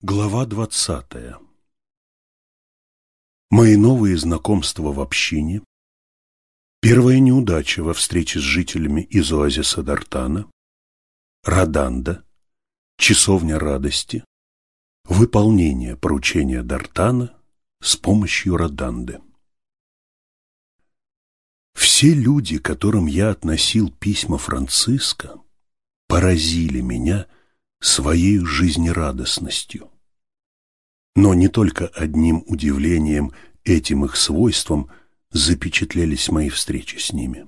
Глава двадцатая. Мои новые знакомства в общине, первая неудача во встрече с жителями из оазиса Дартана, Раданда, часовня радости, выполнение поручения Дартана с помощью Раданды. Все люди, которым я относил письма Франциска, поразили меня – своей жизнерадостностью. Но не только одним удивлением этим их свойством запечатлелись мои встречи с ними.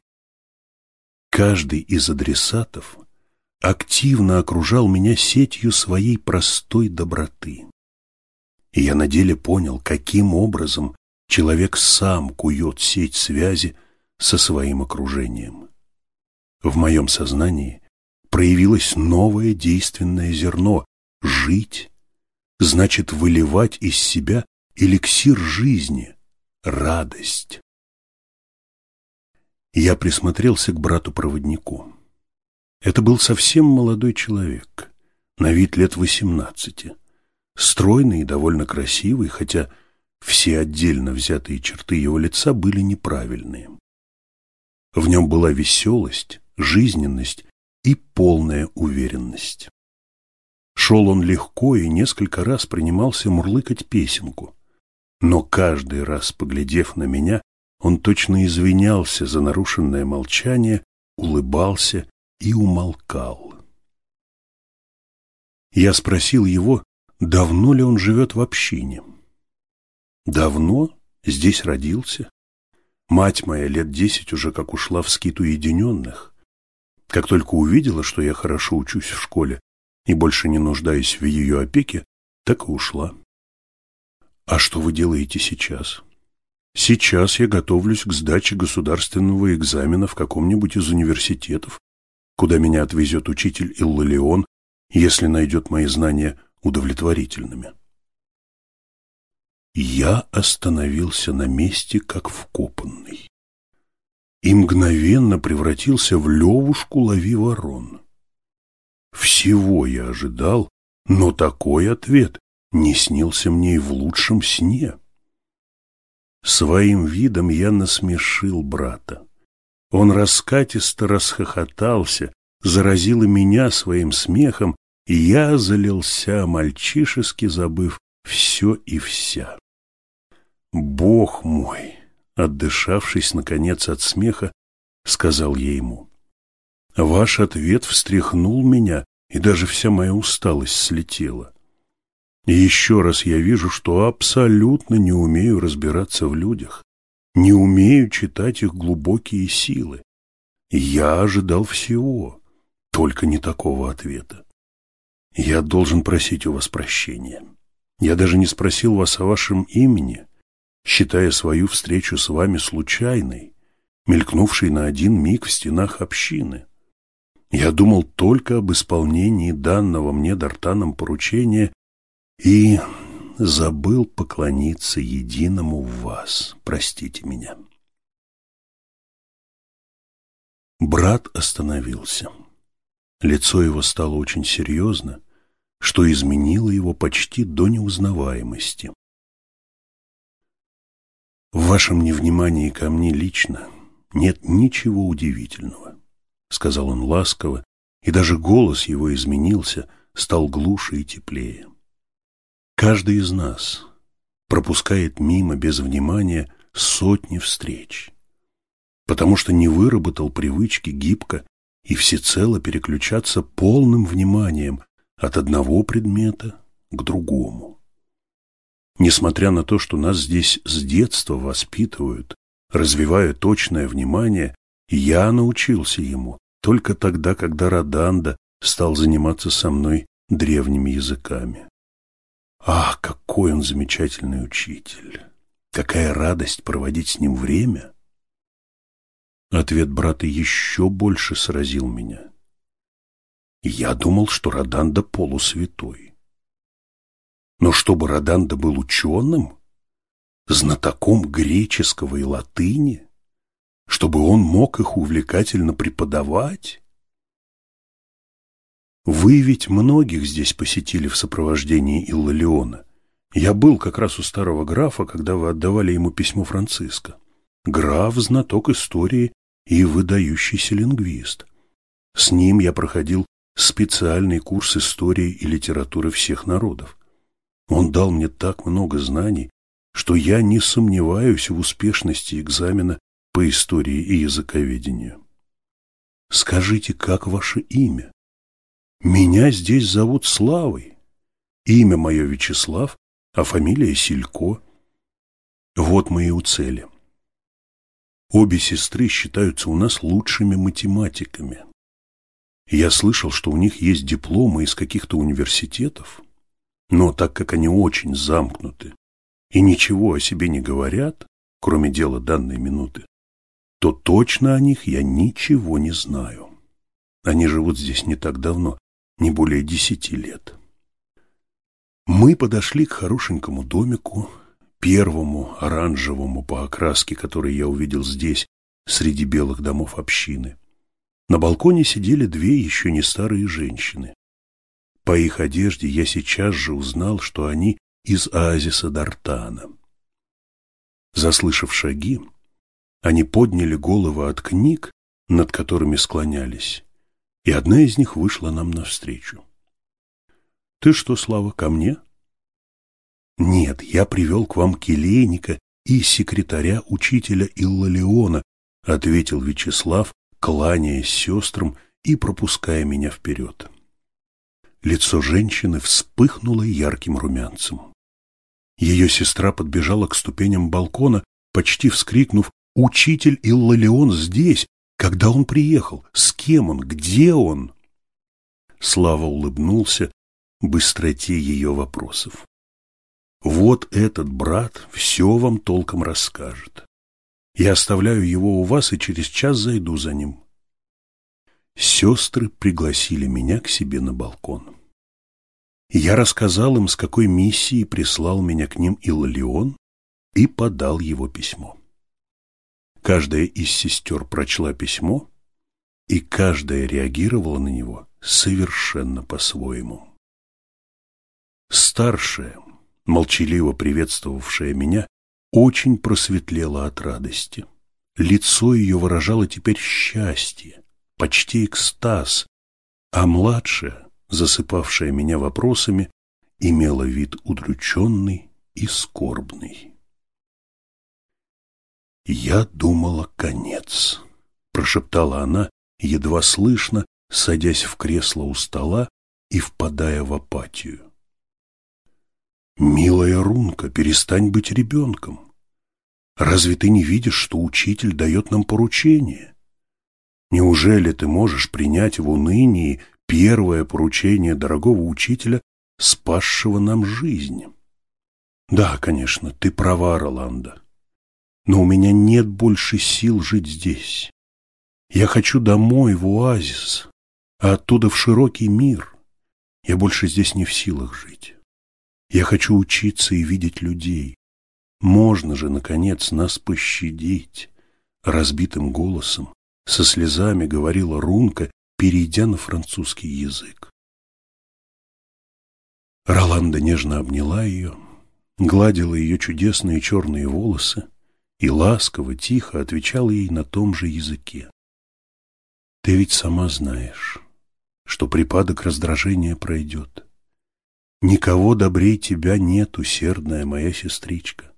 Каждый из адресатов активно окружал меня сетью своей простой доброты. И я на деле понял, каким образом человек сам кует сеть связи со своим окружением. В моем сознании проявилось новое действенное зерно. Жить значит выливать из себя эликсир жизни, радость. Я присмотрелся к брату-проводнику. Это был совсем молодой человек, на вид лет восемнадцати, стройный и довольно красивый, хотя все отдельно взятые черты его лица были неправильные. В нем была веселость, жизненность и полная уверенность. Шел он легко и несколько раз принимался мурлыкать песенку. Но каждый раз, поглядев на меня, он точно извинялся за нарушенное молчание, улыбался и умолкал. Я спросил его, давно ли он живет в общине. Давно здесь родился. Мать моя лет десять уже как ушла в скит уединенных. Как только увидела, что я хорошо учусь в школе и больше не нуждаюсь в ее опеке, так и ушла. А что вы делаете сейчас? Сейчас я готовлюсь к сдаче государственного экзамена в каком-нибудь из университетов, куда меня отвезет учитель Иллалион, если найдет мои знания удовлетворительными. Я остановился на месте, как вкопанный и мгновенно превратился в левушку лови ворон. Всего я ожидал, но такой ответ не снился мне и в лучшем сне. Своим видом я насмешил брата. Он раскатисто расхохотался, заразил и меня своим смехом, и я залился, мальчишески забыв все и вся. Бог мой! Отдышавшись, наконец, от смеха, сказал я ему. Ваш ответ встряхнул меня, и даже вся моя усталость слетела. Еще раз я вижу, что абсолютно не умею разбираться в людях, не умею читать их глубокие силы. Я ожидал всего, только не такого ответа. Я должен просить у вас прощения. Я даже не спросил вас о вашем имени, считая свою встречу с вами случайной, мелькнувшей на один миг в стенах общины. Я думал только об исполнении данного мне Дартаном поручения и забыл поклониться единому в вас. Простите меня. Брат остановился. Лицо его стало очень серьезно, что изменило его почти до неузнаваемости. В вашем невнимании ко мне лично нет ничего удивительного, сказал он ласково, и даже голос его изменился, стал глуше и теплее. Каждый из нас пропускает мимо без внимания сотни встреч, потому что не выработал привычки гибко и всецело переключаться полным вниманием от одного предмета к другому. Несмотря на то, что нас здесь с детства воспитывают, развивая точное внимание, я научился ему только тогда, когда Роданда стал заниматься со мной древними языками. Ах, какой он замечательный учитель! Какая радость проводить с ним время! Ответ брата еще больше сразил меня. Я думал, что Роданда полусвятой. Но чтобы Роданда был ученым, знатоком греческого и латыни, чтобы он мог их увлекательно преподавать, Вы ведь многих здесь посетили в сопровождении Иллалиона. Я был как раз у старого графа, когда вы отдавали ему письмо Франциска. Граф – знаток истории и выдающийся лингвист. С ним я проходил специальный курс истории и литературы всех народов. Он дал мне так много знаний, что я не сомневаюсь в успешности экзамена по истории и языковедению. Скажите, как ваше имя? Меня здесь зовут Славой. Имя мое Вячеслав, а фамилия Силько. Вот мы и у цели. Обе сестры считаются у нас лучшими математиками. Я слышал, что у них есть дипломы из каких-то университетов, но так как они очень замкнуты и ничего о себе не говорят, кроме дела данной минуты, то точно о них я ничего не знаю. Они живут здесь не так давно, не более десяти лет. Мы подошли к хорошенькому домику, первому оранжевому по окраске, который я увидел здесь, среди белых домов общины. На балконе сидели две еще не старые женщины. По их одежде я сейчас же узнал, что они из оазиса Дартана. Заслышав шаги, они подняли головы от книг, над которыми склонялись, и одна из них вышла нам навстречу. «Ты что, Слава, ко мне?» «Нет, я привел к вам келейника и секретаря учителя Иллалиона», ответил Вячеслав, кланяясь сестрам и пропуская меня вперед. Лицо женщины вспыхнуло ярким румянцем. Ее сестра подбежала к ступеням балкона, почти вскрикнув «Учитель Иллалион здесь! Когда он приехал? С кем он? Где он?» Слава улыбнулся быстроте ее вопросов. Вот этот брат все вам толком расскажет. Я оставляю его у вас и через час зайду за ним. Сестры пригласили меня к себе на балкон. Я рассказал им, с какой миссией прислал меня к ним Иллион, и подал его письмо. Каждая из сестер прочла письмо, и каждая реагировала на него совершенно по-своему. Старшая, молчаливо приветствовавшая меня, очень просветлела от радости. Лицо ее выражало теперь счастье, почти экстаз, а младшая, засыпавшая меня вопросами, имела вид удрученный и скорбный. «Я думала, конец», — прошептала она, едва слышно, садясь в кресло у стола и впадая в апатию. «Милая Рунка, перестань быть ребенком. Разве ты не видишь, что учитель дает нам поручение? Неужели ты можешь принять в унынии первое поручение дорогого учителя, спасшего нам жизнь?» «Да, конечно, ты права, Роланда. Но у меня нет больше сил жить здесь. Я хочу домой, в оазис, а оттуда в широкий мир. Я больше здесь не в силах жить». Я хочу учиться и видеть людей. Можно же, наконец, нас пощадить. Разбитым голосом, со слезами говорила Рунка, перейдя на французский язык. Роланда нежно обняла ее, гладила ее чудесные черные волосы и ласково, тихо отвечала ей на том же языке. Ты ведь сама знаешь, что припадок раздражения пройдет. Никого добрей тебя нет, усердная моя сестричка.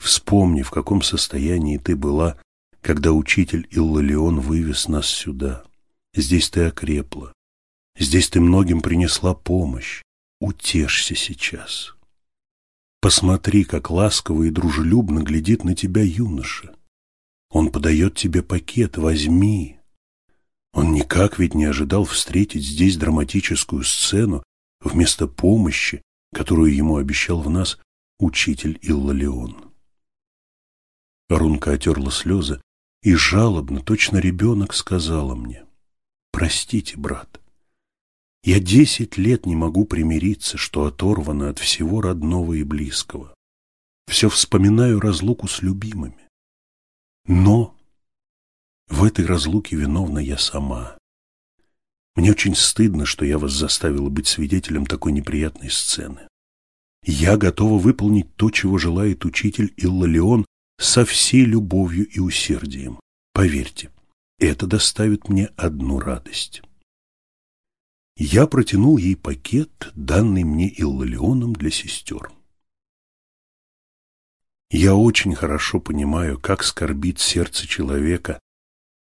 Вспомни, в каком состоянии ты была, когда учитель Иллалион вывез нас сюда. Здесь ты окрепла. Здесь ты многим принесла помощь. Утешься сейчас. Посмотри, как ласково и дружелюбно глядит на тебя юноша. Он подает тебе пакет, возьми. Он никак ведь не ожидал встретить здесь драматическую сцену, вместо помощи, которую ему обещал в нас учитель Иллалион. Рунка отерла слезы и жалобно, точно ребенок, сказала мне, «Простите, брат, я десять лет не могу примириться, что оторвана от всего родного и близкого. Все вспоминаю разлуку с любимыми. Но в этой разлуке виновна я сама. Мне очень стыдно, что я вас заставила быть свидетелем такой неприятной сцены. Я готова выполнить то, чего желает учитель Иллалион со всей любовью и усердием. Поверьте, это доставит мне одну радость. Я протянул ей пакет, данный мне Иллалионом для сестер. Я очень хорошо понимаю, как скорбит сердце человека,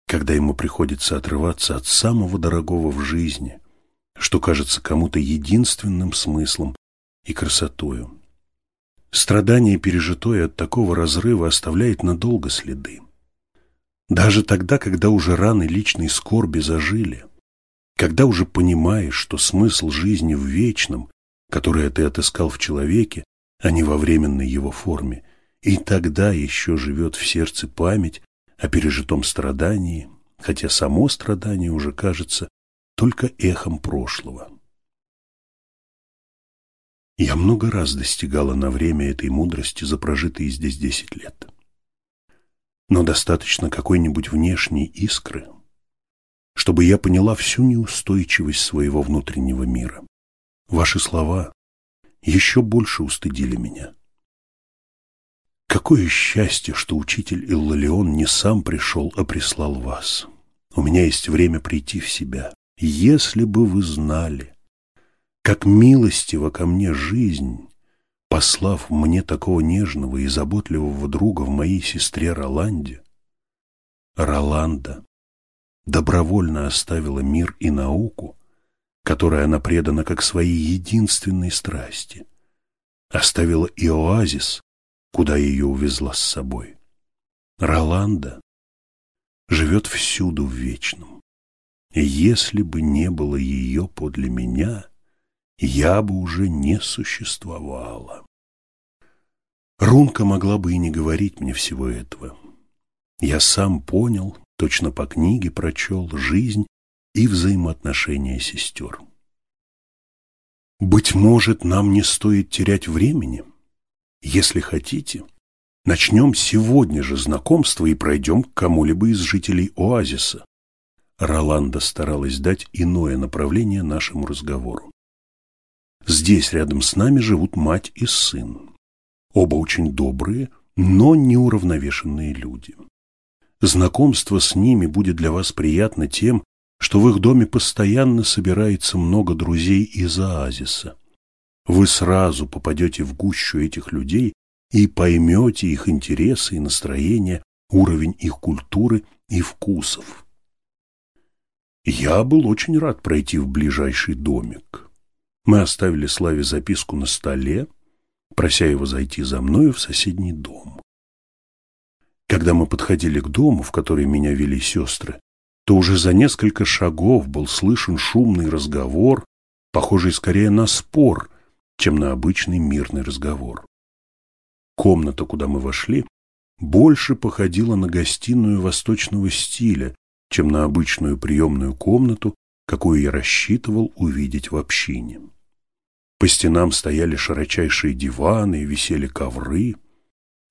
когда ему приходится отрываться от самого дорогого в жизни, что кажется кому-то единственным смыслом и красотою. Страдание, пережитое от такого разрыва, оставляет надолго следы. Даже тогда, когда уже раны личной скорби зажили, когда уже понимаешь, что смысл жизни в вечном, которое ты отыскал в человеке, а не во временной его форме, и тогда еще живет в сердце память о пережитом страдании, хотя само страдание уже кажется только эхом прошлого. Я много раз достигала на время этой мудрости за прожитые здесь десять лет. Но достаточно какой-нибудь внешней искры, чтобы я поняла всю неустойчивость своего внутреннего мира. Ваши слова еще больше устыдили меня. Какое счастье, что учитель Иллалион не сам пришел, а прислал вас. У меня есть время прийти в себя. Если бы вы знали, как милостива ко мне жизнь, послав мне такого нежного и заботливого друга в моей сестре Роланде, Роланда добровольно оставила мир и науку, которой она предана как своей единственной страсти, оставила и оазис, куда ее увезла с собой. Роланда живет всюду в вечном. И если бы не было ее подле меня, я бы уже не существовала. Рунка могла бы и не говорить мне всего этого. Я сам понял, точно по книге прочел, жизнь и взаимоотношения сестер. Быть может, нам не стоит терять времени? Если хотите, начнем сегодня же знакомство и пройдем к кому-либо из жителей оазиса. Роланда старалась дать иное направление нашему разговору. Здесь рядом с нами живут мать и сын. Оба очень добрые, но неуравновешенные люди. Знакомство с ними будет для вас приятно тем, что в их доме постоянно собирается много друзей из оазиса вы сразу попадете в гущу этих людей и поймете их интересы и настроения, уровень их культуры и вкусов. Я был очень рад пройти в ближайший домик. Мы оставили Славе записку на столе, прося его зайти за мною в соседний дом. Когда мы подходили к дому, в который меня вели сестры, то уже за несколько шагов был слышен шумный разговор, похожий скорее на спор, чем на обычный мирный разговор. Комната, куда мы вошли, больше походила на гостиную восточного стиля, чем на обычную приемную комнату, какую я рассчитывал увидеть в общине. По стенам стояли широчайшие диваны и висели ковры.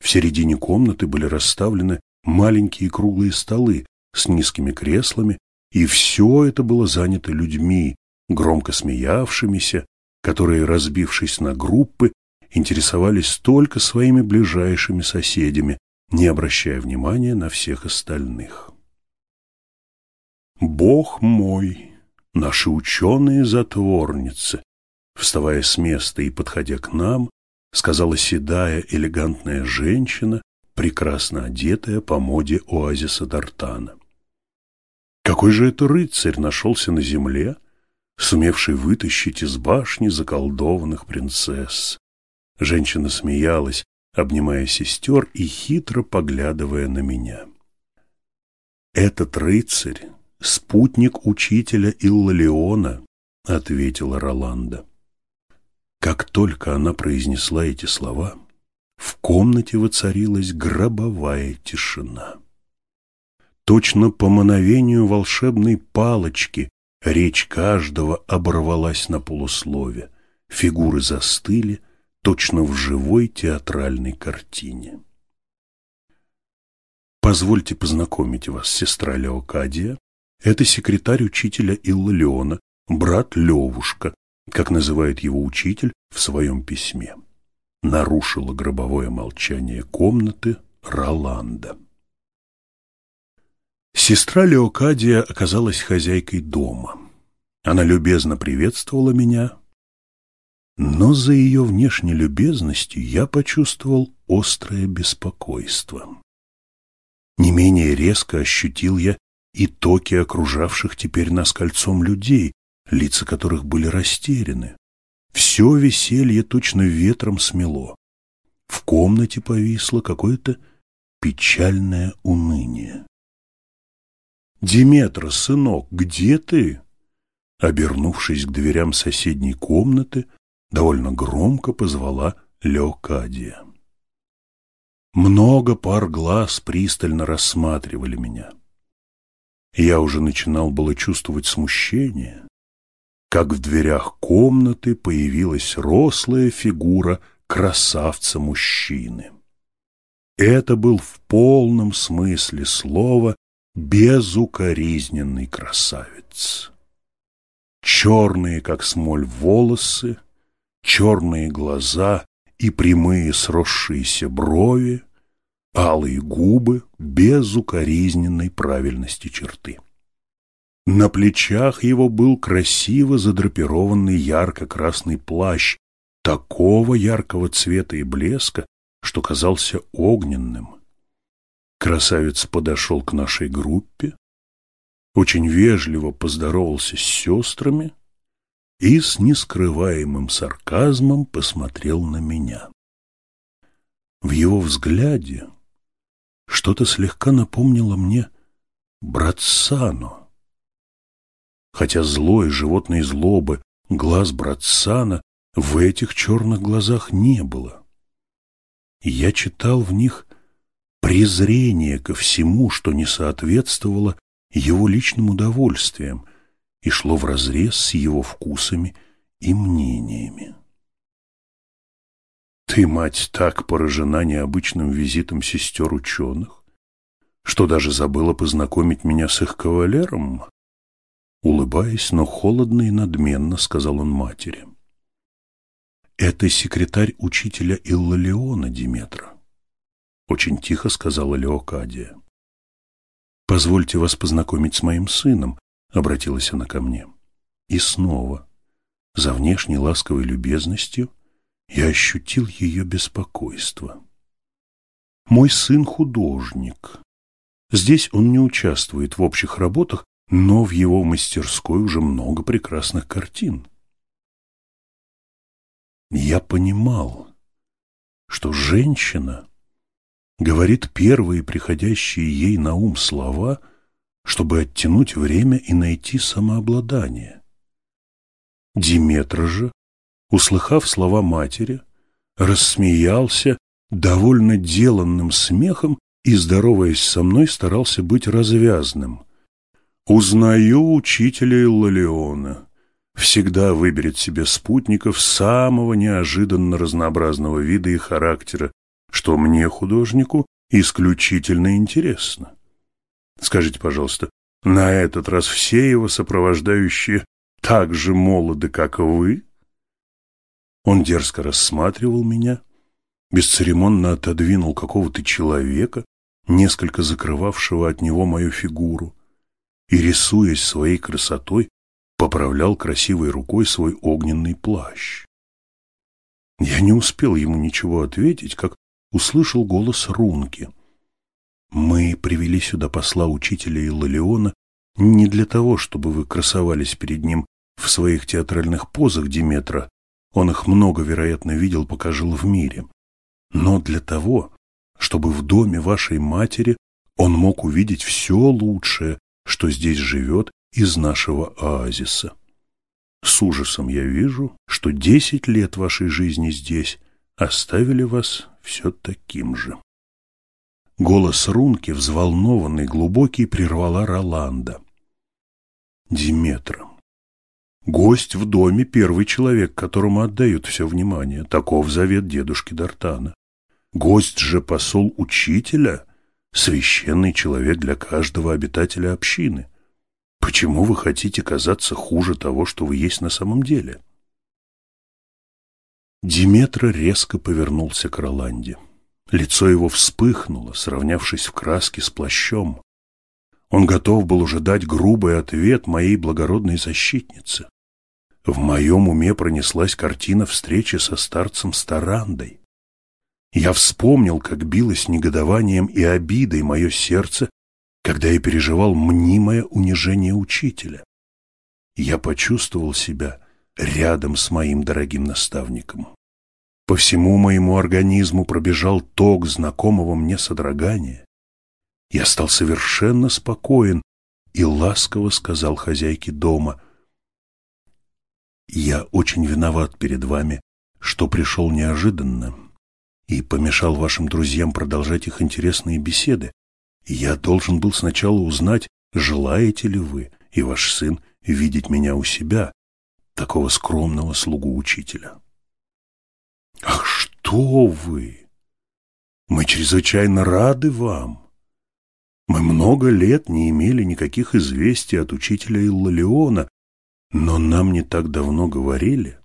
В середине комнаты были расставлены маленькие круглые столы с низкими креслами, и все это было занято людьми, громко смеявшимися которые, разбившись на группы, интересовались только своими ближайшими соседями, не обращая внимания на всех остальных. «Бог мой, наши ученые-затворницы!» Вставая с места и подходя к нам, сказала седая элегантная женщина, прекрасно одетая по моде оазиса Дартана. Какой же это рыцарь нашелся на земле, сумевший вытащить из башни заколдованных принцесс. Женщина смеялась, обнимая сестер и хитро поглядывая на меня. «Этот рыцарь — спутник учителя Иллалиона», — ответила Роланда. Как только она произнесла эти слова, в комнате воцарилась гробовая тишина. Точно по мановению волшебной палочки Речь каждого оборвалась на полуслове, фигуры застыли, точно в живой театральной картине. Позвольте познакомить вас, сестра Леокадия. Это секретарь учителя Иллиона, брат Левушка, как называет его учитель в своем письме. Нарушила гробовое молчание комнаты Роланда. Сестра Леокадия оказалась хозяйкой дома. Она любезно приветствовала меня, но за ее внешней любезностью я почувствовал острое беспокойство. Не менее резко ощутил я и токи окружавших теперь нас кольцом людей, лица которых были растеряны. Все веселье точно ветром смело. В комнате повисло какое-то печальное уныние. «Диметра, сынок, где ты?» Обернувшись к дверям соседней комнаты, довольно громко позвала Леокадия. Много пар глаз пристально рассматривали меня. Я уже начинал было чувствовать смущение, как в дверях комнаты появилась рослая фигура красавца-мужчины. Это был в полном смысле слова безукоризненный красавец. Черные, как смоль, волосы, черные глаза и прямые сросшиеся брови, алые губы безукоризненной правильности черты. На плечах его был красиво задрапированный ярко-красный плащ, такого яркого цвета и блеска, что казался огненным. Красавец подошел к нашей группе, очень вежливо поздоровался с сестрами и с нескрываемым сарказмом посмотрел на меня. В его взгляде что-то слегка напомнило мне Братсану хотя злой животной злобы глаз братсана в этих черных глазах не было. Я читал в них презрение ко всему, что не соответствовало его личным удовольствиям и шло вразрез с его вкусами и мнениями. Ты, мать, так поражена необычным визитом сестер ученых, что даже забыла познакомить меня с их кавалером, Улыбаясь, но холодно и надменно, сказал он матери. «Это секретарь учителя Иллалиона Диметра», — очень тихо сказала Леокадия. «Позвольте вас познакомить с моим сыном», — обратилась она ко мне. И снова, за внешней ласковой любезностью, я ощутил ее беспокойство. «Мой сын художник. Здесь он не участвует в общих работах, но в его мастерской уже много прекрасных картин. Я понимал, что женщина говорит первые приходящие ей на ум слова, чтобы оттянуть время и найти самообладание. Диметра же, услыхав слова матери, рассмеялся довольно деланным смехом и, здороваясь со мной, старался быть развязным – Узнаю учителя Иллалиона. Всегда выберет себе спутников самого неожиданно разнообразного вида и характера, что мне, художнику, исключительно интересно. Скажите, пожалуйста, на этот раз все его сопровождающие так же молоды, как вы? Он дерзко рассматривал меня, бесцеремонно отодвинул какого-то человека, несколько закрывавшего от него мою фигуру, и, рисуясь своей красотой, поправлял красивой рукой свой огненный плащ. Я не успел ему ничего ответить, как услышал голос Рунки. «Мы привели сюда посла учителя Иллалиона не для того, чтобы вы красовались перед ним в своих театральных позах Диметра, он их много, вероятно, видел, пока жил в мире, но для того, чтобы в доме вашей матери он мог увидеть все лучшее, что здесь живет из нашего оазиса. С ужасом я вижу, что десять лет вашей жизни здесь оставили вас все таким же. Голос Рунки, взволнованный, глубокий, прервала Роланда. Диметра. Гость в доме – первый человек, которому отдают все внимание. Таков завет дедушки Д'Артана. Гость же посол учителя – священный человек для каждого обитателя общины. Почему вы хотите казаться хуже того, что вы есть на самом деле? Диметра резко повернулся к Роланде. Лицо его вспыхнуло, сравнявшись в краске с плащом. Он готов был уже дать грубый ответ моей благородной защитнице. В моем уме пронеслась картина встречи со старцем Старандой. Я вспомнил, как билось негодованием и обидой мое сердце, когда я переживал мнимое унижение учителя. Я почувствовал себя рядом с моим дорогим наставником. По всему моему организму пробежал ток знакомого мне содрогания. Я стал совершенно спокоен и ласково сказал хозяйке дома, «Я очень виноват перед вами, что пришел неожиданно и помешал вашим друзьям продолжать их интересные беседы. Я должен был сначала узнать, желаете ли вы и ваш сын видеть меня у себя, такого скромного слугу учителя». «Ах, что вы! Мы чрезвычайно рады вам!» Мы много лет не имели никаких известий от учителя Иллалиона, но нам не так давно говорили,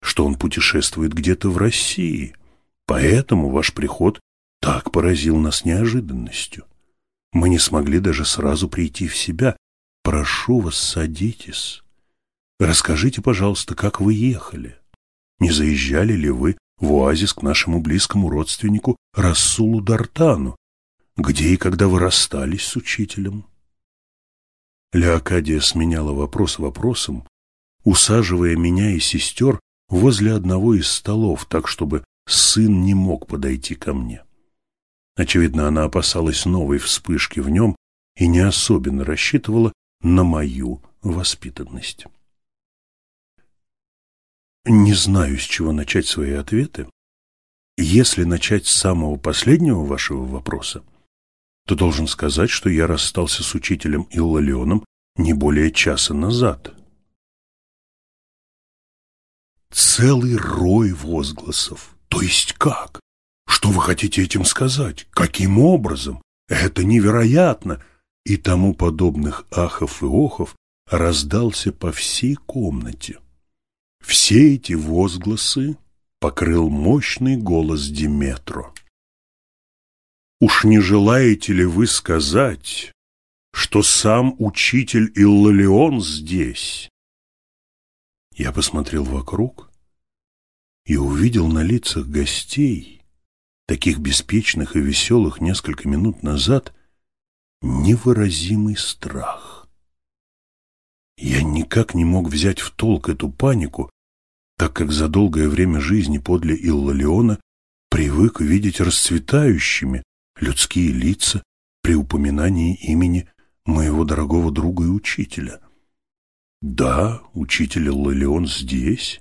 что он путешествует где-то в России, поэтому ваш приход так поразил нас неожиданностью. Мы не смогли даже сразу прийти в себя. Прошу вас, садитесь. Расскажите, пожалуйста, как вы ехали. Не заезжали ли вы в оазис к нашему близкому родственнику Расулу Дартану, где и когда вы расстались с учителем? Леокадия сменяла вопрос вопросом, усаживая меня и сестер возле одного из столов, так чтобы сын не мог подойти ко мне. Очевидно, она опасалась новой вспышки в нем и не особенно рассчитывала на мою воспитанность. Не знаю, с чего начать свои ответы. Если начать с самого последнего вашего вопроса, то должен сказать, что я расстался с учителем Иллалионом не более часа назад. Целый рой возгласов. То есть как? Что вы хотите этим сказать? Каким образом? Это невероятно! И тому подобных ахов и охов раздался по всей комнате. Все эти возгласы покрыл мощный голос Диметро. Уж не желаете ли вы сказать, что сам учитель Иллалион здесь? Я посмотрел вокруг и увидел на лицах гостей, таких беспечных и веселых несколько минут назад, невыразимый страх. Я никак не мог взять в толк эту панику, так как за долгое время жизни подле Иллалиона привык видеть расцветающими, людские лица при упоминании имени моего дорогого друга и учителя. Да, учитель Лолеон здесь.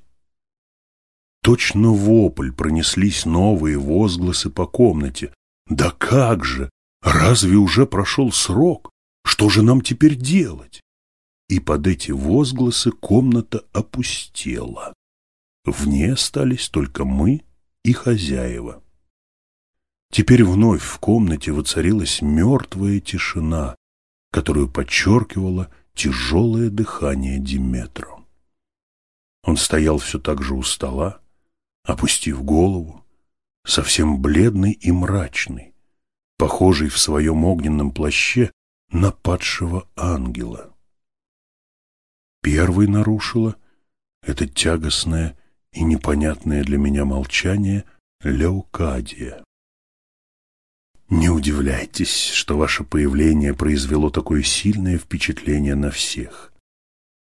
Точно вопль пронеслись новые возгласы по комнате. Да как же! Разве уже прошел срок? Что же нам теперь делать? И под эти возгласы комната опустела. В ней остались только мы и хозяева. Теперь вновь в комнате воцарилась мертвая тишина, которую подчеркивало тяжелое дыхание Диметро. Он стоял все так же у стола, опустив голову, совсем бледный и мрачный, похожий в своем огненном плаще на падшего ангела. Первый нарушила это тягостное и непонятное для меня молчание Леукадия. Не удивляйтесь, что ваше появление произвело такое сильное впечатление на всех.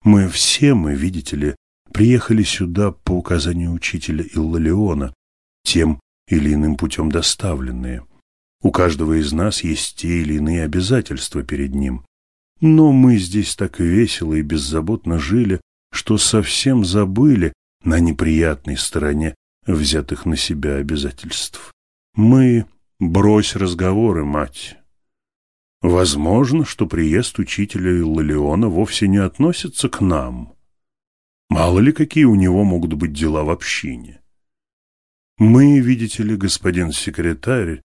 Мы все, мы, видите ли, приехали сюда по указанию учителя Иллалиона, тем или иным путем доставленные. У каждого из нас есть те или иные обязательства перед ним. Но мы здесь так весело и беззаботно жили, что совсем забыли на неприятной стороне взятых на себя обязательств. Мы Брось разговоры, мать. Возможно, что приезд учителя Лолеона вовсе не относится к нам. Мало ли, какие у него могут быть дела в общине. Мы, видите ли, господин секретарь,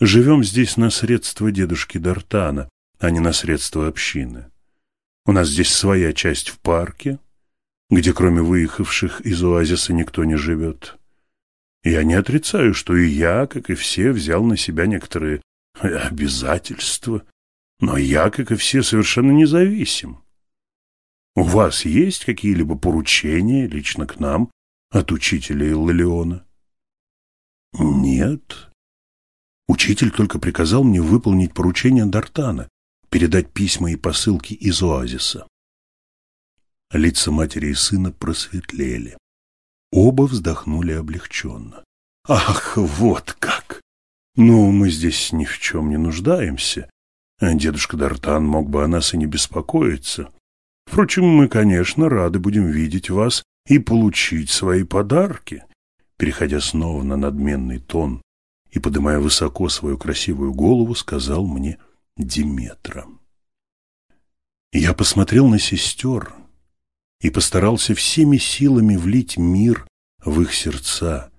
живем здесь на средства дедушки Д'Артана, а не на средства общины. У нас здесь своя часть в парке, где кроме выехавших из оазиса никто не живет. Я не отрицаю, что и я, как и все, взял на себя некоторые обязательства, но я, как и все, совершенно независим. У вас есть какие-либо поручения лично к нам от учителя Иллиона? Нет. Учитель только приказал мне выполнить поручение Дартана, передать письма и посылки из оазиса. Лица матери и сына просветлели. Оба вздохнули облегченно. «Ах, вот как! Ну, мы здесь ни в чем не нуждаемся. Дедушка Дартан мог бы о нас и не беспокоиться. Впрочем, мы, конечно, рады будем видеть вас и получить свои подарки». Переходя снова на надменный тон и, поднимая высоко свою красивую голову, сказал мне Диметра. Я посмотрел на сестер, и постарался всеми силами влить мир в их сердца,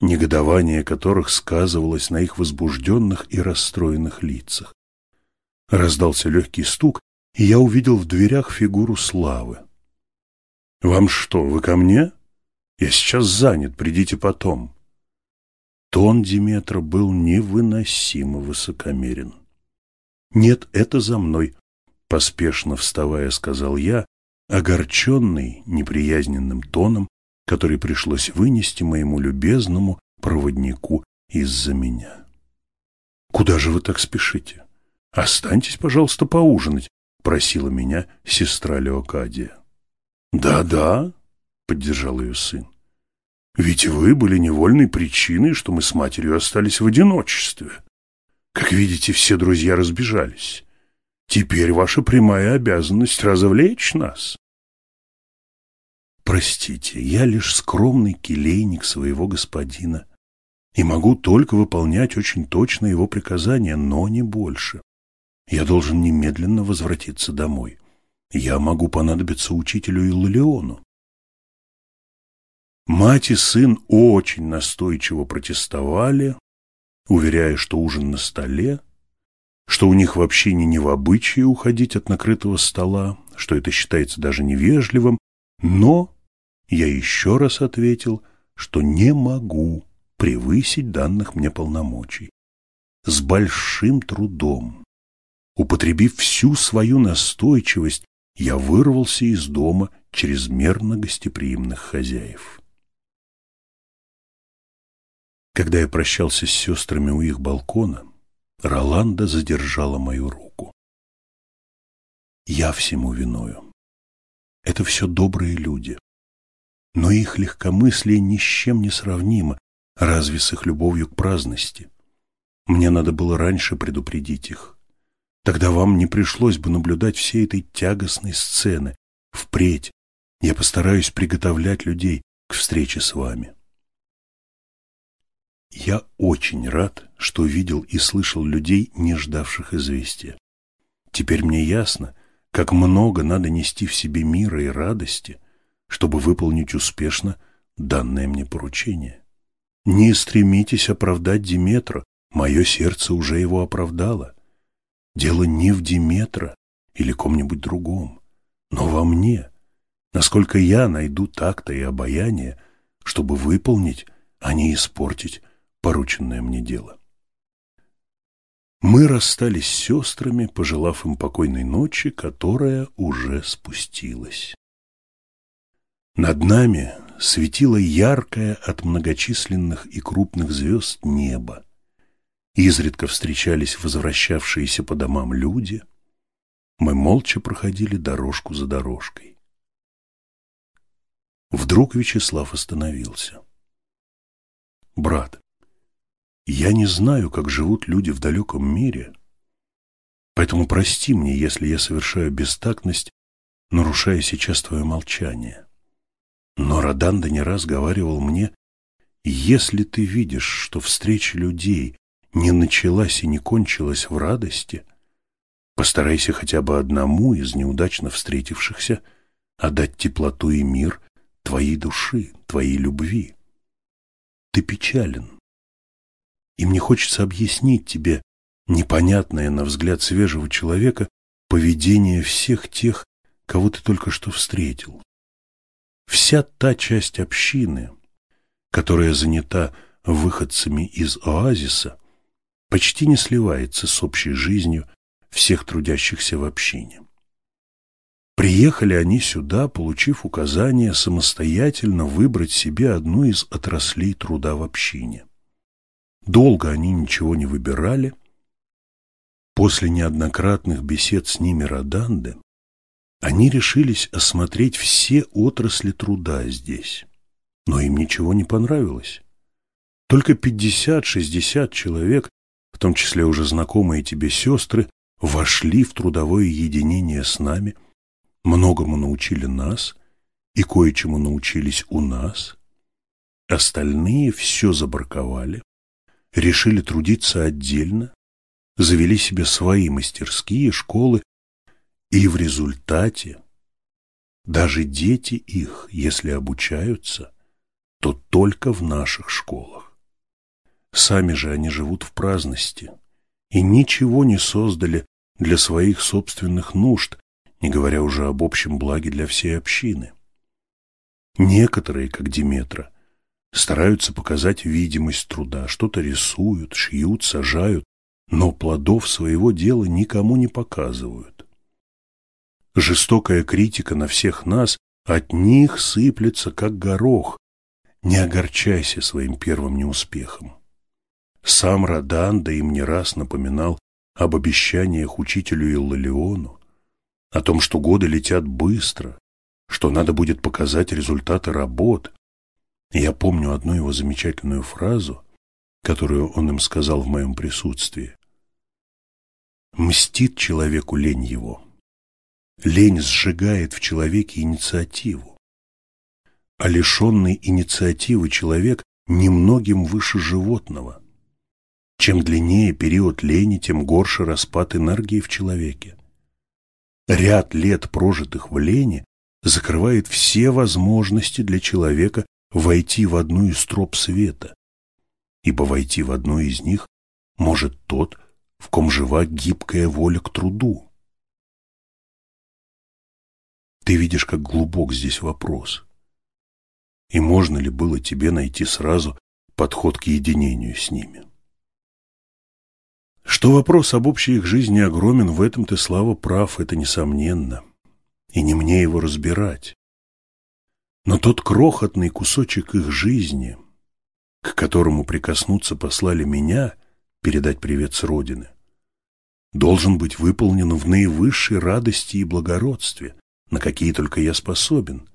негодование которых сказывалось на их возбужденных и расстроенных лицах. Раздался легкий стук, и я увидел в дверях фигуру Славы. «Вам что, вы ко мне? Я сейчас занят, придите потом». Тон Диметра был невыносимо высокомерен. «Нет, это за мной», — поспешно вставая, сказал я, огорченный неприязненным тоном, который пришлось вынести моему любезному проводнику из-за меня. «Куда же вы так спешите? Останьтесь, пожалуйста, поужинать», — просила меня сестра Леокадия. «Да-да», — поддержал ее сын. «Ведь вы были невольной причиной, что мы с матерью остались в одиночестве. Как видите, все друзья разбежались. Теперь ваша прямая обязанность развлечь нас. Простите, я лишь скромный келейник своего господина и могу только выполнять очень точно его приказания, но не больше. Я должен немедленно возвратиться домой. Я могу понадобиться учителю Иллиону. Мать и сын очень настойчиво протестовали, уверяя, что ужин на столе, что у них вообще не, не в обычае уходить от накрытого стола, что это считается даже невежливым, но я еще раз ответил, что не могу превысить данных мне полномочий. С большим трудом, употребив всю свою настойчивость, я вырвался из дома чрезмерно гостеприимных хозяев. Когда я прощался с сестрами у их балкона, Роланда задержала мою руку. Я всему виною. Это все добрые люди. Но их легкомыслие ни с чем не сравнимо, разве с их любовью к праздности. Мне надо было раньше предупредить их. Тогда вам не пришлось бы наблюдать всей этой тягостной сцены. Впредь я постараюсь приготовлять людей к встрече с вами. Я очень рад, что видел и слышал людей, не ждавших известия. Теперь мне ясно, как много надо нести в себе мира и радости, чтобы выполнить успешно данное мне поручение. Не стремитесь оправдать Диметра, мое сердце уже его оправдало. Дело не в Диметра или ком-нибудь другом, но во мне, насколько я найду такта и обаяние, чтобы выполнить, а не испортить порученное мне дело. Мы расстались с сестрами, пожелав им покойной ночи, которая уже спустилась. Над нами светило яркое от многочисленных и крупных звезд небо. Изредка встречались возвращавшиеся по домам люди. Мы молча проходили дорожку за дорожкой. Вдруг Вячеслав остановился. «Брат, я не знаю, как живут люди в далеком мире, поэтому прости мне, если я совершаю бестактность, нарушая сейчас твое молчание. Но Роданда не раз говаривал мне, если ты видишь, что встреча людей не началась и не кончилась в радости, постарайся хотя бы одному из неудачно встретившихся отдать теплоту и мир твоей души, твоей любви. Ты печален, и мне хочется объяснить тебе непонятное на взгляд свежего человека поведение всех тех, кого ты только что встретил. Вся та часть общины, которая занята выходцами из оазиса, почти не сливается с общей жизнью всех трудящихся в общине. Приехали они сюда, получив указание самостоятельно выбрать себе одну из отраслей труда в общине. Долго они ничего не выбирали. После неоднократных бесед с ними Роданды они решились осмотреть все отрасли труда здесь. Но им ничего не понравилось. Только 50-60 человек, в том числе уже знакомые тебе сестры, вошли в трудовое единение с нами, многому научили нас и кое-чему научились у нас. Остальные все забраковали, решили трудиться отдельно, завели себе свои мастерские, школы, и в результате даже дети их, если обучаются, то только в наших школах. Сами же они живут в праздности и ничего не создали для своих собственных нужд, не говоря уже об общем благе для всей общины. Некоторые, как Диметра, стараются показать видимость труда, что-то рисуют, шьют, сажают, но плодов своего дела никому не показывают. Жестокая критика на всех нас от них сыплется, как горох. Не огорчайся своим первым неуспехом. Сам Радан, да им не раз напоминал об обещаниях учителю Иллалиону, о том, что годы летят быстро, что надо будет показать результаты работ. Я помню одну его замечательную фразу, которую он им сказал в моем присутствии. «Мстит человеку лень его. Лень сжигает в человеке инициативу. А лишенный инициативы человек немногим выше животного. Чем длиннее период лени, тем горше распад энергии в человеке. Ряд лет, прожитых в лени, закрывает все возможности для человека войти в одну из троп света, ибо войти в одну из них может тот, в ком жива гибкая воля к труду. Ты видишь, как глубок здесь вопрос. И можно ли было тебе найти сразу подход к единению с ними? Что вопрос об общей их жизни огромен, в этом ты, Слава, прав, это несомненно. И не мне его разбирать. Но тот крохотный кусочек их жизни, к которому прикоснуться послали меня, передать привет с родины, должен быть выполнен в наивысшей радости и благородстве, на какие только я способен.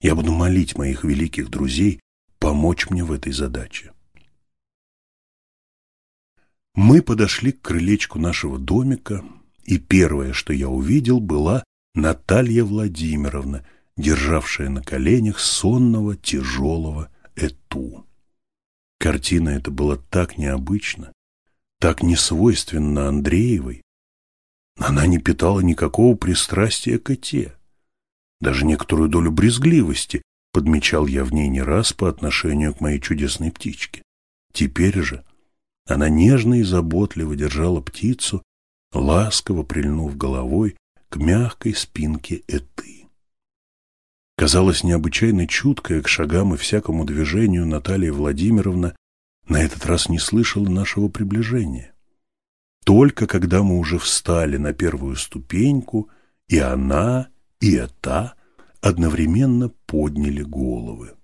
Я буду молить моих великих друзей помочь мне в этой задаче. Мы подошли к крылечку нашего домика, и первое, что я увидел, была Наталья Владимировна, державшая на коленях сонного тяжелого эту. Картина эта была так необычна, так несвойственна Андреевой. Она не питала никакого пристрастия к эте. Даже некоторую долю брезгливости подмечал я в ней не раз по отношению к моей чудесной птичке. Теперь же она нежно и заботливо держала птицу, ласково прильнув головой к мягкой спинке Эты. Казалось, необычайно чуткая к шагам и всякому движению Наталья Владимировна на этот раз не слышала нашего приближения. Только когда мы уже встали на первую ступеньку, и она, и Эта одновременно подняли головы.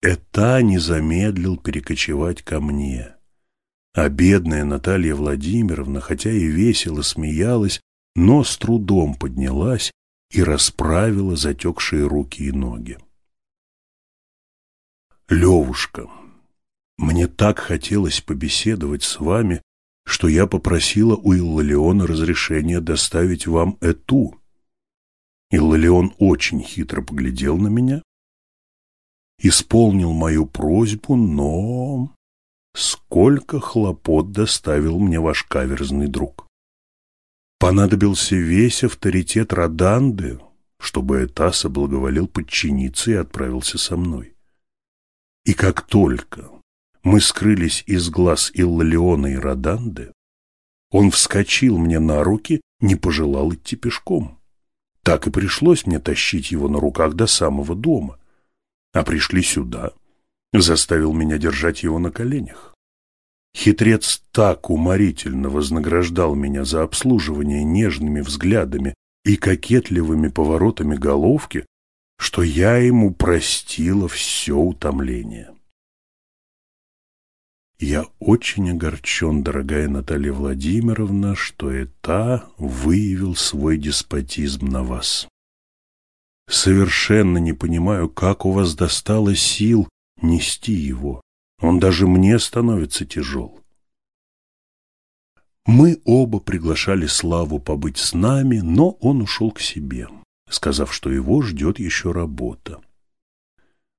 Эта не замедлил перекочевать ко мне. А бедная Наталья Владимировна, хотя и весело смеялась, но с трудом поднялась и расправила затекшие руки и ноги. Левушка, мне так хотелось побеседовать с вами, что я попросила у Иллалиона разрешения доставить вам эту. Иллалион очень хитро поглядел на меня, исполнил мою просьбу, но сколько хлопот доставил мне ваш каверзный друг. Понадобился весь авторитет Роданды, чтобы Этаса благоволил подчиниться и отправился со мной. И как только мы скрылись из глаз Иллалиона и Роданды, он вскочил мне на руки, не пожелал идти пешком. Так и пришлось мне тащить его на руках до самого дома. А пришли сюда, заставил меня держать его на коленях. Хитрец так уморительно вознаграждал меня за обслуживание нежными взглядами и кокетливыми поворотами головки, что я ему простила все утомление. Я очень огорчен, дорогая Наталья Владимировна, что это выявил свой деспотизм на вас. Совершенно не понимаю, как у вас достало сил нести его. Он даже мне становится тяжел. Мы оба приглашали Славу побыть с нами, но он ушел к себе, сказав, что его ждет еще работа.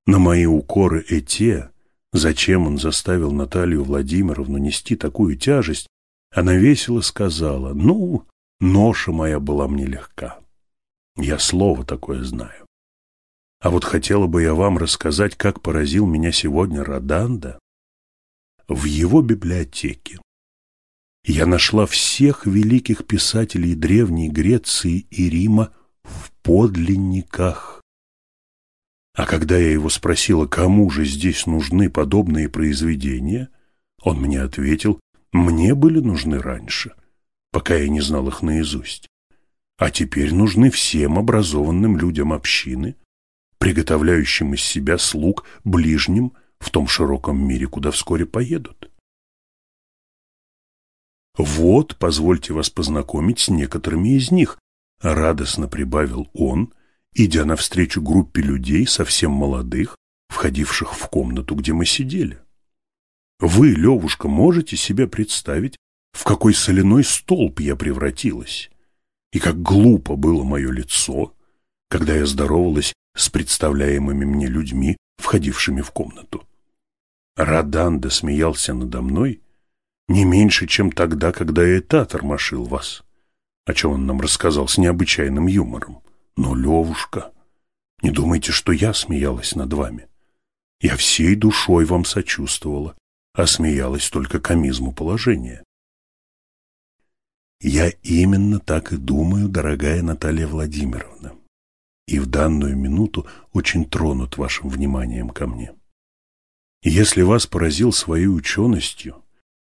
На мои укоры Эте Зачем он заставил Наталью Владимировну нести такую тяжесть, она весело сказала, «Ну, ноша моя была мне легка. Я слово такое знаю. А вот хотела бы я вам рассказать, как поразил меня сегодня Роданда. В его библиотеке я нашла всех великих писателей Древней Греции и Рима в подлинниках. А когда я его спросила, кому же здесь нужны подобные произведения, он мне ответил, мне были нужны раньше, пока я не знал их наизусть. А теперь нужны всем образованным людям общины, приготовляющим из себя слуг ближним в том широком мире, куда вскоре поедут. Вот, позвольте вас познакомить с некоторыми из них, радостно прибавил он, идя навстречу группе людей, совсем молодых, входивших в комнату, где мы сидели. Вы, Левушка, можете себе представить, в какой соляной столб я превратилась, и как глупо было мое лицо, когда я здоровалась с представляемыми мне людьми, входившими в комнату. Раданда смеялся надо мной не меньше, чем тогда, когда я та тормошил вас, о чем он нам рассказал с необычайным юмором. Но, Левушка, не думайте, что я смеялась над вами. Я всей душой вам сочувствовала, а смеялась только комизму положения. Я именно так и думаю, дорогая Наталья Владимировна, и в данную минуту очень тронут вашим вниманием ко мне. Если вас поразил своей ученостью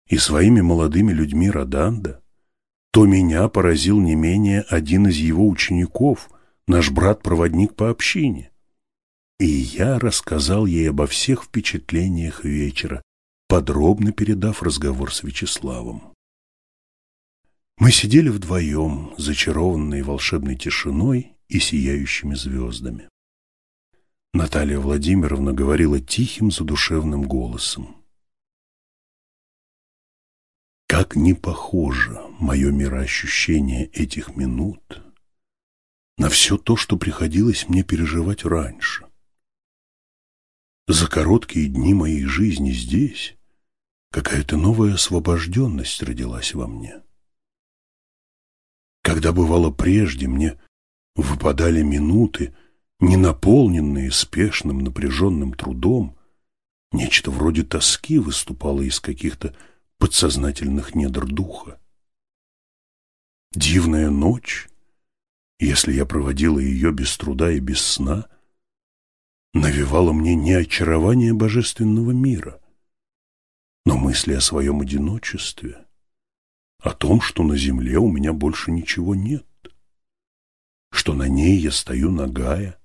и своими молодыми людьми Роданда, то меня поразил не менее один из его учеников – наш брат-проводник по общине. И я рассказал ей обо всех впечатлениях вечера, подробно передав разговор с Вячеславом. Мы сидели вдвоем, зачарованные волшебной тишиной и сияющими звездами. Наталья Владимировна говорила тихим задушевным голосом. Как не похоже мое мироощущение этих минут на все то, что приходилось мне переживать раньше. За короткие дни моей жизни здесь какая-то новая освобожденность родилась во мне. Когда бывало прежде, мне выпадали минуты, не наполненные спешным напряженным трудом, нечто вроде тоски выступало из каких-то подсознательных недр духа. Дивная ночь если я проводила ее без труда и без сна, навевала мне не очарование божественного мира, но мысли о своем одиночестве, о том, что на земле у меня больше ничего нет, что на ней я стою нагая,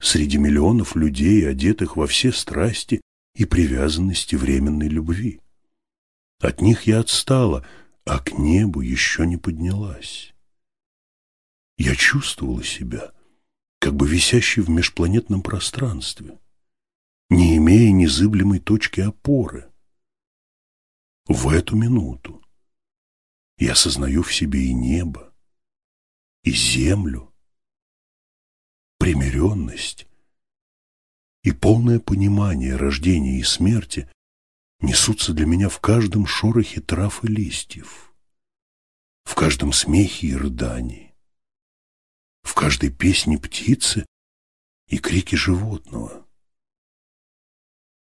среди миллионов людей, одетых во все страсти и привязанности временной любви. От них я отстала, а к небу еще не поднялась. Я чувствовала себя, как бы висящей в межпланетном пространстве, не имея незыблемой точки опоры. В эту минуту я осознаю в себе и небо, и землю, примиренность и полное понимание рождения и смерти несутся для меня в каждом шорохе трав и листьев, в каждом смехе и рыдании в каждой песне птицы и крике животного.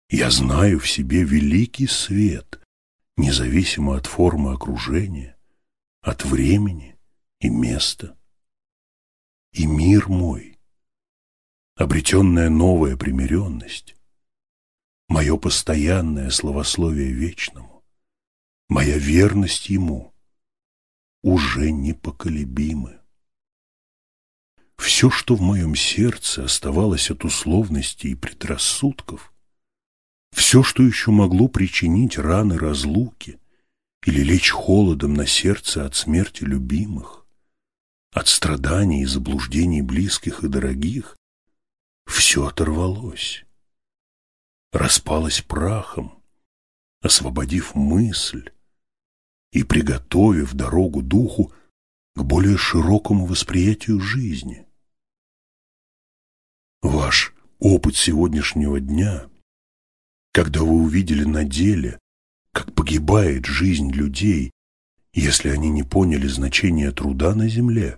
Я знаю в себе великий свет, независимо от формы окружения, от времени и места. и мир мой, обретенная новая примиренность, мое постоянное словословие вечному, моя верность ему уже непоколебимы. Все, что в моем сердце оставалось от условностей и предрассудков, все, что еще могло причинить раны разлуки или лечь холодом на сердце от смерти любимых, от страданий и заблуждений близких и дорогих, все оторвалось, распалось прахом, освободив мысль и приготовив дорогу духу к более широкому восприятию жизни. Ваш опыт сегодняшнего дня, когда вы увидели на деле, как погибает жизнь людей, если они не поняли значения труда на земле,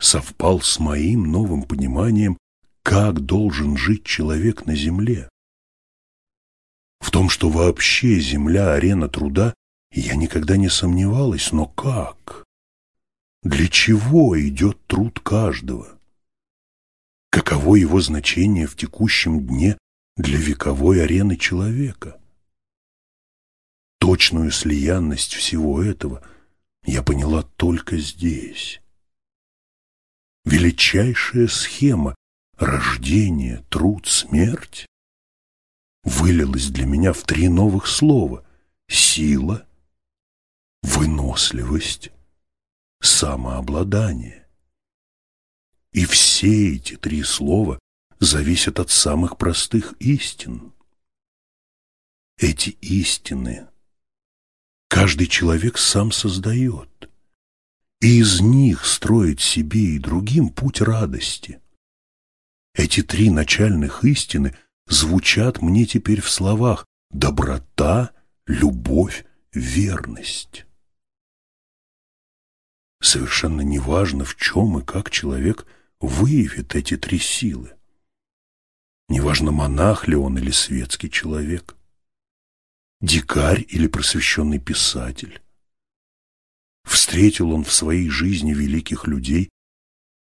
совпал с моим новым пониманием, как должен жить человек на земле. В том, что вообще земля – арена труда, я никогда не сомневалась, но как? Для чего идет труд каждого? Каково его значение в текущем дне для вековой арены человека? Точную слиянность всего этого я поняла только здесь. Величайшая схема рождение, труд, смерть вылилась для меня в три новых слова – сила, выносливость, самообладание. И все эти три слова зависят от самых простых истин. Эти истины каждый человек сам создает, и из них строит себе и другим путь радости. Эти три начальных истины звучат мне теперь в словах «доброта», «любовь», «верность». Совершенно неважно, в чем и как человек – выявит эти три силы. Неважно, монах ли он или светский человек, дикарь или просвещенный писатель. Встретил он в своей жизни великих людей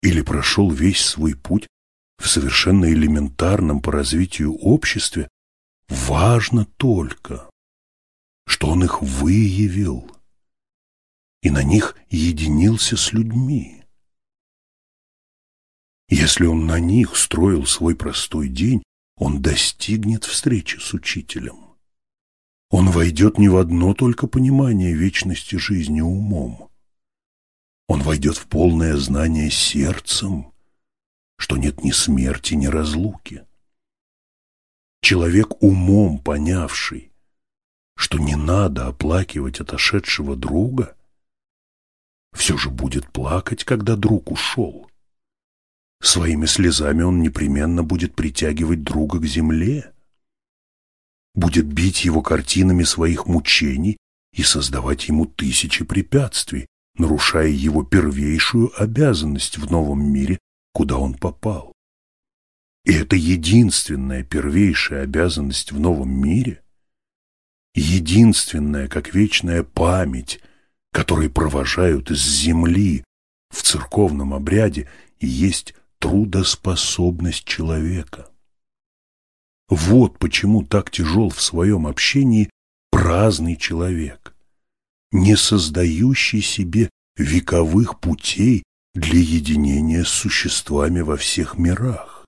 или прошел весь свой путь в совершенно элементарном по развитию обществе, важно только, что он их выявил и на них единился с людьми. Если он на них строил свой простой день, он достигнет встречи с учителем. Он войдет не в одно только понимание вечности жизни умом. Он войдет в полное знание сердцем, что нет ни смерти, ни разлуки. Человек умом понявший, что не надо оплакивать отошедшего друга, все же будет плакать, когда друг ушел. Своими слезами он непременно будет притягивать друга к земле, будет бить его картинами своих мучений и создавать ему тысячи препятствий, нарушая его первейшую обязанность в новом мире, куда он попал. И это единственная первейшая обязанность в новом мире, единственная, как вечная память, которой провожают из земли в церковном обряде, и есть трудоспособность человека. Вот почему так тяжел в своем общении праздный человек, не создающий себе вековых путей для единения с существами во всех мирах.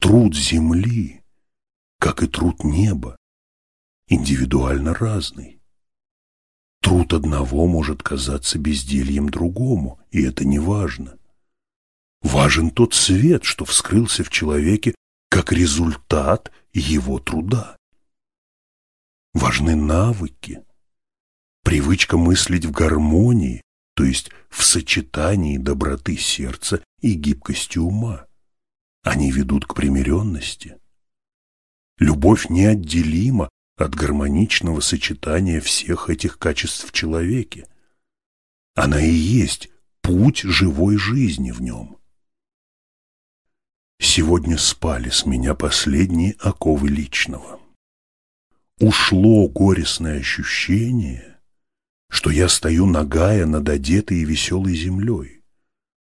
Труд земли, как и труд неба, индивидуально разный. Труд одного может казаться бездельем другому, и это не важно. Важен тот свет, что вскрылся в человеке как результат его труда. Важны навыки, привычка мыслить в гармонии, то есть в сочетании доброты сердца и гибкости ума. Они ведут к примиренности. Любовь неотделима от гармоничного сочетания всех этих качеств в человеке. Она и есть путь живой жизни в нем. Сегодня спали с меня последние оковы личного. Ушло горестное ощущение, что я стою нагая над одетой и веселой землей.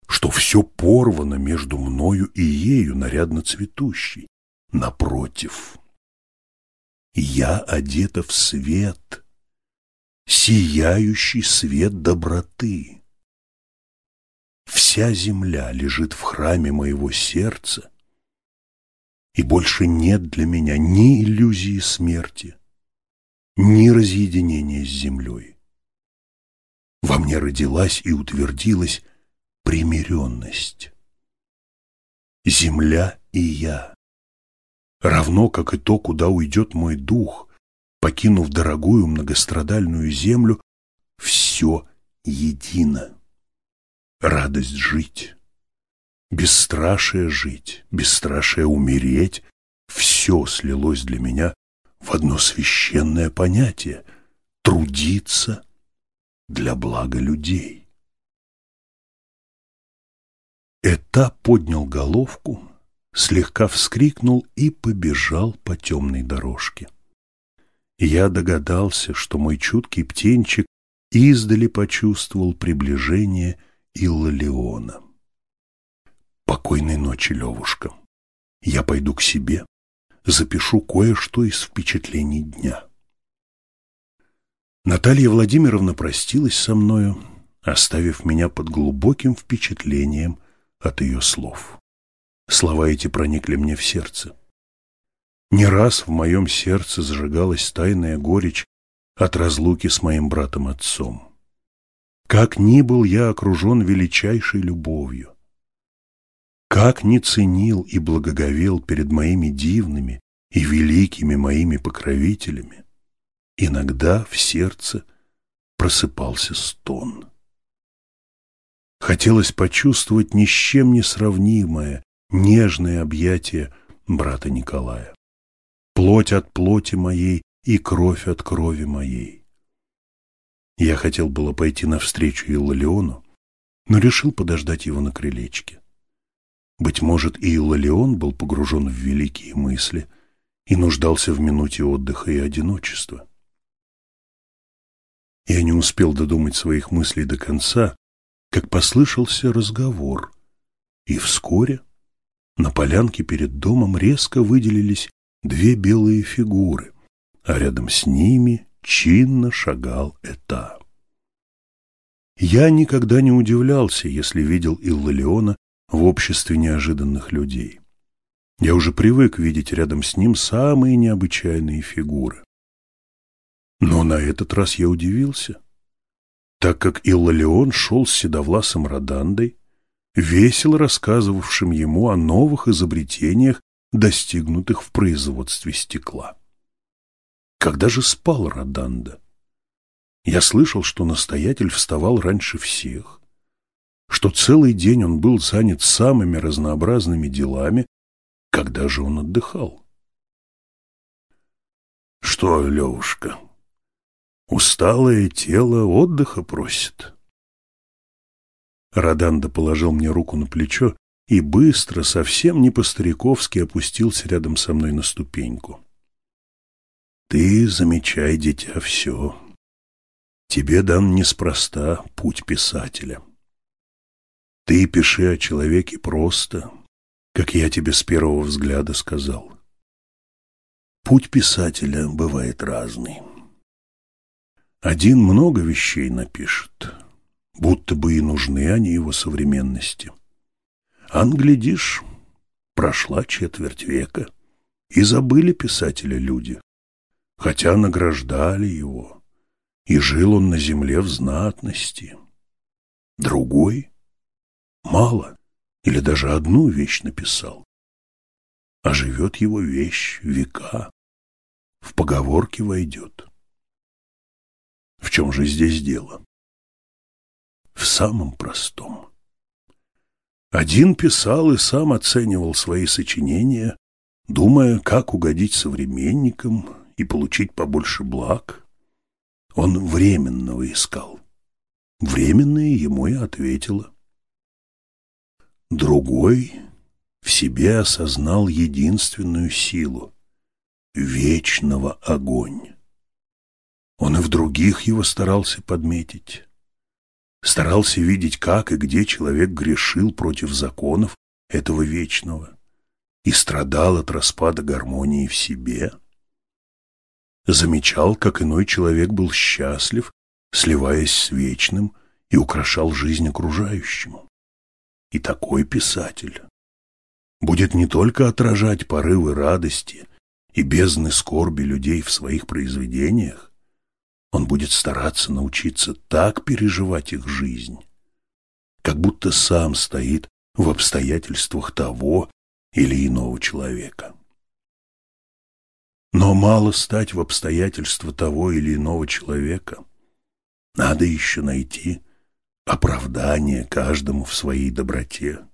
что все порвано между мною и ею, нарядно цветущей. Напротив, я одета в свет, сияющий свет доброты. Вся земля лежит в храме моего сердца, и больше нет для меня ни иллюзии смерти, ни разъединения с землей. Во мне родилась и утвердилась примиренность. Земля и я, равно как и то, куда уйдет мой дух, покинув дорогую многострадальную землю, все едино. Радость жить, бесстрашие жить, бесстрашие умереть, все слилось для меня в одно священное понятие — трудиться для блага людей. Эта поднял головку, слегка вскрикнул и побежал по темной дорожке. Я догадался, что мой чуткий птенчик издали почувствовал приближение Иллалиона. Покойной ночи, Левушка. Я пойду к себе, запишу кое-что из впечатлений дня. Наталья Владимировна простилась со мною, оставив меня под глубоким впечатлением от ее слов. Слова эти проникли мне в сердце. Не раз в моем сердце зажигалась тайная горечь от разлуки с моим братом-отцом. Как ни был я окружен величайшей любовью, как ни ценил и благоговел перед моими дивными и великими моими покровителями, иногда в сердце просыпался стон. Хотелось почувствовать ни с чем не сравнимое, нежное объятие брата Николая. Плоть от плоти моей и кровь от крови моей. Я хотел было пойти навстречу Иллалиону, но решил подождать его на крылечке. Быть может, и Иллалион был погружен в великие мысли и нуждался в минуте отдыха и одиночества. Я не успел додумать своих мыслей до конца, как послышался разговор, и вскоре на полянке перед домом резко выделились две белые фигуры, а рядом с ними чинно шагал Эта. Я никогда не удивлялся, если видел Иллалиона в обществе неожиданных людей. Я уже привык видеть рядом с ним самые необычайные фигуры. Но на этот раз я удивился так как Иллалион шел с седовласым Родандой, весело рассказывавшим ему о новых изобретениях, достигнутых в производстве стекла. Когда же спал Роданда? Я слышал, что настоятель вставал раньше всех, что целый день он был занят самыми разнообразными делами, когда же он отдыхал? — Что, Левушка, Усталое тело отдыха просит. Роданда положил мне руку на плечо и быстро, совсем не по-стариковски опустился рядом со мной на ступеньку. Ты замечай, дитя, все. Тебе дан неспроста путь писателя. Ты пиши о человеке просто, как я тебе с первого взгляда сказал. Путь писателя бывает разный. Один много вещей напишет, будто бы и нужны они его современности. Ан, прошла четверть века, и забыли писателя люди, хотя награждали его, и жил он на земле в знатности. Другой мало или даже одну вещь написал, а живет его вещь века, в поговорке войдет. В чем же здесь дело? В самом простом. Один писал и сам оценивал свои сочинения, думая, как угодить современникам и получить побольше благ. Он временного искал. Временное ему и ответило. Другой в себе осознал единственную силу — вечного огонь. Он и в других его старался подметить. старался видеть, как и где человек грешил против законов этого вечного и страдал от распада гармонии в себе. Замечал, как иной человек был счастлив, сливаясь с вечным и украшал жизнь окружающему. И такой писатель будет не только отражать порывы радости и бездны скорби людей в своих произведениях, он будет стараться научиться так переживать их жизнь, как будто сам стоит в обстоятельствах того или иного человека. Но мало стать в обстоятельства того или иного человека. Надо еще найти оправдание каждому в своей доброте.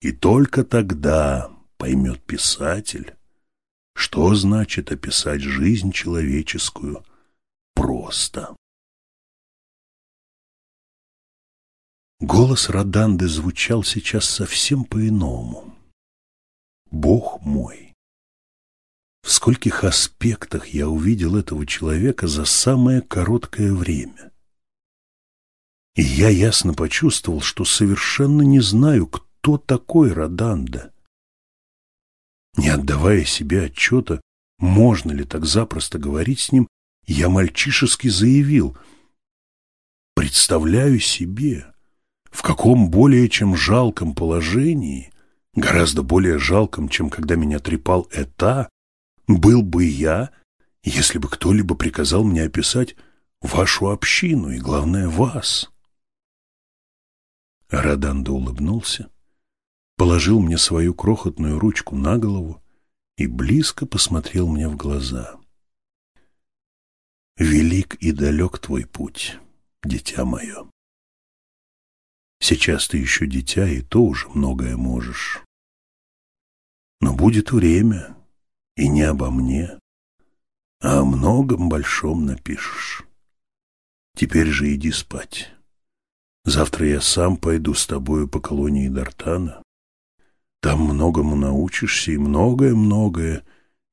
И только тогда поймет писатель, что значит описать жизнь человеческую просто. Голос Роданды звучал сейчас совсем по-иному. Бог мой! В скольких аспектах я увидел этого человека за самое короткое время. И я ясно почувствовал, что совершенно не знаю, кто такой Роданда. Не отдавая себе отчета, можно ли так запросто говорить с ним, я мальчишески заявил, представляю себе, в каком более чем жалком положении, гораздо более жалком, чем когда меня трепал это, был бы я, если бы кто-либо приказал мне описать вашу общину и, главное, вас. Раданда улыбнулся, положил мне свою крохотную ручку на голову и близко посмотрел мне в глаза. «Велик и далек твой путь, дитя мое. Сейчас ты еще дитя, и то уже многое можешь. Но будет время, и не обо мне, а о многом большом напишешь. Теперь же иди спать. Завтра я сам пойду с тобою по колонии Дартана. Там многому научишься и многое-многое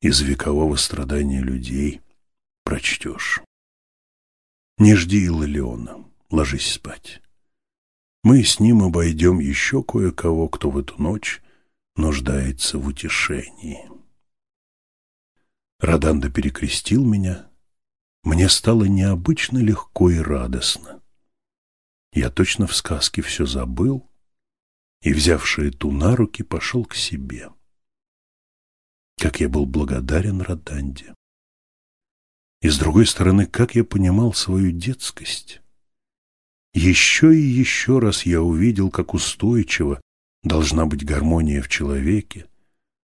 из векового страдания людей прочтешь. Не жди Иллиона, ложись спать. Мы с ним обойдем еще кое-кого, кто в эту ночь нуждается в утешении. Раданда перекрестил меня. Мне стало необычно легко и радостно. Я точно в сказке все забыл и, взявший ту на руки, пошел к себе. Как я был благодарен Раданде. И с другой стороны, как я понимал свою детскость. Еще и еще раз я увидел, как устойчиво должна быть гармония в человеке,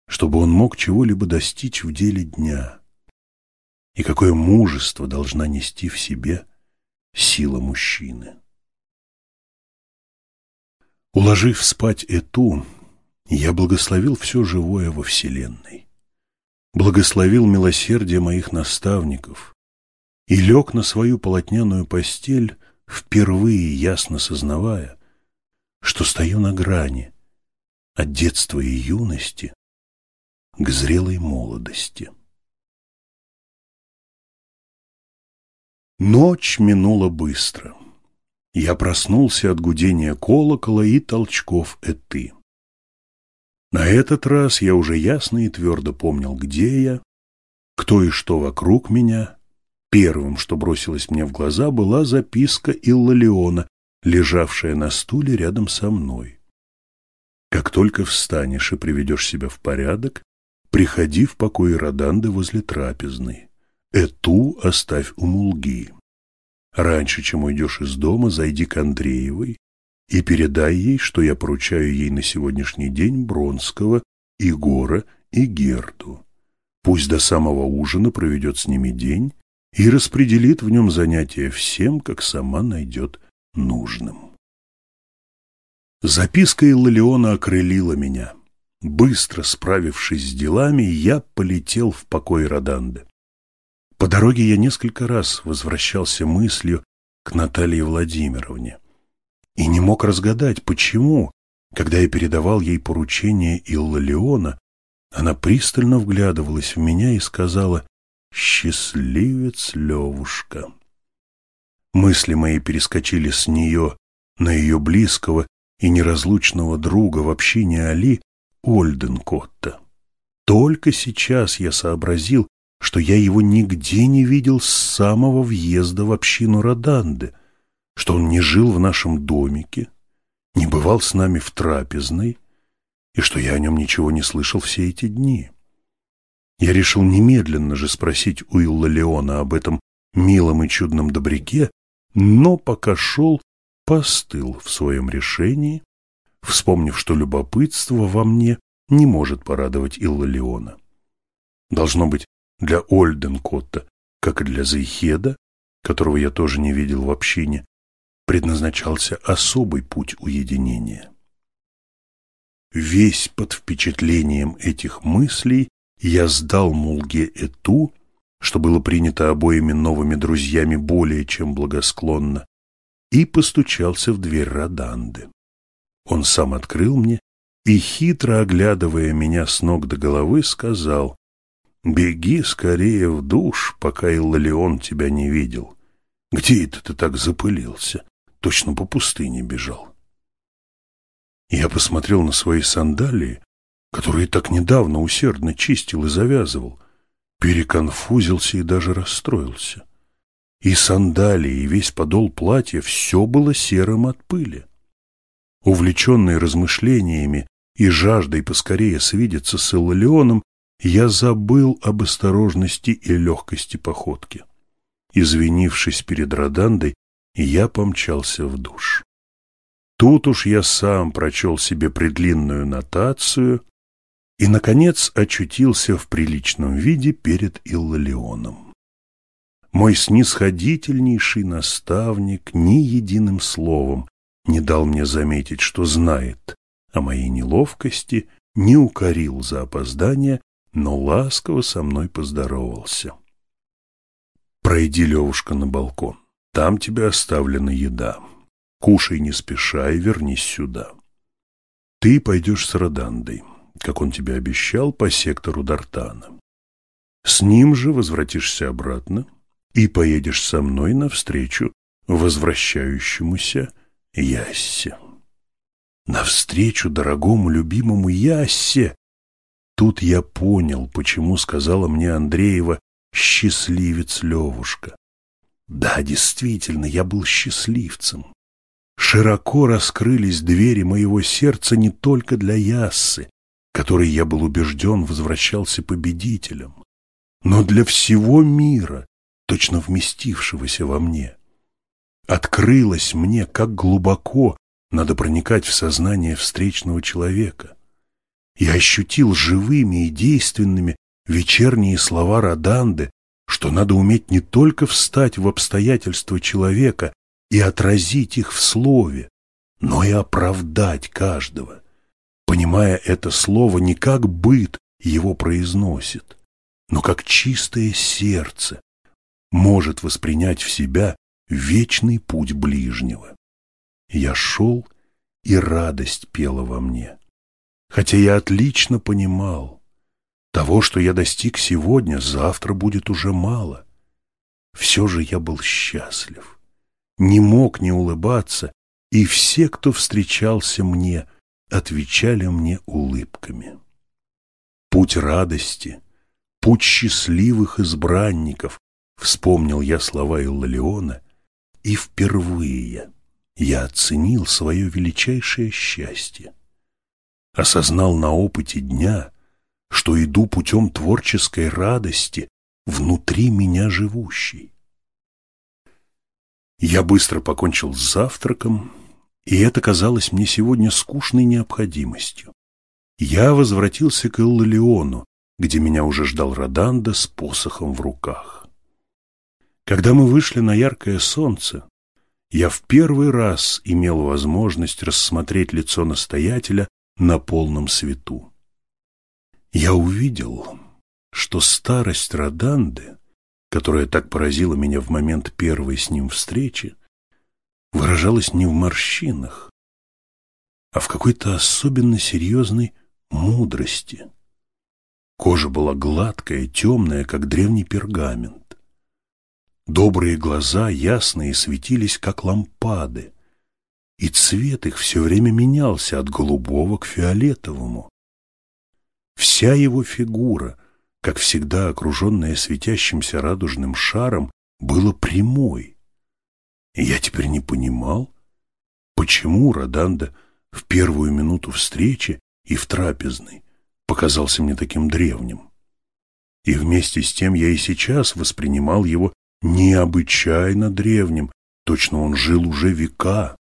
чтобы он мог чего-либо достичь в деле дня, и какое мужество должна нести в себе сила мужчины. Уложив спать Эту, я благословил все живое во Вселенной, благословил милосердие моих наставников и лег на свою полотняную постель, впервые ясно сознавая, что стою на грани от детства и юности к зрелой молодости. Ночь минула быстро. Я проснулся от гудения колокола и толчков эты. На этот раз я уже ясно и твердо помнил, где я, кто и что вокруг меня, Первым, что бросилось мне в глаза, была записка Иллалиона, лежавшая на стуле рядом со мной. Как только встанешь и приведешь себя в порядок, приходи в покой Роданды возле трапезной. Эту оставь у Мулги. Раньше, чем уйдешь из дома, зайди к Андреевой и передай ей, что я поручаю ей на сегодняшний день Бронского, Егора и Герду. Пусть до самого ужина проведет с ними день, и распределит в нем занятия всем, как сама найдет нужным. Записка Иллиона окрылила меня. Быстро справившись с делами, я полетел в покой Роданды. По дороге я несколько раз возвращался мыслью к Наталье Владимировне и не мог разгадать, почему, когда я передавал ей поручение Иллиона, она пристально вглядывалась в меня и сказала Счастливец Левушка. Мысли мои перескочили с нее на ее близкого и неразлучного друга в общине Али Ольденкотта. Только сейчас я сообразил, что я его нигде не видел с самого въезда в общину Роданды, что он не жил в нашем домике, не бывал с нами в трапезной, и что я о нем ничего не слышал все эти дни. Я решил немедленно же спросить Уилла Леона об этом милом и чудном добряке, но пока шел, постыл в своем решении, вспомнив, что любопытство во мне не может порадовать Илла Леона. Должно быть, для Ольденкотта, как и для Зайхеда, которого я тоже не видел в общине, предназначался особый путь уединения. Весь под впечатлением этих мыслей я сдал Мулге Эту, что было принято обоими новыми друзьями более чем благосклонно, и постучался в дверь Роданды. Он сам открыл мне и, хитро оглядывая меня с ног до головы, сказал, «Беги скорее в душ, пока Иллалион тебя не видел. Где это ты так запылился? Точно по пустыне бежал». Я посмотрел на свои сандалии, которые так недавно усердно чистил и завязывал, переконфузился и даже расстроился. И сандалии, и весь подол платья — все было серым от пыли. Увлеченный размышлениями и жаждой поскорее свидеться с Иллионом, я забыл об осторожности и легкости походки. Извинившись перед Родандой, я помчался в душ. Тут уж я сам прочел себе предлинную нотацию и, наконец, очутился в приличном виде перед Иллалионом. Мой снисходительнейший наставник ни единым словом не дал мне заметить, что знает о моей неловкости, не укорил за опоздание, но ласково со мной поздоровался. «Пройди, Левушка, на балкон. Там тебе оставлена еда. Кушай не спеша и вернись сюда. Ты пойдешь с Родандой как он тебе обещал, по сектору Дартана. С ним же возвратишься обратно и поедешь со мной навстречу возвращающемуся Яссе. Навстречу дорогому любимому Яссе! Тут я понял, почему сказала мне Андреева «счастливец Левушка». Да, действительно, я был счастливцем. Широко раскрылись двери моего сердца не только для Яссы, который, я был убежден, возвращался победителем, но для всего мира, точно вместившегося во мне. Открылось мне, как глубоко надо проникать в сознание встречного человека. Я ощутил живыми и действенными вечерние слова Роданды, что надо уметь не только встать в обстоятельства человека и отразить их в слове, но и оправдать каждого понимая это слово не как быт его произносит, но как чистое сердце может воспринять в себя вечный путь ближнего. Я шел, и радость пела во мне. Хотя я отлично понимал, того, что я достиг сегодня, завтра будет уже мало. Все же я был счастлив, не мог не улыбаться, и все, кто встречался мне, отвечали мне улыбками. Путь радости, путь счастливых избранников, вспомнил я слова Иллалиона, и впервые я оценил свое величайшее счастье. Осознал на опыте дня, что иду путем творческой радости внутри меня живущей. Я быстро покончил с завтраком и это казалось мне сегодня скучной необходимостью. Я возвратился к Иллалиону, где меня уже ждал Роданда с посохом в руках. Когда мы вышли на яркое солнце, я в первый раз имел возможность рассмотреть лицо настоятеля на полном свету. Я увидел, что старость Роданды, которая так поразила меня в момент первой с ним встречи, выражалась не в морщинах, а в какой-то особенно серьезной мудрости. Кожа была гладкая, темная, как древний пергамент. Добрые глаза ясные светились, как лампады, и цвет их все время менялся от голубого к фиолетовому. Вся его фигура, как всегда окруженная светящимся радужным шаром, была прямой. И я теперь не понимал, почему Роданда в первую минуту встречи и в трапезной показался мне таким древним. И вместе с тем я и сейчас воспринимал его необычайно древним, точно он жил уже века.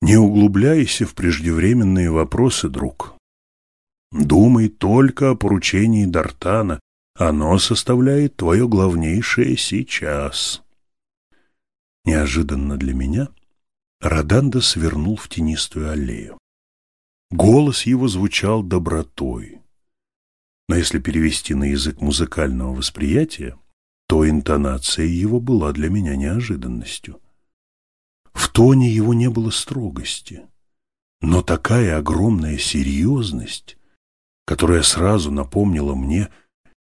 Не углубляйся в преждевременные вопросы, друг. Думай только о поручении Д'Артана, оно составляет твое главнейшее сейчас. Неожиданно для меня Роданда свернул в тенистую аллею. Голос его звучал добротой. Но если перевести на язык музыкального восприятия, то интонация его была для меня неожиданностью. В тоне его не было строгости, но такая огромная серьезность, которая сразу напомнила мне,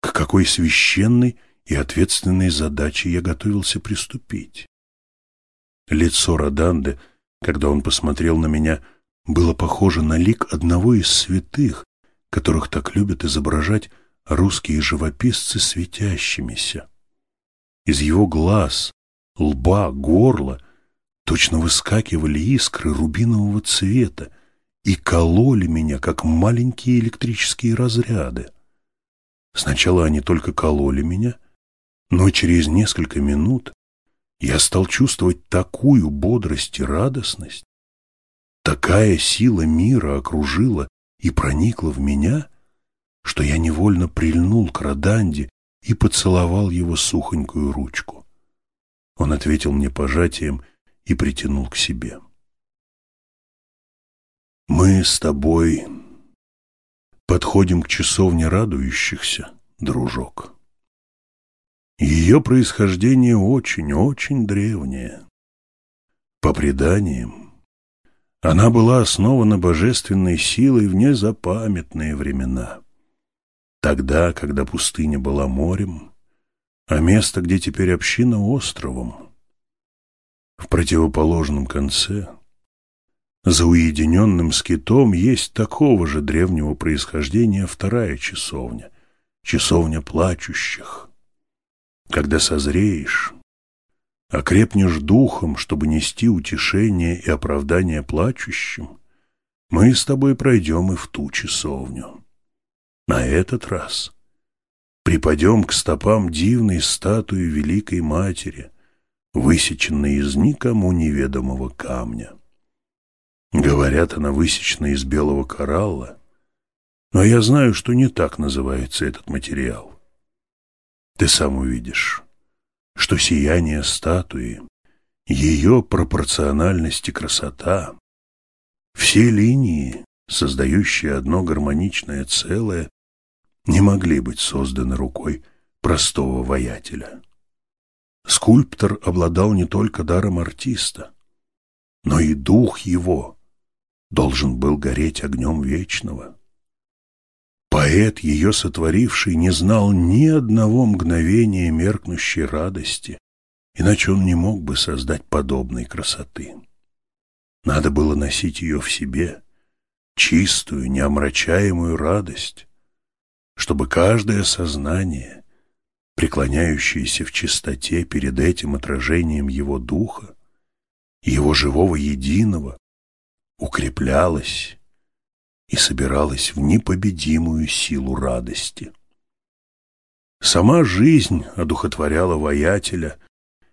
к какой священной и ответственной задаче я готовился приступить. Лицо Роданды, когда он посмотрел на меня, было похоже на лик одного из святых, которых так любят изображать русские живописцы светящимися. Из его глаз, лба, горла точно выскакивали искры рубинового цвета и кололи меня, как маленькие электрические разряды. Сначала они только кололи меня, но через несколько минут я стал чувствовать такую бодрость и радостность, такая сила мира окружила и проникла в меня, что я невольно прильнул к Роданде и поцеловал его сухонькую ручку. Он ответил мне пожатием и притянул к себе. «Мы с тобой подходим к часовне радующихся, дружок». Ее происхождение очень-очень древнее. По преданиям, она была основана божественной силой в незапамятные времена. Тогда, когда пустыня была морем, а место, где теперь община, островом. В противоположном конце, за уединенным скитом, есть такого же древнего происхождения вторая часовня, часовня плачущих. Когда созреешь, окрепнешь духом, чтобы нести утешение и оправдание плачущим, мы с тобой пройдем и в ту часовню. На этот раз припадем к стопам дивной статуи Великой Матери, высеченной из никому неведомого камня. Говорят, она высечена из белого коралла, но я знаю, что не так называется этот материал. Ты сам увидишь, что сияние статуи, ее пропорциональность и красота, все линии, создающие одно гармоничное целое, не могли быть созданы рукой простого воятеля. Скульптор обладал не только даром артиста, но и дух его должен был гореть огнем вечного. Поэт, ее сотворивший, не знал ни одного мгновения меркнущей радости, иначе он не мог бы создать подобной красоты. Надо было носить ее в себе, чистую, неомрачаемую радость, чтобы каждое сознание, преклоняющееся в чистоте перед этим отражением его духа, его живого единого, укреплялось и собиралась в непобедимую силу радости. Сама жизнь одухотворяла воятеля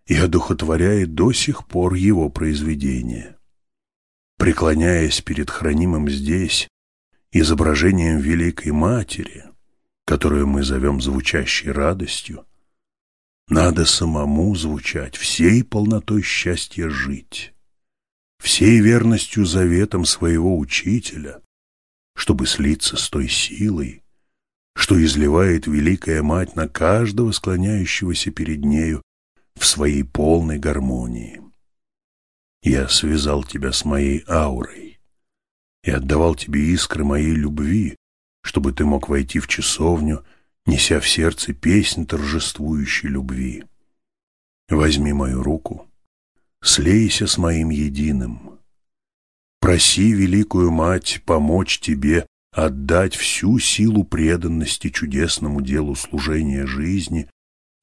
и одухотворяет до сих пор его произведения. Преклоняясь перед хранимым здесь изображением Великой Матери, которую мы зовем звучащей радостью, надо самому звучать всей полнотой счастья жить, всей верностью заветам своего учителя, чтобы слиться с той силой, что изливает Великая Мать на каждого склоняющегося перед нею в своей полной гармонии. Я связал тебя с моей аурой и отдавал тебе искры моей любви, чтобы ты мог войти в часовню, неся в сердце песнь торжествующей любви. Возьми мою руку, слейся с моим единым. Проси великую мать помочь тебе отдать всю силу преданности чудесному делу служения жизни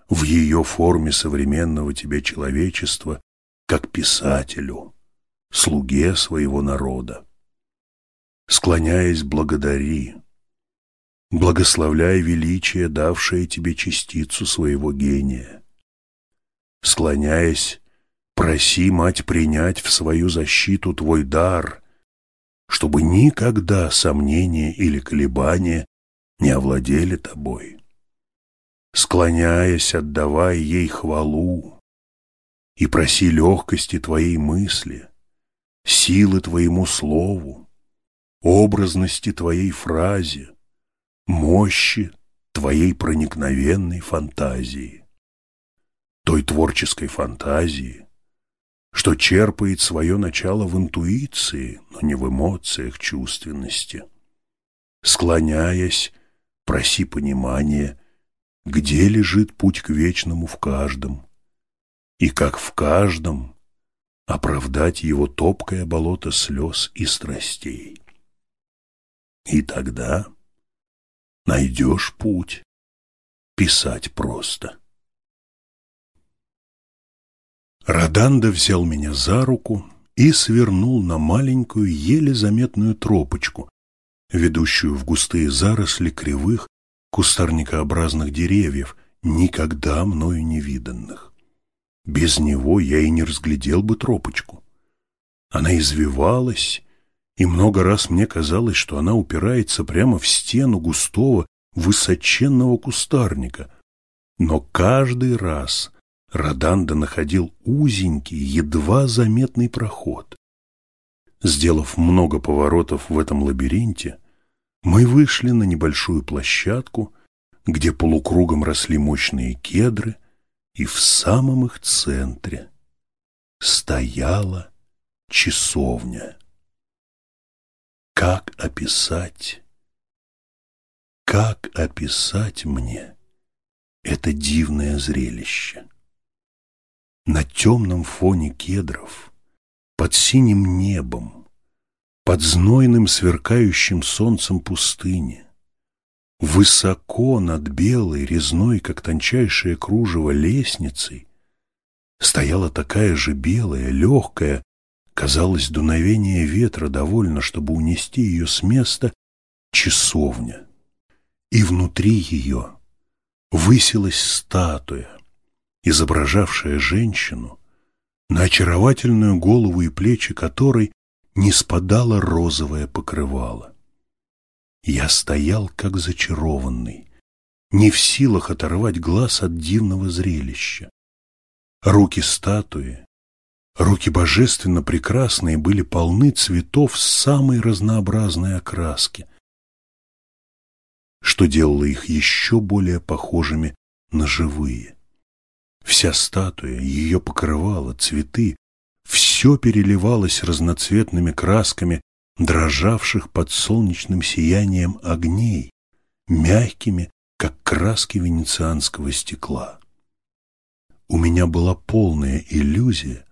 в ее форме современного тебе человечества, как писателю, слуге своего народа. Склоняясь, благодари, благословляй величие, давшее тебе частицу своего гения. Склоняясь, проси, мать, принять в свою защиту твой дар, чтобы никогда сомнения или колебания не овладели тобой. Склоняясь, отдавай ей хвалу и проси легкости твоей мысли, силы твоему слову, образности твоей фразе, мощи твоей проникновенной фантазии, той творческой фантазии, что черпает свое начало в интуиции, но не в эмоциях чувственности. Склоняясь, проси понимания, где лежит путь к вечному в каждом, и как в каждом оправдать его топкое болото слез и страстей. И тогда найдешь путь писать просто. Роданда взял меня за руку и свернул на маленькую, еле заметную тропочку, ведущую в густые заросли кривых, кустарникообразных деревьев, никогда мною не виданных. Без него я и не разглядел бы тропочку. Она извивалась, и много раз мне казалось, что она упирается прямо в стену густого, высоченного кустарника. Но каждый раз Роданда находил узенький, едва заметный проход. Сделав много поворотов в этом лабиринте, мы вышли на небольшую площадку, где полукругом росли мощные кедры, и в самом их центре стояла часовня. Как описать, как описать мне это дивное зрелище? На темном фоне кедров, под синим небом, под знойным сверкающим солнцем пустыни, высоко над белой, резной, как тончайшее кружево, лестницей, стояла такая же белая, легкая, Казалось, дуновение ветра довольно, чтобы унести ее с места часовня. И внутри ее высилась статуя, изображавшая женщину, на очаровательную голову и плечи которой не спадало розовое покрывало. Я стоял как зачарованный, не в силах оторвать глаз от дивного зрелища. Руки статуи Руки божественно прекрасные были полны цветов самой разнообразной окраски, что делало их еще более похожими на живые. Вся статуя, ее покрывала, цветы, все переливалось разноцветными красками дрожавших под солнечным сиянием огней, мягкими, как краски венецианского стекла. У меня была полная иллюзия,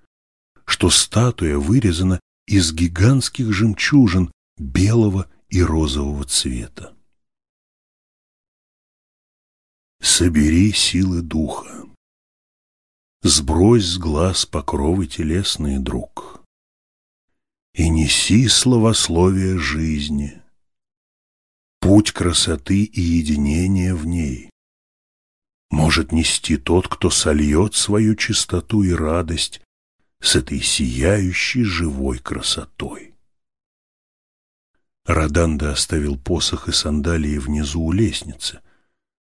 что статуя вырезана из гигантских жемчужин белого и розового цвета. Собери силы духа. Сбрось с глаз покровы телесные, друг, И неси словословие жизни, Путь красоты и единения в ней. Может нести тот, кто сольет свою чистоту и радость с этой сияющей живой красотой. Роданда оставил посох и сандалии внизу у лестницы.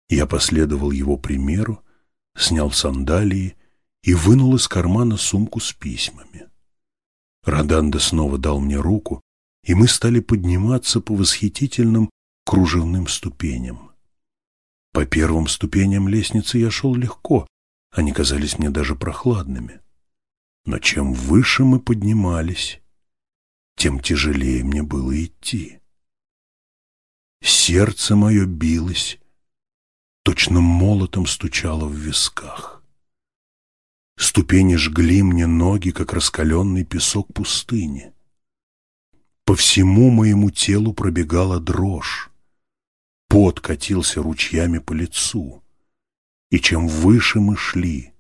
Я последовал его примеру, снял сандалии и вынул из кармана сумку с письмами. Роданда снова дал мне руку, и мы стали подниматься по восхитительным кружевным ступеням. По первым ступеням лестницы я шел легко, они казались мне даже прохладными. Но чем выше мы поднимались, тем тяжелее мне было идти. Сердце мое билось точно молотом стучало в висках. Ступени жгли мне ноги, как раскаленный песок пустыни. По всему моему телу пробегала дрожь. Пот катился ручьями по лицу. И чем выше мы шли,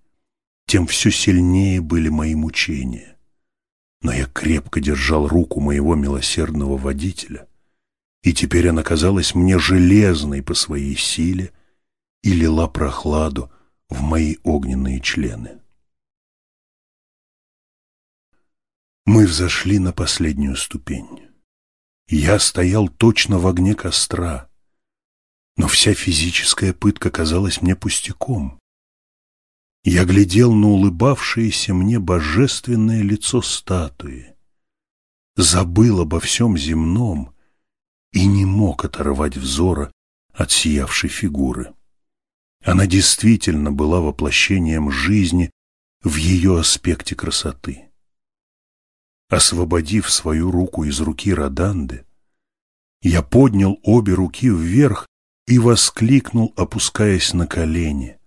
тем все сильнее были мои мучения. Но я крепко держал руку моего милосердного водителя, и теперь она казалась мне железной по своей силе и лила прохладу в мои огненные члены. Мы взошли на последнюю ступень. Я стоял точно в огне костра, но вся физическая пытка казалась мне пустяком. Я глядел на улыбавшееся мне божественное лицо статуи, забыл обо всем земном и не мог оторвать взора от сиявшей фигуры. Она действительно была воплощением жизни в ее аспекте красоты. Освободив свою руку из руки Роданды, я поднял обе руки вверх и воскликнул, опускаясь на колени.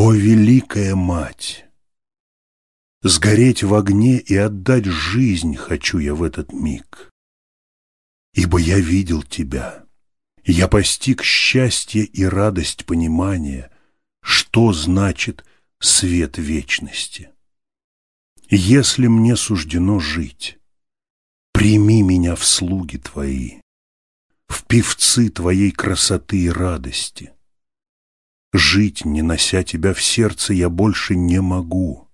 «О, Великая Мать! Сгореть в огне и отдать жизнь хочу я в этот миг, ибо я видел Тебя». Я постиг счастье и радость понимания, что значит свет вечности. Если мне суждено жить, прими меня в слуги Твои, в певцы Твоей красоты и радости. Жить, не нося Тебя в сердце, я больше не могу.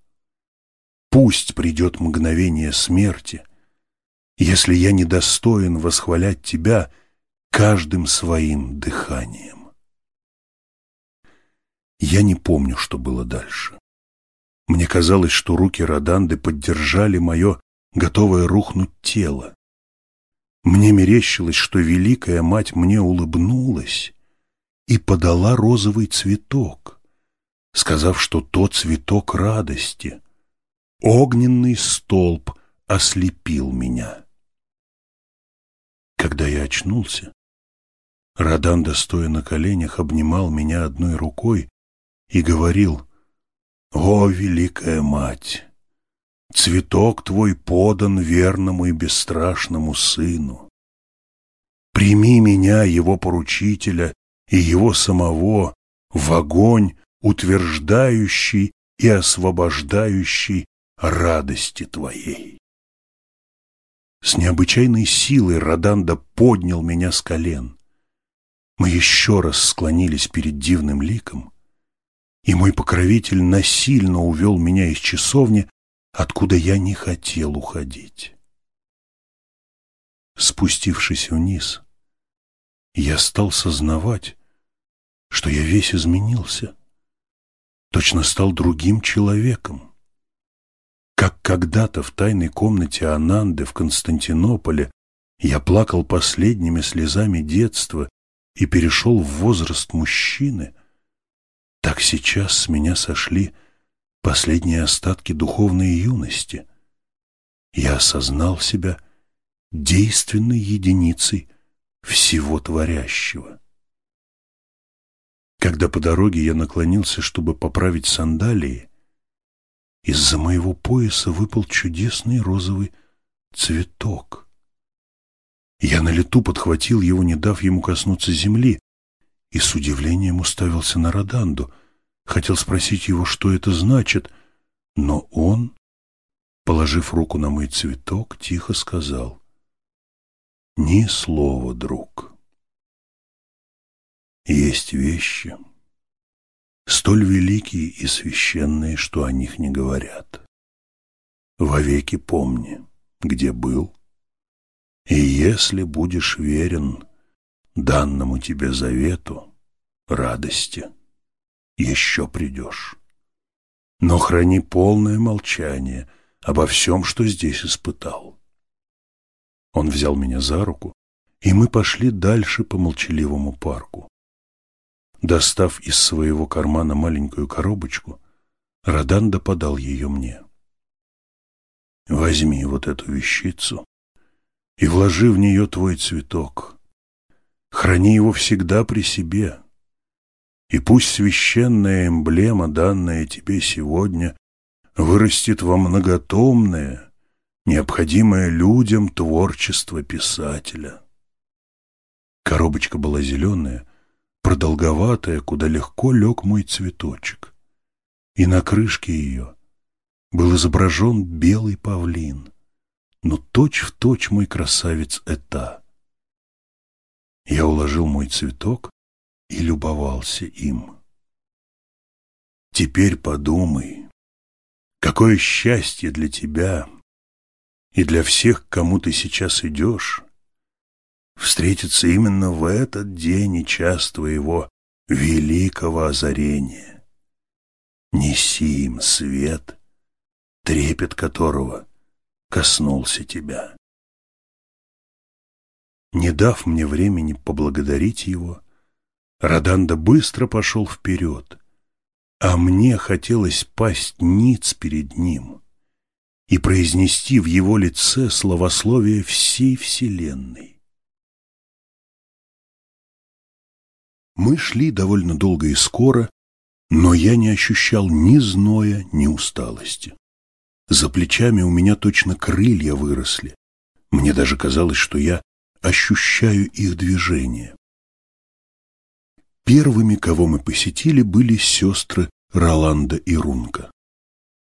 Пусть придет мгновение смерти, если я недостоин восхвалять Тебя каждым своим дыханием. Я не помню, что было дальше. Мне казалось, что руки Роданды поддержали мое готовое рухнуть тело. Мне мерещилось, что Великая Мать мне улыбнулась и подала розовый цветок, сказав, что тот цветок радости. Огненный столб ослепил меня. Когда я очнулся, Родан, стоя на коленях, обнимал меня одной рукой и говорил, «О, Великая Мать, цветок твой подан верному и бесстрашному сыну. Прими меня, его поручителя, и его самого в огонь, утверждающий и освобождающий радости твоей». С необычайной силой Роданда поднял меня с колен. Мы еще раз склонились перед дивным ликом, и мой покровитель насильно увел меня из часовни, откуда я не хотел уходить. Спустившись вниз, я стал сознавать, что я весь изменился, точно стал другим человеком. Как когда-то в тайной комнате Ананды в Константинополе я плакал последними слезами детства и перешел в возраст мужчины, так сейчас с меня сошли последние остатки духовной юности. Я осознал себя действенной единицей всего творящего. Когда по дороге я наклонился, чтобы поправить сандалии, из-за моего пояса выпал чудесный розовый цветок — я на лету подхватил его, не дав ему коснуться земли, и с удивлением уставился на Роданду. Хотел спросить его, что это значит, но он, положив руку на мой цветок, тихо сказал «Ни слова, друг. Есть вещи, столь великие и священные, что о них не говорят. Вовеки помни, где был, и если будешь верен данному тебе завету, радости, еще придешь. Но храни полное молчание обо всем, что здесь испытал. Он взял меня за руку, и мы пошли дальше по молчаливому парку. Достав из своего кармана маленькую коробочку, Роданда подал ее мне. «Возьми вот эту вещицу и вложи в нее твой цветок. Храни его всегда при себе. И пусть священная эмблема, данная тебе сегодня, вырастет во многотомное, необходимое людям творчество писателя. Коробочка была зеленая, продолговатая, куда легко лег мой цветочек. И на крышке ее был изображен белый павлин, но точь-в-точь мой красавец Эта. Я уложил мой цветок и любовался им. Теперь подумай, какое счастье для тебя и для всех, к кому ты сейчас идешь, встретиться именно в этот день и час твоего великого озарения. Неси им свет, трепет которого коснулся тебя. Не дав мне времени поблагодарить его, Роданда быстро пошел вперед, а мне хотелось пасть ниц перед ним и произнести в его лице словословие всей вселенной. Мы шли довольно долго и скоро, но я не ощущал ни зноя, ни усталости. За плечами у меня точно крылья выросли. Мне даже казалось, что я ощущаю их движение. Первыми, кого мы посетили, были сестры Роланда и Рунка.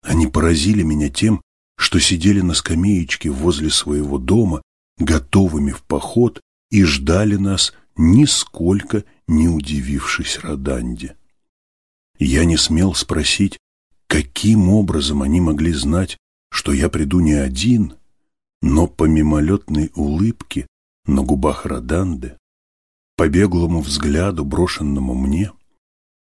Они поразили меня тем, что сидели на скамеечке возле своего дома, готовыми в поход, и ждали нас, нисколько не удивившись Роданде. Я не смел спросить, каким образом они могли знать, что я приду не один, но по мимолетной улыбке на губах Роданды по беглому взгляду, брошенному мне,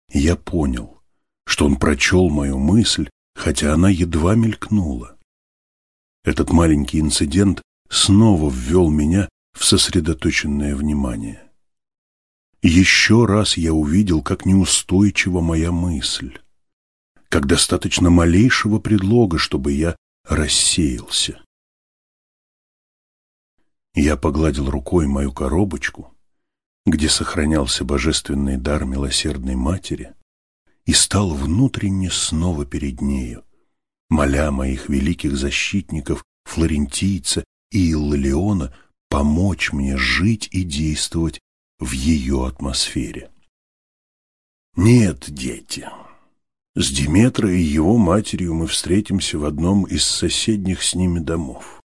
я понял, что он прочел мою мысль, хотя она едва мелькнула. Этот маленький инцидент снова ввел меня в сосредоточенное внимание. Еще раз я увидел, как неустойчива моя мысль, как достаточно малейшего предлога, чтобы я рассеялся. Я погладил рукой мою коробочку, где сохранялся божественный дар милосердной матери, и стал внутренне снова перед нею, моля моих великих защитников Флорентийца и Иллиона помочь мне жить и действовать в ее атмосфере. Нет, дети, с Диметрой и его матерью мы встретимся в одном из соседних с ними домов.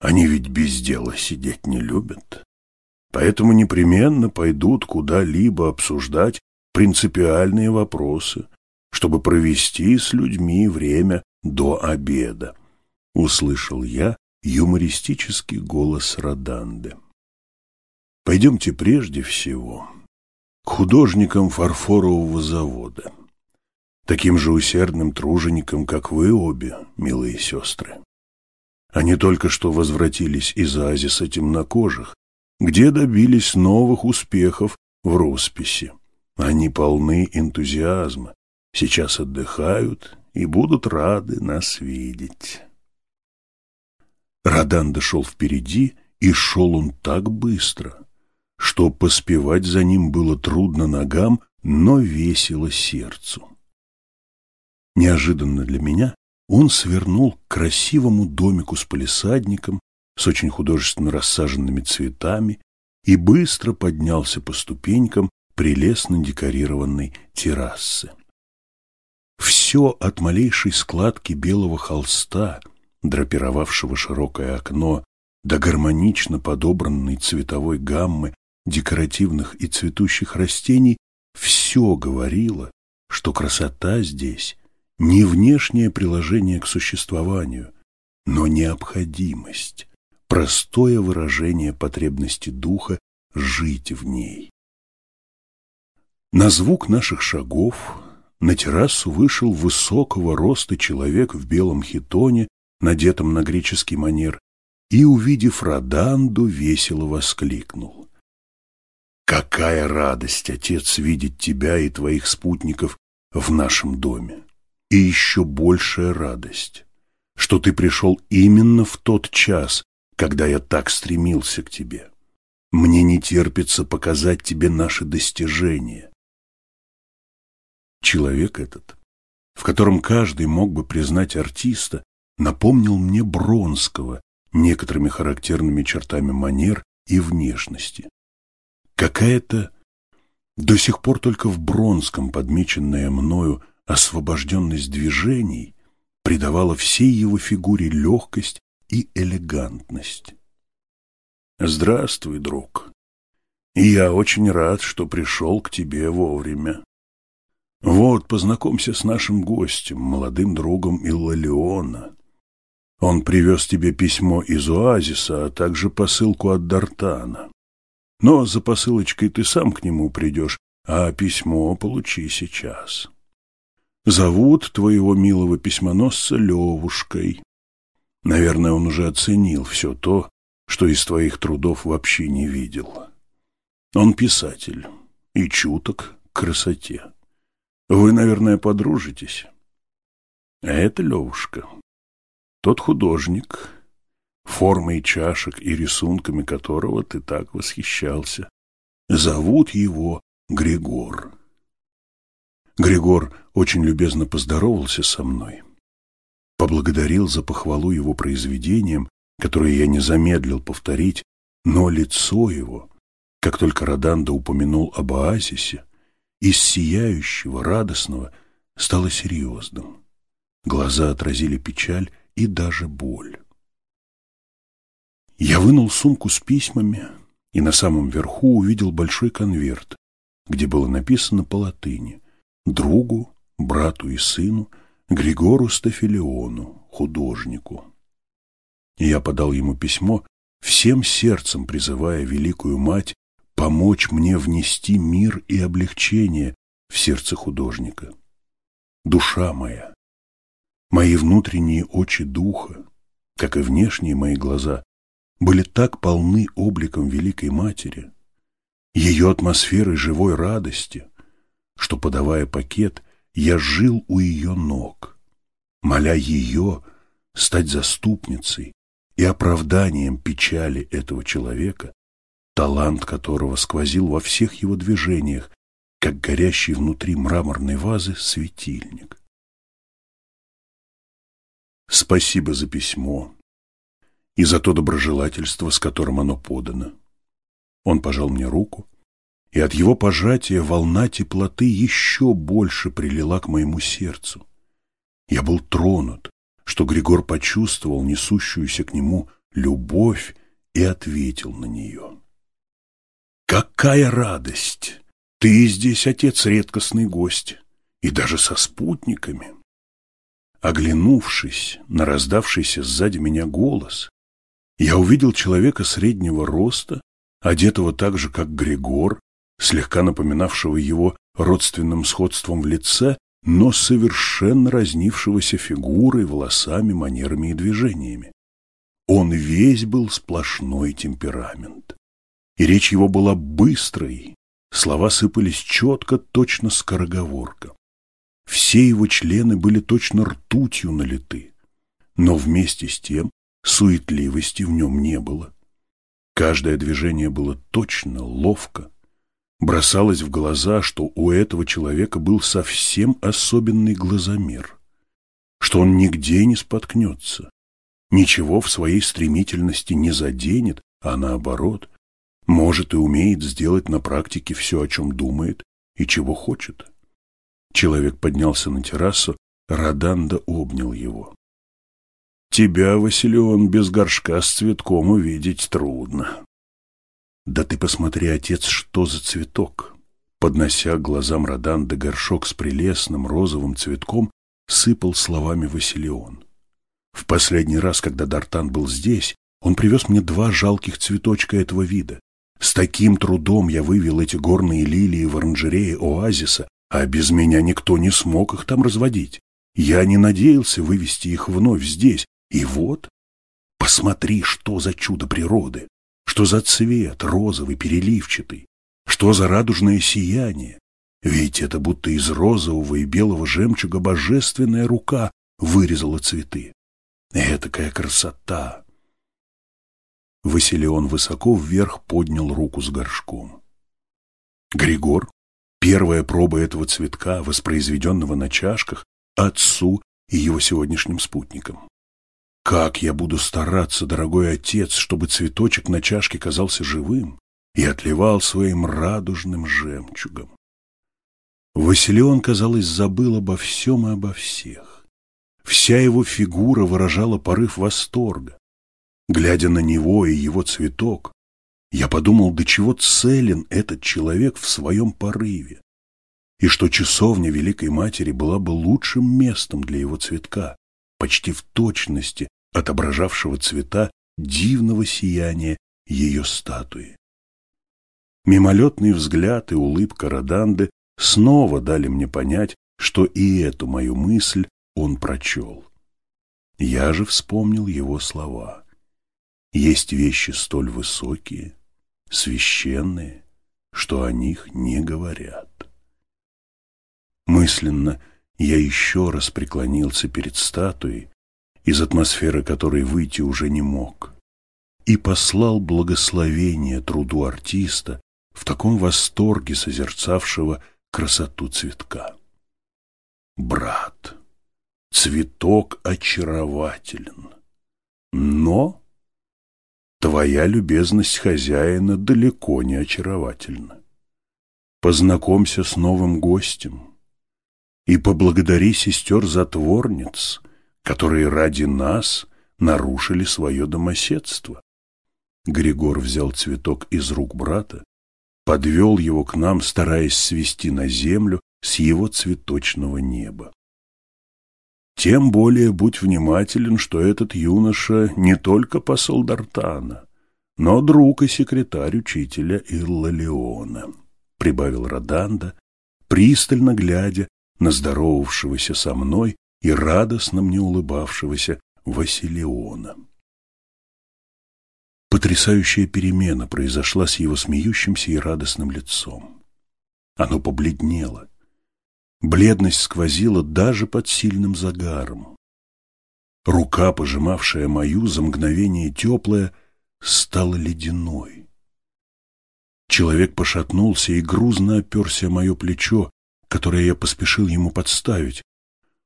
Они ведь без дела сидеть не любят поэтому непременно пойдут куда-либо обсуждать принципиальные вопросы, чтобы провести с людьми время до обеда. Услышал я юмористический голос Роданды. Пойдемте прежде всего к художникам фарфорового завода, таким же усердным труженикам, как вы обе, милые сестры. Они только что возвратились из оазиса темнокожих где добились новых успехов в росписи. Они полны энтузиазма, сейчас отдыхают и будут рады нас видеть. Радан дошел впереди, и шел он так быстро, что поспевать за ним было трудно ногам, но весело сердцу. Неожиданно для меня он свернул к красивому домику с палисадником, с очень художественно рассаженными цветами и быстро поднялся по ступенькам прелестно декорированной террасы. Все от малейшей складки белого холста, драпировавшего широкое окно, до гармонично подобранной цветовой гаммы декоративных и цветущих растений, все говорило, что красота здесь не внешнее приложение к существованию, но необходимость, простое выражение потребности духа жить в ней. На звук наших шагов на террасу вышел высокого роста человек в белом хитоне, надетом на греческий манер, и, увидев Роданду, весело воскликнул. «Какая радость, отец, видеть тебя и твоих спутников в нашем доме! И еще большая радость, что ты пришел именно в тот час, когда я так стремился к тебе. Мне не терпится показать тебе наши достижения. Человек этот, в котором каждый мог бы признать артиста, напомнил мне Бронского некоторыми характерными чертами манер и внешности. Какая-то до сих пор только в Бронском подмеченная мною освобожденность движений придавала всей его фигуре легкость и элегантность. «Здравствуй, друг. И я очень рад, что пришел к тебе вовремя. Вот, познакомься с нашим гостем, молодым другом Иллалиона. Он привез тебе письмо из Оазиса, а также посылку от Дартана. Но за посылочкой ты сам к нему придешь, а письмо получи сейчас. Зовут твоего милого письмоносца Левушкой. Наверное, он уже оценил все то, что из твоих трудов вообще не видел. Он писатель и чуток к красоте. Вы, наверное, подружитесь. А это Левушка, тот художник, формой чашек и рисунками которого ты так восхищался. Зовут его Григор. Григор очень любезно поздоровался со мной, поблагодарил за похвалу его произведениям, которые я не замедлил повторить, но лицо его, как только Роданда упомянул об оазисе, из сияющего, радостного стало серьезным. Глаза отразили печаль и даже боль. Я вынул сумку с письмами и на самом верху увидел большой конверт, где было написано по латыни «Другу, брату и сыну, Григору Стафилиону, художнику». Я подал ему письмо, всем сердцем призывая Великую Мать помочь мне внести мир и облегчение в сердце художника. Душа моя, мои внутренние очи духа, как и внешние мои глаза, были так полны обликом Великой Матери, ее атмосферой живой радости, что, подавая пакет, я жил у ее ног, моля ее стать заступницей и оправданием печали этого человека, талант которого сквозил во всех его движениях, как горящий внутри мраморной вазы светильник. Спасибо за письмо, и за то доброжелательство, с которым оно подано. Он пожал мне руку, и от его пожатия волна теплоты еще больше прилила к моему сердцу. Я был тронут, что Григор почувствовал несущуюся к нему любовь и ответил на нее. «Какая радость! Ты здесь, отец, редкостный гость, и даже со спутниками!» Оглянувшись на раздавшийся сзади меня голос, я увидел человека среднего роста, одетого так же, как Григор, слегка напоминавшего его родственным сходством в лице, но совершенно разнившегося фигурой, волосами, манерами и движениями. Он весь был сплошной темперамент. И речь его была быстрой, слова сыпались четко, точно скороговорка. Все его члены были точно ртутью налиты, но вместе с тем суетливости в нем не было. Каждое движение было точно, ловко. Бросалось в глаза, что у этого человека был совсем особенный глазомер, что он нигде не споткнется, ничего в своей стремительности не заденет, а наоборот, может и умеет сделать на практике все, о чем думает и чего хочет. Человек поднялся на террасу, Роданда обнял его. Тебя, Василион, без горшка с цветком увидеть трудно. Да ты посмотри, отец, что за цветок. Поднося к глазам Роданда горшок с прелестным розовым цветком, сыпал словами Василион. В последний раз, когда Дартан был здесь, он привез мне два жалких цветочка этого вида. С таким трудом я вывел эти горные лилии в оранжерее оазиса, а без меня никто не смог их там разводить. Я не надеялся вывести их вновь здесь, и вот, посмотри, что за чудо природы, что за цвет розовый, переливчатый, что за радужное сияние. Ведь это будто из розового и белого жемчуга божественная рука вырезала цветы. Этакая красота! Василион высоко вверх поднял руку с горшком. Григор Первая проба этого цветка, воспроизведенного на чашках, отцу и его сегодняшним спутникам. Как я буду стараться, дорогой отец, чтобы цветочек на чашке казался живым и отливал своим радужным жемчугом. Василион, казалось, забыл обо всем и обо всех. Вся его фигура выражала порыв восторга. Глядя на него и его цветок, я подумал, до чего целен этот человек в своем порыве, и что часовня Великой Матери была бы лучшим местом для его цветка, почти в точности отображавшего цвета дивного сияния ее статуи. Мимолетный взгляд и улыбка Роданды снова дали мне понять, что и эту мою мысль он прочел. Я же вспомнил его слова. Есть вещи столь высокие, священные, что о них не говорят. Мысленно я еще раз преклонился перед статуей, из атмосферы которой выйти уже не мог, и послал благословение труду артиста в таком восторге созерцавшего красоту цветка. Брат, цветок очарователен, но твоя любезность хозяина далеко не очаровательна. Познакомься с новым гостем и поблагодари сестер-затворниц, которые ради нас нарушили свое домоседство. Григор взял цветок из рук брата подвел его к нам, стараясь свести на землю с его цветочного неба. Тем более будь внимателен, что этот юноша не только посол Д'Артана, но друг и секретарь учителя Иллалиона, прибавил Роданда, пристально глядя на здоровавшегося со мной и радостно мне улыбавшегося Василиона. Потрясающая перемена произошла с его смеющимся и радостным лицом. Оно побледнело. Бледность сквозила даже под сильным загаром. Рука, пожимавшая мою за мгновение теплая, стала ледяной. Человек пошатнулся и грузно оперся о мое плечо, которое я поспешил ему подставить.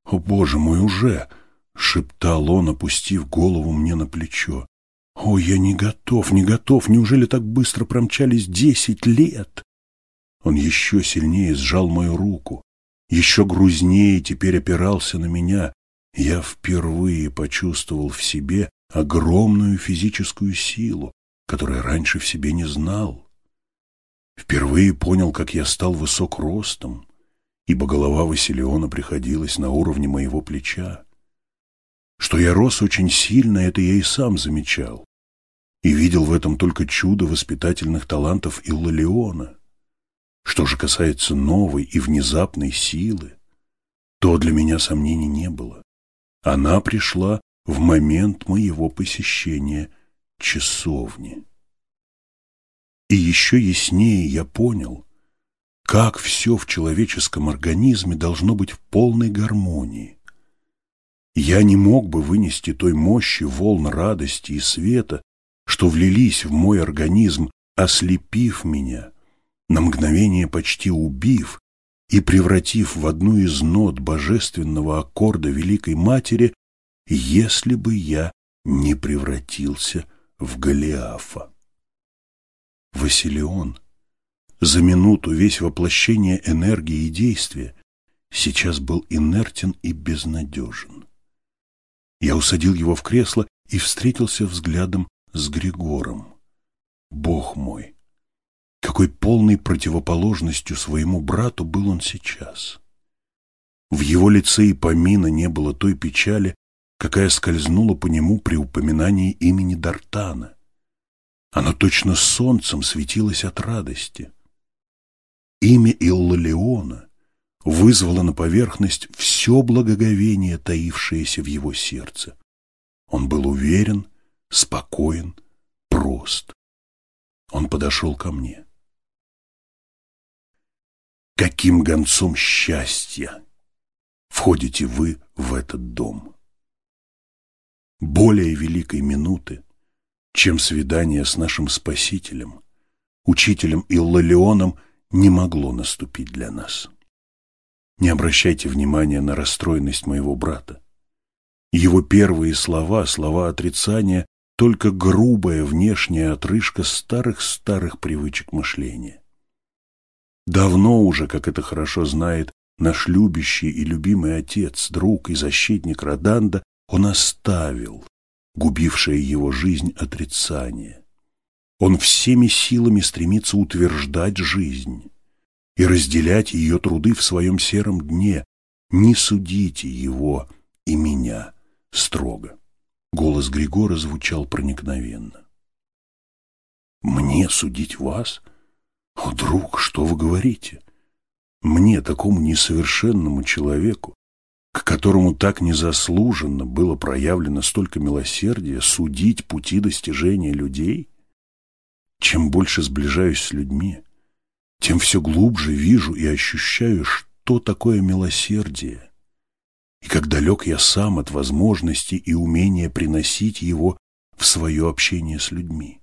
«О, Боже мой, уже!» — шептал он, опустив голову мне на плечо. О, я не готов, не готов. Неужели так быстро промчались десять лет? Он еще сильнее сжал мою руку, еще грузнее теперь опирался на меня. Я впервые почувствовал в себе огромную физическую силу, которой раньше в себе не знал. Впервые понял, как я стал высок ростом, ибо голова Василиона приходилась на уровне моего плеча. Что я рос очень сильно, это я и сам замечал. И видел в этом только чудо воспитательных талантов Иллалиона. Что же касается новой и внезапной силы, то для меня сомнений не было. Она пришла в момент моего посещения часовни. И еще яснее я понял, как все в человеческом организме должно быть в полной гармонии. Я не мог бы вынести той мощи волн радости и света, что влились в мой организм, ослепив меня, на мгновение почти убив и превратив в одну из нот божественного аккорда Великой Матери, если бы я не превратился в Голиафа. Василион, за минуту весь воплощение энергии и действия, сейчас был инертен и безнадежен. Я усадил его в кресло и встретился взглядом с Григором. Бог мой! Какой полной противоположностью своему брату был он сейчас. В его лице и помина не было той печали, какая скользнула по нему при упоминании имени Дартана. Оно точно солнцем светилось от радости. Имя Иллалиона вызвало на поверхность все благоговение, таившееся в его сердце. Он был уверен, спокоен, прост. Он подошел ко мне. Каким гонцом счастья входите вы в этот дом? Более великой минуты, чем свидание с нашим Спасителем, учителем Иллалионом, не могло наступить для нас. Не обращайте внимания на расстроенность моего брата. Его первые слова, слова отрицания, только грубая внешняя отрыжка старых-старых привычек мышления. Давно уже, как это хорошо знает наш любящий и любимый отец, друг и защитник Роданда, он оставил губившее его жизнь отрицание. Он всеми силами стремится утверждать жизнь и разделять ее труды в своем сером дне. Не судите его и меня строго. Голос Григора звучал проникновенно. «Мне судить вас? О, друг, что вы говорите? Мне, такому несовершенному человеку, к которому так незаслуженно было проявлено столько милосердия, судить пути достижения людей? Чем больше сближаюсь с людьми, тем все глубже вижу и ощущаю, что такое милосердие, и как далек я сам от возможности и умения приносить его в свое общение с людьми.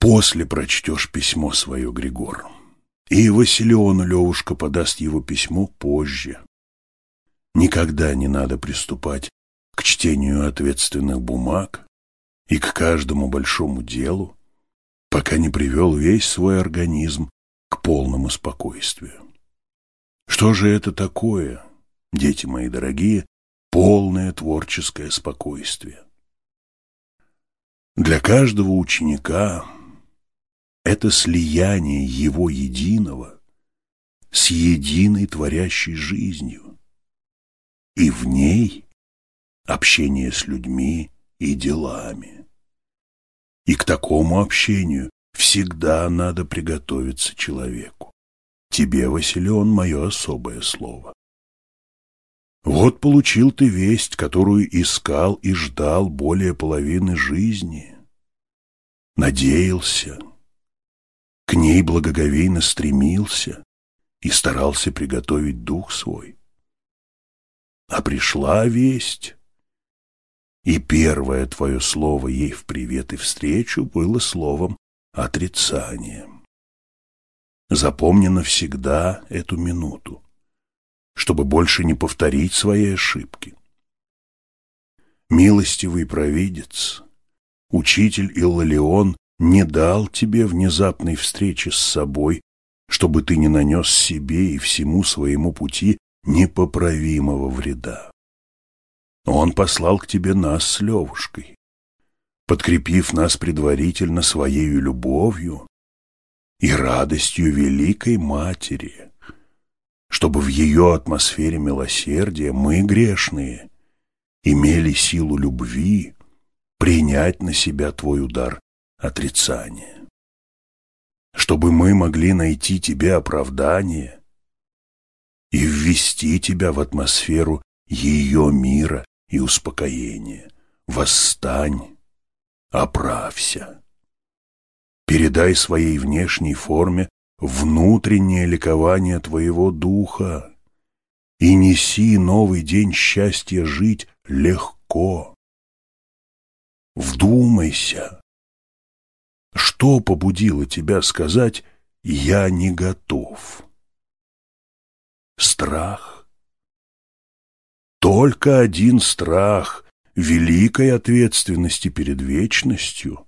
После прочтешь письмо свое, Григор, и Василиону Левушка подаст его письмо позже. Никогда не надо приступать к чтению ответственных бумаг и к каждому большому делу, пока не привел весь свой организм к полному спокойствию. Что же это такое, дети мои дорогие, полное творческое спокойствие? Для каждого ученика это слияние его единого с единой творящей жизнью, и в ней общение с людьми и делами. И к такому общению всегда надо приготовиться человеку. Тебе, Василион, мое особое слово. Вот получил ты весть, которую искал и ждал более половины жизни. Надеялся, к ней благоговейно стремился и старался приготовить дух свой. А пришла весть, и первое твое слово ей в привет и встречу было словом отрицанием. Запомни навсегда эту минуту, чтобы больше не повторить свои ошибки. Милостивый провидец, учитель Иллалион не дал тебе внезапной встречи с собой, чтобы ты не нанес себе и всему своему пути непоправимого вреда. Он послал к тебе нас с Левушкой, подкрепив нас предварительно своей любовью и радостью Великой Матери, чтобы в ее атмосфере милосердия мы, грешные, имели силу любви принять на себя твой удар отрицания, чтобы мы могли найти тебе оправдание и ввести тебя в атмосферу ее мира и успокоения. Восстань, оправься. Передай своей внешней форме внутреннее ликование твоего духа и неси новый день счастья жить легко. Вдумайся, что побудило тебя сказать «я не готов»? Страх. Только один страх великой ответственности перед вечностью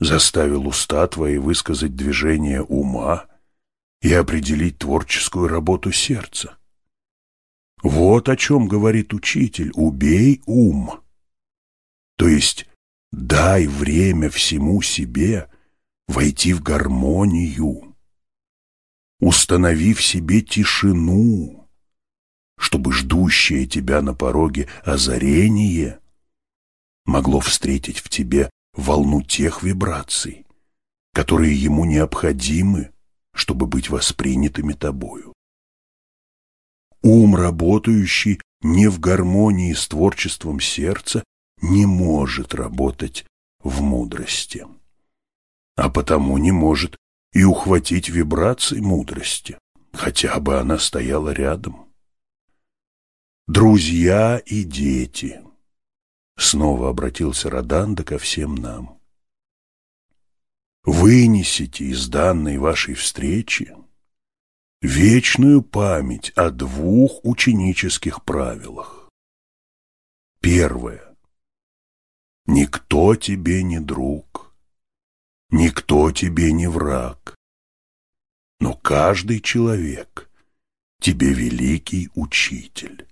заставил уста твои высказать движение ума и определить творческую работу сердца. Вот о чем говорит учитель «убей ум». То есть дай время всему себе войти в гармонию, установи в себе тишину, чтобы ждущее тебя на пороге озарение могло встретить в тебе волну тех вибраций, которые ему необходимы, чтобы быть воспринятыми тобою. Ум, работающий не в гармонии с творчеством сердца, не может работать в мудрости, а потому не может и ухватить вибрации мудрости, хотя бы она стояла рядом. Друзья и дети — Снова обратился Роданда ко всем нам. вынесите из данной вашей встречи вечную память о двух ученических правилах. Первое. Никто тебе не друг, никто тебе не враг, но каждый человек тебе великий учитель.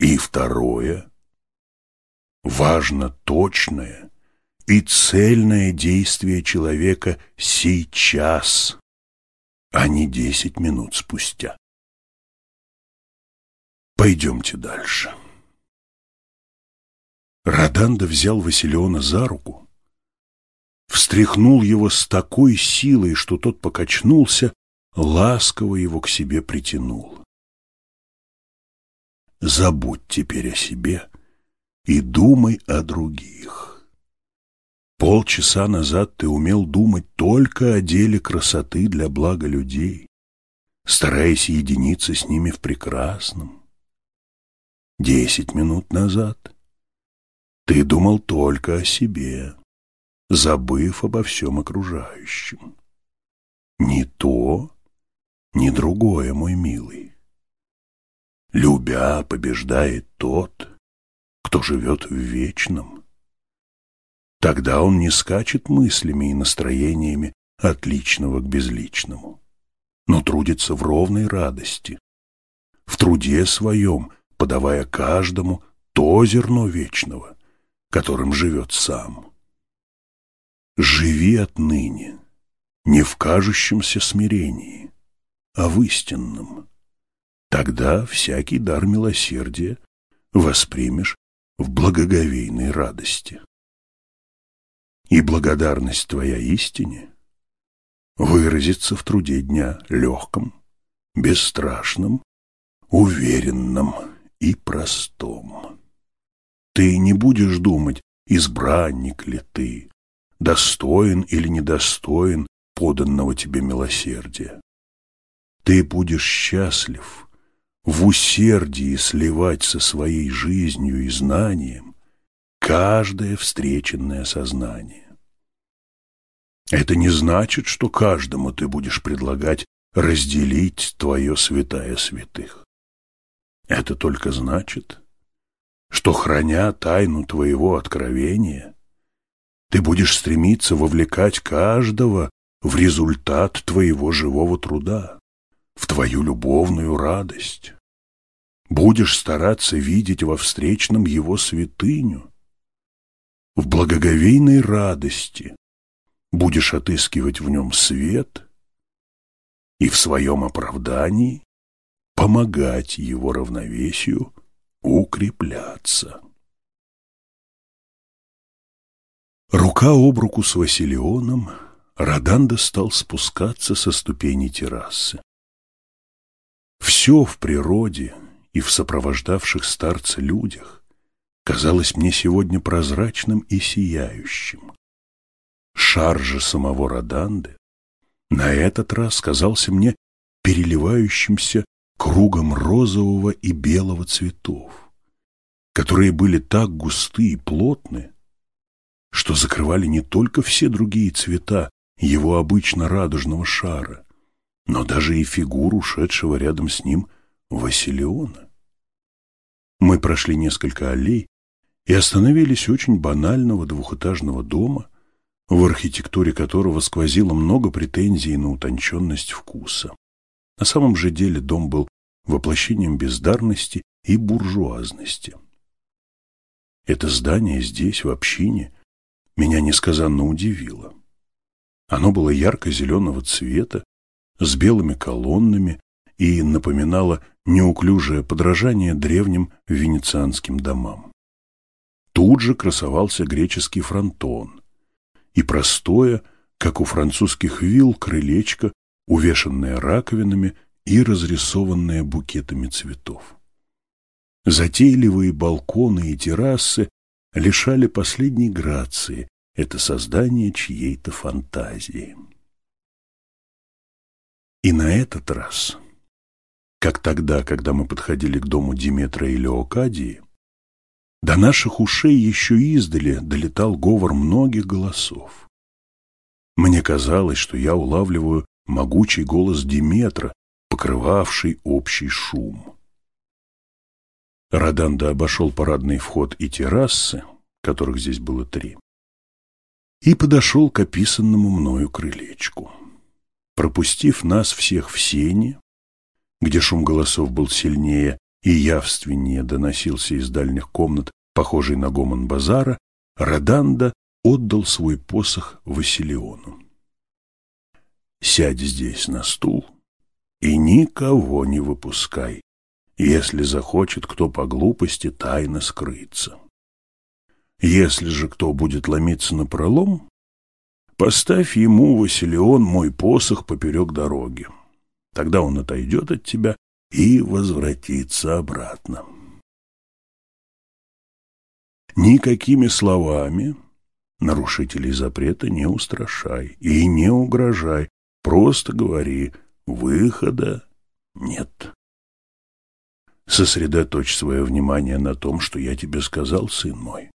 И второе. Важно точное и цельное действие человека сейчас, а не десять минут спустя. Пойдемте дальше. Роданда взял Василиона за руку, встряхнул его с такой силой, что тот покачнулся, ласково его к себе притянул. Забудь теперь о себе и думай о других. Полчаса назад ты умел думать только о деле красоты для блага людей, стараясь единиться с ними в прекрасном. Десять минут назад ты думал только о себе, забыв обо всем окружающем. Ни то, ни другое, мой милый. Любя побеждает тот, кто живет в вечном. Тогда он не скачет мыслями и настроениями от личного к безличному, но трудится в ровной радости, в труде своем, подавая каждому то зерно вечного, которым живет сам. Живи отныне не в кажущемся смирении, а в истинном. Тогда всякий дар милосердия воспримешь в благоговейной радости. И благодарность твоя истине выразится в труде дня легком, бесстрашном, уверенном и простом. Ты не будешь думать, избранник ли ты, достоин или недостоин поданного тебе милосердия. Ты будешь счастлив, в усердии сливать со своей жизнью и знанием каждое встреченное сознание. Это не значит, что каждому ты будешь предлагать разделить твое святая святых. Это только значит, что, храня тайну твоего откровения, ты будешь стремиться вовлекать каждого в результат твоего живого труда, в твою любовную радость будешь стараться видеть во встречном его святыню. В благоговейной радости будешь отыскивать в нем свет и в своем оправдании помогать его равновесию укрепляться. Рука об руку с Василионом, Роданда стал спускаться со ступени террасы. Все в природе — и в сопровождавших старца людях казалось мне сегодня прозрачным и сияющим. Шар же самого Роданды на этот раз казался мне переливающимся кругом розового и белого цветов, которые были так густы и плотны, что закрывали не только все другие цвета его обычно радужного шара, но даже и фигуру, шедшего рядом с ним Василиона. Мы прошли несколько аллей и остановились очень банального двухэтажного дома, в архитектуре которого сквозило много претензий на утонченность вкуса. На самом же деле дом был воплощением бездарности и буржуазности. Это здание здесь, в общине, меня несказанно удивило. Оно было ярко-зеленого цвета, с белыми колоннами и напоминало неуклюжее подражание древним венецианским домам. Тут же красовался греческий фронтон и простое, как у французских вилл, крылечко, увешанное раковинами и разрисованное букетами цветов. Затейливые балконы и террасы лишали последней грации это создание чьей-то фантазии. И на этот раз как тогда, когда мы подходили к дому Диметра и Леокадии, до наших ушей еще издали долетал говор многих голосов. Мне казалось, что я улавливаю могучий голос Диметра, покрывавший общий шум. Роданда обошел парадный вход и террасы, которых здесь было три, и подошел к описанному мною крылечку. Пропустив нас всех в сене, где шум голосов был сильнее и явственнее доносился из дальних комнат, похожий на гомон базара, Роданда отдал свой посох Василиону. «Сядь здесь на стул и никого не выпускай, если захочет кто по глупости тайно скрыться. Если же кто будет ломиться на пролом, поставь ему, Василион, мой посох поперек дороги. Тогда он отойдет от тебя и возвратится обратно. Никакими словами нарушителей запрета не устрашай и не угрожай, просто говори «выхода нет». Сосредоточь свое внимание на том, что я тебе сказал, сын мой.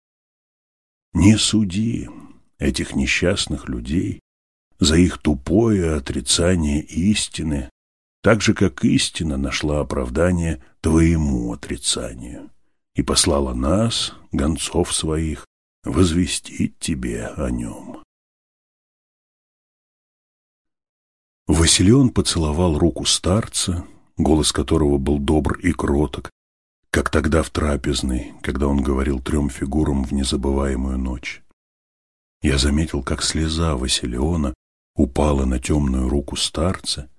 Не суди этих несчастных людей за их тупое отрицание истины, так же, как истина нашла оправдание твоему отрицанию и послала нас, гонцов своих, возвестить тебе о нем. Василион поцеловал руку старца, голос которого был добр и кроток, как тогда в трапезной, когда он говорил трем фигурам в незабываемую ночь. Я заметил, как слеза Василиона упала на темную руку старца,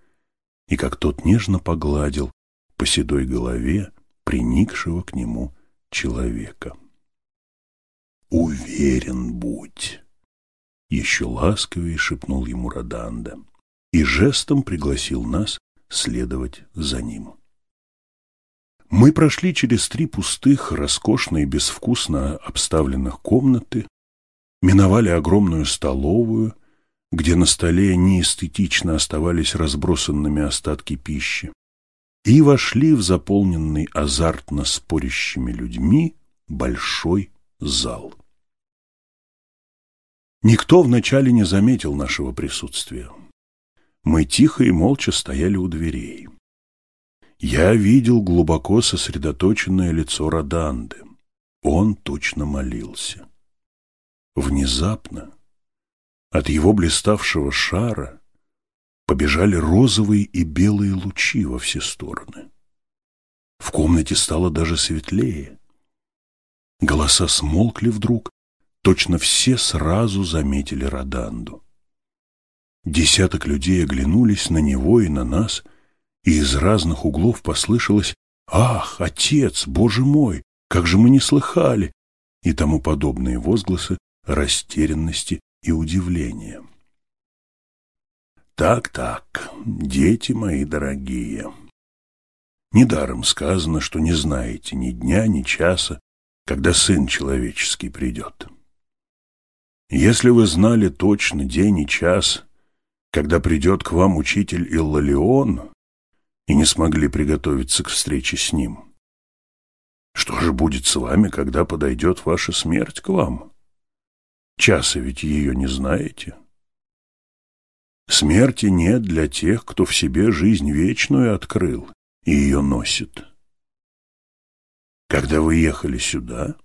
и как тот нежно погладил по седой голове приникшего к нему человека. «Уверен будь!» — еще ласковее шепнул ему Роданда и жестом пригласил нас следовать за ним. Мы прошли через три пустых, роскошно и безвкусно обставленных комнаты, миновали огромную столовую, где на столе неэстетично оставались разбросанными остатки пищи, и вошли в заполненный азартно спорящими людьми большой зал. Никто вначале не заметил нашего присутствия. Мы тихо и молча стояли у дверей. Я видел глубоко сосредоточенное лицо Роданды. Он точно молился. Внезапно от его блиставшего шара побежали розовые и белые лучи во все стороны. В комнате стало даже светлее. Голоса смолкли вдруг, точно все сразу заметили Роданду. Десяток людей оглянулись на него и на нас — и из разных углов послышалось «Ах, отец, боже мой, как же мы не слыхали!» и тому подобные возгласы растерянности и удивления. Так-так, дети мои дорогие, недаром сказано, что не знаете ни дня, ни часа, когда Сын Человеческий придет. Если вы знали точно день и час, когда придет к вам учитель Иллалион, и не смогли приготовиться к встрече с ним. Что же будет с вами, когда подойдет ваша смерть к вам? Часа ведь ее не знаете. Смерти нет для тех, кто в себе жизнь вечную открыл и ее носит. Когда вы ехали сюда,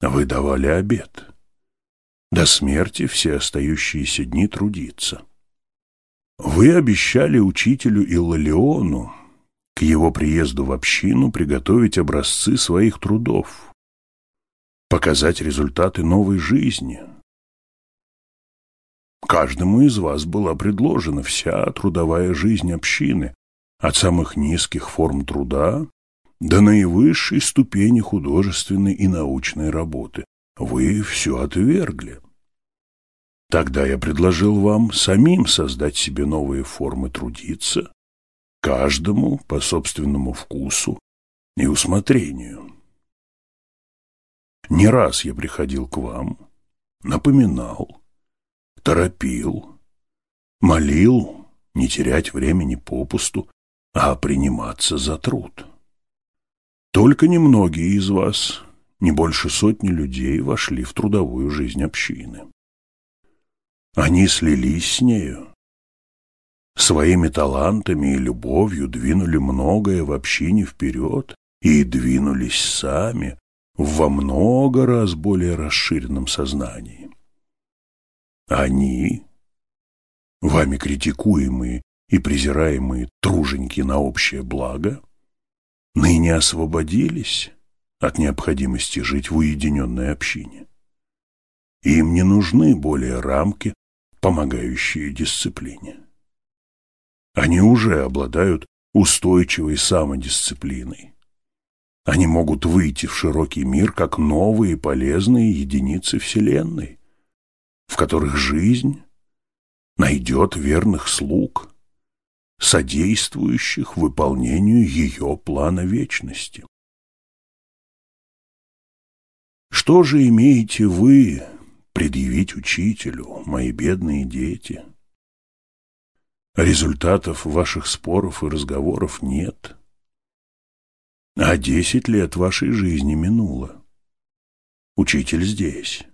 вы давали обед. До смерти все остающиеся дни трудиться. Вы обещали учителю Иллалиону к его приезду в общину приготовить образцы своих трудов, показать результаты новой жизни. Каждому из вас была предложена вся трудовая жизнь общины, от самых низких форм труда до наивысшей ступени художественной и научной работы. Вы все отвергли. Тогда я предложил вам самим создать себе новые формы трудиться, каждому по собственному вкусу и усмотрению. Не раз я приходил к вам, напоминал, торопил, молил не терять времени попусту, а приниматься за труд. Только немногие из вас, не больше сотни людей, вошли в трудовую жизнь общины. Они слились с нею. Своими талантами и любовью двинули многое в общине вперед и двинулись сами во много раз более расширенном сознании. Они, вами критикуемые и презираемые труженики на общее благо, ныне освободились от необходимости жить в уединенной общине. Им не нужны более рамки, помогающие дисциплине. Они уже обладают устойчивой самодисциплиной. Они могут выйти в широкий мир как новые полезные единицы Вселенной, в которых жизнь найдет верных слуг, содействующих выполнению ее плана вечности. Что же имеете вы предъявить учителю, мои бедные дети? Результатов ваших споров и разговоров нет. А десять лет вашей жизни минуло. Учитель здесь.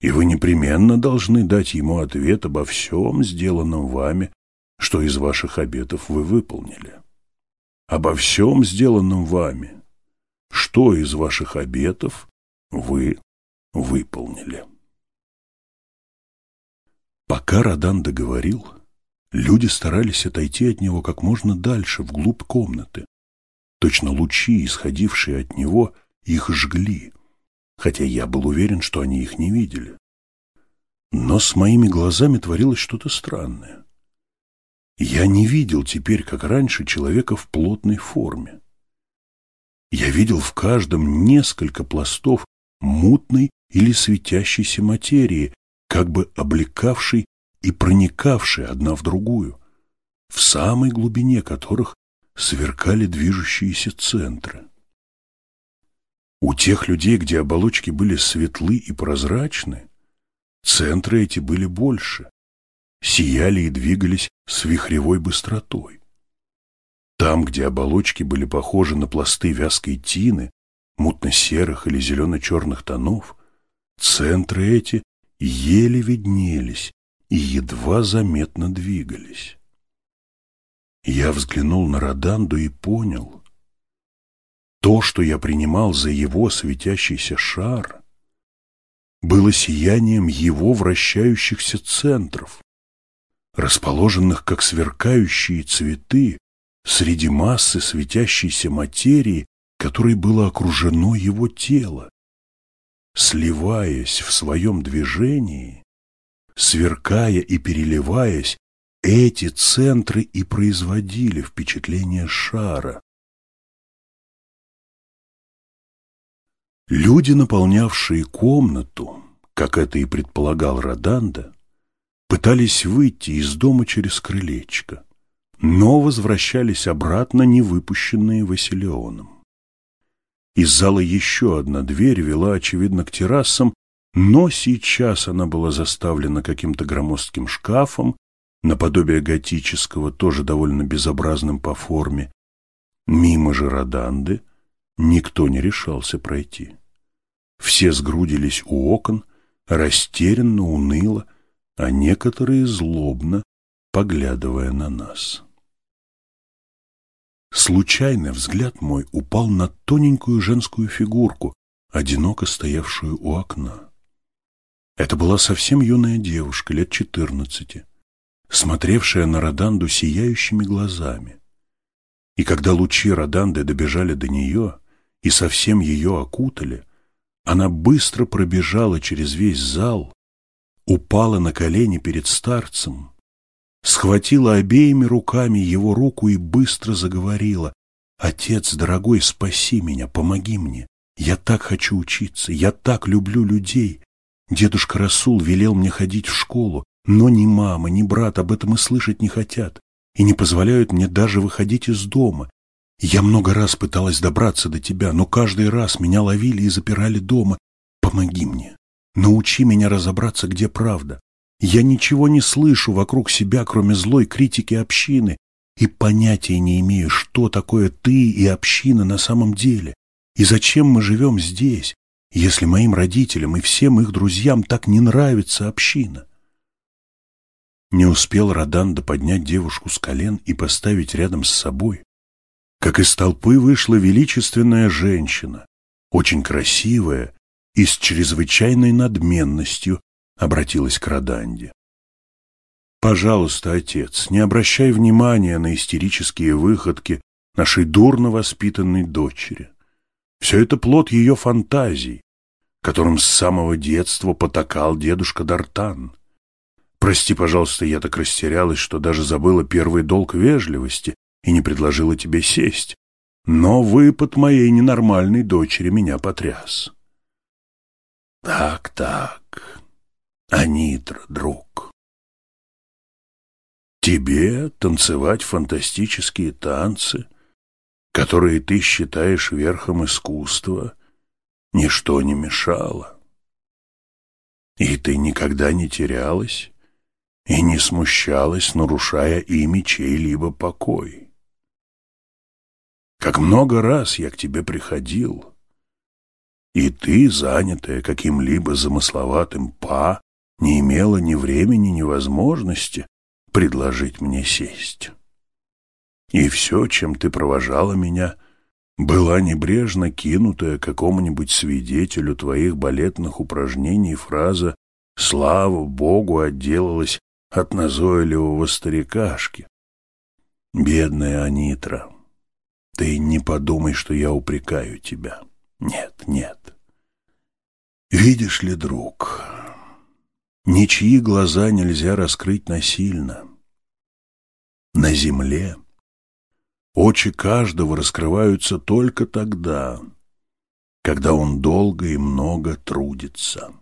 И вы непременно должны дать ему ответ обо всем сделанном вами что из ваших обетов вы выполнили. Обо всем сделанном вами, что из ваших обетов вы выполнили. Пока Радан договорил, люди старались отойти от него как можно дальше, вглубь комнаты. Точно лучи, исходившие от него, их жгли, хотя я был уверен, что они их не видели. Но с моими глазами творилось что-то странное. Я не видел теперь, как раньше, человека в плотной форме. Я видел в каждом несколько пластов мутной или светящейся материи, как бы облекавшей и проникавшей одна в другую, в самой глубине которых сверкали движущиеся центры. У тех людей, где оболочки были светлы и прозрачны, центры эти были больше, сияли и двигались с вихревой быстротой. Там, где оболочки были похожи на пласты вязкой тины, мутно-серых или зелено-черных тонов, центры эти еле виднелись и едва заметно двигались. Я взглянул на Роданду и понял, то, что я принимал за его светящийся шар, было сиянием его вращающихся центров, расположенных как сверкающие цветы среди массы светящейся материи, которой было окружено его тело. Сливаясь в своем движении, сверкая и переливаясь, эти центры и производили впечатление шара. Люди, наполнявшие комнату, как это и предполагал Роданда, пытались выйти из дома через крылечко, но возвращались обратно, не выпущенные Василионом. Из зала еще одна дверь вела, очевидно, к террасам, но сейчас она была заставлена каким-то громоздким шкафом, наподобие готического, тоже довольно безобразным по форме. Мимо же Роданды никто не решался пройти. Все сгрудились у окон, растерянно, уныло, а некоторые злобно, поглядывая на нас. Случайно взгляд мой упал на тоненькую женскую фигурку, одиноко стоявшую у окна. Это была совсем юная девушка, лет четырнадцати, смотревшая на Роданду сияющими глазами. И когда лучи Роданды добежали до нее и совсем ее окутали, она быстро пробежала через весь зал, упала на колени перед старцем, схватила обеими руками его руку и быстро заговорила. «Отец, дорогой, спаси меня, помоги мне. Я так хочу учиться, я так люблю людей. Дедушка Расул велел мне ходить в школу, но ни мама, ни брат об этом и слышать не хотят, и не позволяют мне даже выходить из дома. Я много раз пыталась добраться до тебя, но каждый раз меня ловили и запирали дома. Помоги мне, Научи меня разобраться, где правда. Я ничего не слышу вокруг себя, кроме злой критики общины, и понятия не имею, что такое ты и община на самом деле, и зачем мы живем здесь, если моим родителям и всем их друзьям так не нравится община. Не успел Роданда поднять девушку с колен и поставить рядом с собой, как из толпы вышла величественная женщина, очень красивая и с чрезвычайной надменностью обратилась к Роданде. «Пожалуйста, отец, не обращай внимания на истерические выходки нашей дурно воспитанной дочери. Все это плод ее фантазий, которым с самого детства потакал дедушка Дартан. Прости, пожалуйста, я так растерялась, что даже забыла первый долг вежливости и не предложила тебе сесть. Но выпад моей ненормальной дочери меня потряс. Так, так, Анитра, друг. Тебе танцевать фантастические танцы, которые ты считаешь верхом искусства, ничто не мешало. И ты никогда не терялась и не смущалась, нарушая ими чей-либо покой. Как много раз я к тебе приходил, и ты, занятая каким-либо замысловатым па, не имела ни времени, ни возможности предложить мне сесть. И все, чем ты провожала меня, была небрежно кинутая какому-нибудь свидетелю твоих балетных упражнений фраза «Слава Богу, отделалась от назойливого старикашки». Бедная Анитра, ты не подумай, что я упрекаю тебя. Нет, нет. Видишь ли, друг, ничьи глаза нельзя раскрыть насильно. На земле очи каждого раскрываются только тогда, когда он долго и много трудится.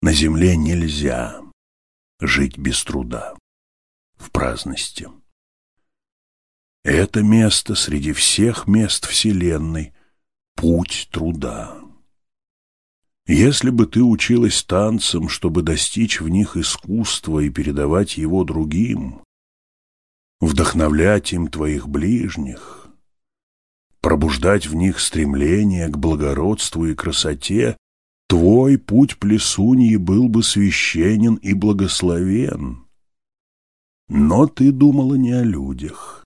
На земле нельзя жить без труда, в праздности. Это место среди всех мест Вселенной — путь труда. Если бы ты училась танцам, чтобы достичь в них искусства и передавать его другим, вдохновлять им твоих ближних, пробуждать в них стремление к благородству и красоте, твой путь плесуньи был бы священен и благословен. Но ты думала не о людях,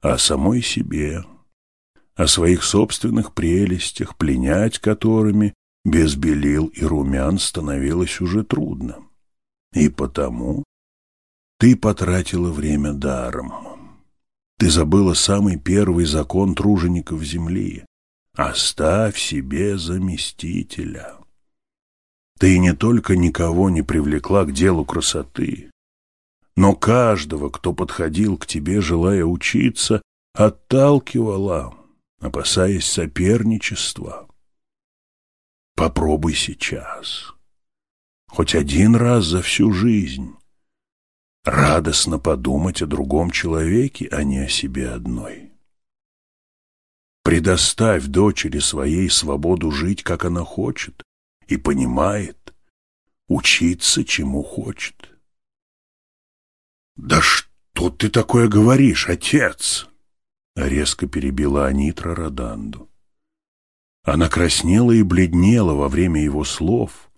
а о самой себе, о своих собственных прелестях, пленять которыми без белил и румян становилось уже трудно. И потому ты потратила время даром. Ты забыла самый первый закон тружеников земли. Оставь себе заместителя. Ты не только никого не привлекла к делу красоты, но каждого, кто подходил к тебе, желая учиться, отталкивала, опасаясь соперничества. Попробуй сейчас, хоть один раз за всю жизнь, радостно подумать о другом человеке, а не о себе одной. Предоставь дочери своей свободу жить, как она хочет, и понимает, учиться, чему хочет. «Да что ты такое говоришь, отец?» Резко перебила Анитра Роданду. Она краснела и бледнела во время его слов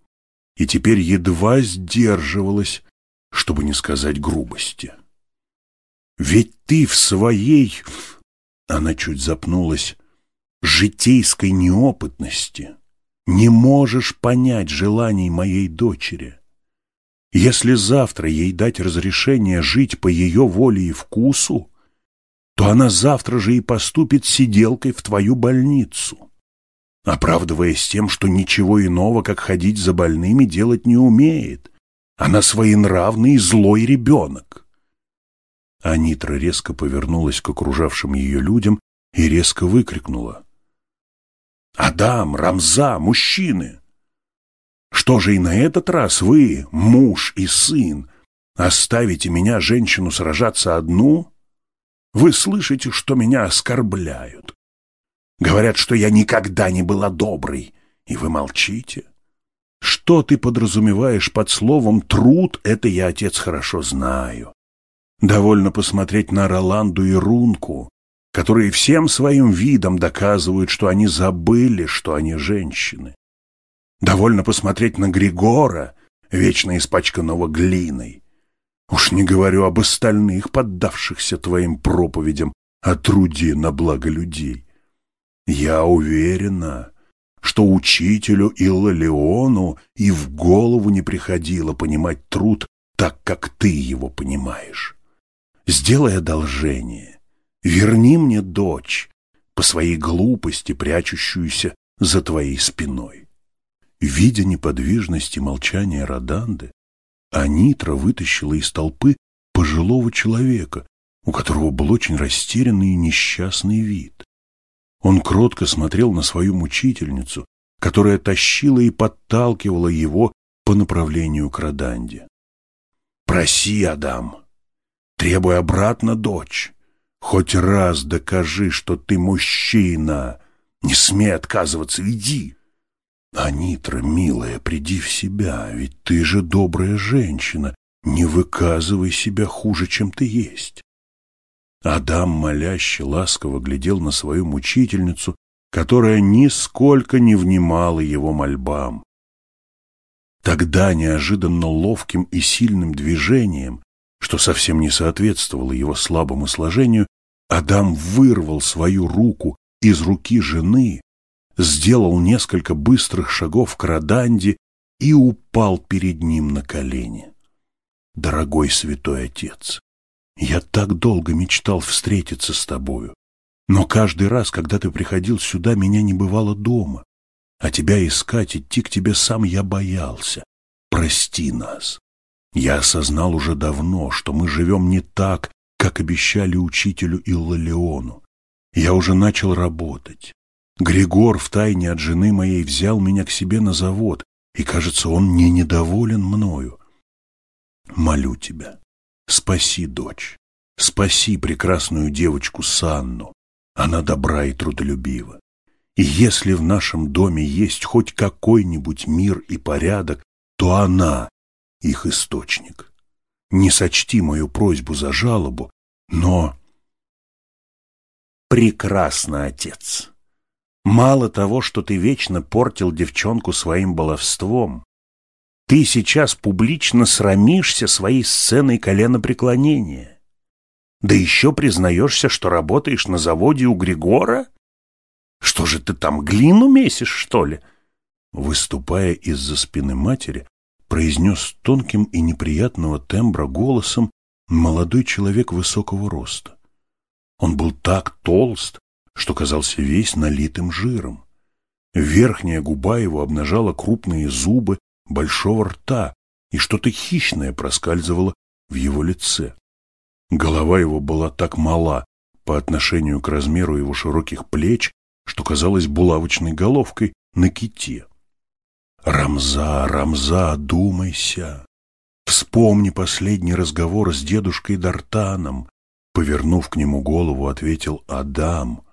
и теперь едва сдерживалась, чтобы не сказать грубости. «Ведь ты в своей...» Она чуть запнулась. «Житейской неопытности не можешь понять желаний моей дочери. Если завтра ей дать разрешение жить по ее воле и вкусу, то она завтра же и поступит сиделкой в твою больницу, оправдываясь тем, что ничего иного, как ходить за больными, делать не умеет. Она своенравный и злой ребенок. Анитра резко повернулась к окружавшим ее людям и резко выкрикнула. «Адам, Рамза, мужчины! Что же и на этот раз вы, муж и сын, оставите меня, женщину, сражаться одну?» Вы слышите, что меня оскорбляют. Говорят, что я никогда не была доброй, и вы молчите. Что ты подразумеваешь под словом «труд» — это я, отец, хорошо знаю. Довольно посмотреть на Роланду и Рунку, которые всем своим видом доказывают, что они забыли, что они женщины. Довольно посмотреть на Григора, вечно испачканного глиной, Уж не говорю об остальных, поддавшихся твоим проповедям о труде на благо людей. Я уверена, что учителю Иллалиону и в голову не приходило понимать труд так, как ты его понимаешь. Сделай одолжение, верни мне дочь, по своей глупости, прячущуюся за твоей спиной. Видя неподвижность и молчание Роданды, Анитра вытащила из толпы пожилого человека, у которого был очень растерянный и несчастный вид. Он кротко смотрел на свою мучительницу, которая тащила и подталкивала его по направлению к Роданде. «Проси, Адам, требуй обратно дочь. Хоть раз докажи, что ты мужчина. Не смей отказываться, иди!» «Анитра, милая, приди в себя, ведь ты же добрая женщина, не выказывай себя хуже, чем ты есть». Адам, моляще, ласково глядел на свою мучительницу, которая нисколько не внимала его мольбам. Тогда неожиданно ловким и сильным движением, что совсем не соответствовало его слабому сложению, Адам вырвал свою руку из руки жены сделал несколько быстрых шагов к Роданде и упал перед ним на колени. «Дорогой святой отец, я так долго мечтал встретиться с тобою, но каждый раз, когда ты приходил сюда, меня не бывало дома, а тебя искать, идти к тебе сам я боялся. Прости нас. Я осознал уже давно, что мы живем не так, как обещали учителю Иллалиону. Я уже начал работать. Григор втайне от жены моей взял меня к себе на завод, и, кажется, он не недоволен мною. Молю тебя, спаси дочь, спаси прекрасную девочку Санну. Она добра и трудолюбива. И если в нашем доме есть хоть какой-нибудь мир и порядок, то она их источник. Не сочти мою просьбу за жалобу, но... Прекрасно, отец. Мало того, что ты вечно портил девчонку своим баловством, ты сейчас публично срамишься своей сценой коленопреклонения. Да еще признаешься, что работаешь на заводе у Григора? Что же ты там, глину месишь, что ли? Выступая из-за спины матери, произнес тонким и неприятного тембра голосом молодой человек высокого роста. Он был так толст, что казался весь налитым жиром. Верхняя губа его обнажала крупные зубы большого рта, и что-то хищное проскальзывало в его лице. Голова его была так мала по отношению к размеру его широких плеч, что казалась булавочной головкой на ките. «Рамза, Рамза, думайся! Вспомни последний разговор с дедушкой Дартаном!» Повернув к нему голову, ответил Адам,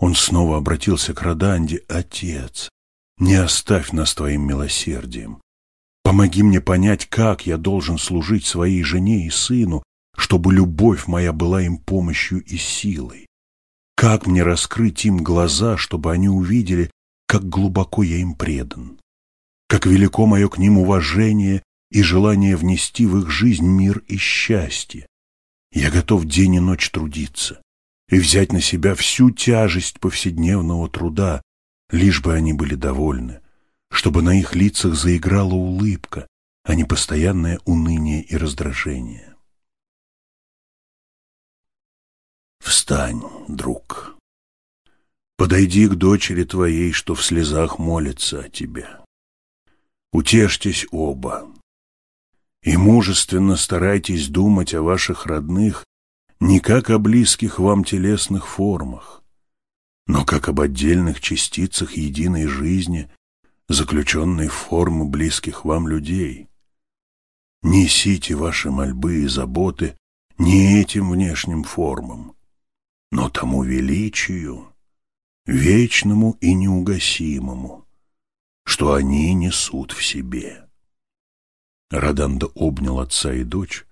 он снова обратился к Роданде. «Отец, не оставь нас твоим милосердием. Помоги мне понять, как я должен служить своей жене и сыну, чтобы любовь моя была им помощью и силой. Как мне раскрыть им глаза, чтобы они увидели, как глубоко я им предан, как велико мое к ним уважение и желание внести в их жизнь мир и счастье. Я готов день и ночь трудиться, и взять на себя всю тяжесть повседневного труда, лишь бы они были довольны, чтобы на их лицах заиграла улыбка, а не постоянное уныние и раздражение. Встань, друг. Подойди к дочери твоей, что в слезах молится о тебе. Утешьтесь оба. И мужественно старайтесь думать о ваших родных не как о близких вам телесных формах, но как об отдельных частицах единой жизни, заключенной в формы близких вам людей. Несите ваши мольбы и заботы не этим внешним формам, но тому величию, вечному и неугасимому, что они несут в себе. Раданда обнял отца и дочь,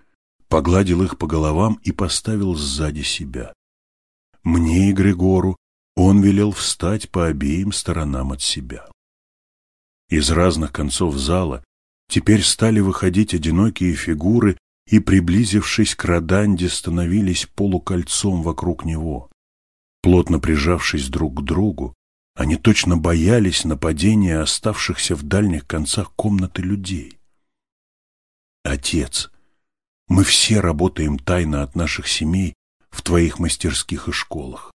погладил их по головам и поставил сзади себя. Мне и Григору он велел встать по обеим сторонам от себя. Из разных концов зала теперь стали выходить одинокие фигуры и, приблизившись к Роданде, становились полукольцом вокруг него. Плотно прижавшись друг к другу, они точно боялись нападения оставшихся в дальних концах комнаты людей. Отец, мы все работаем тайно от наших семей в твоих мастерских и школах.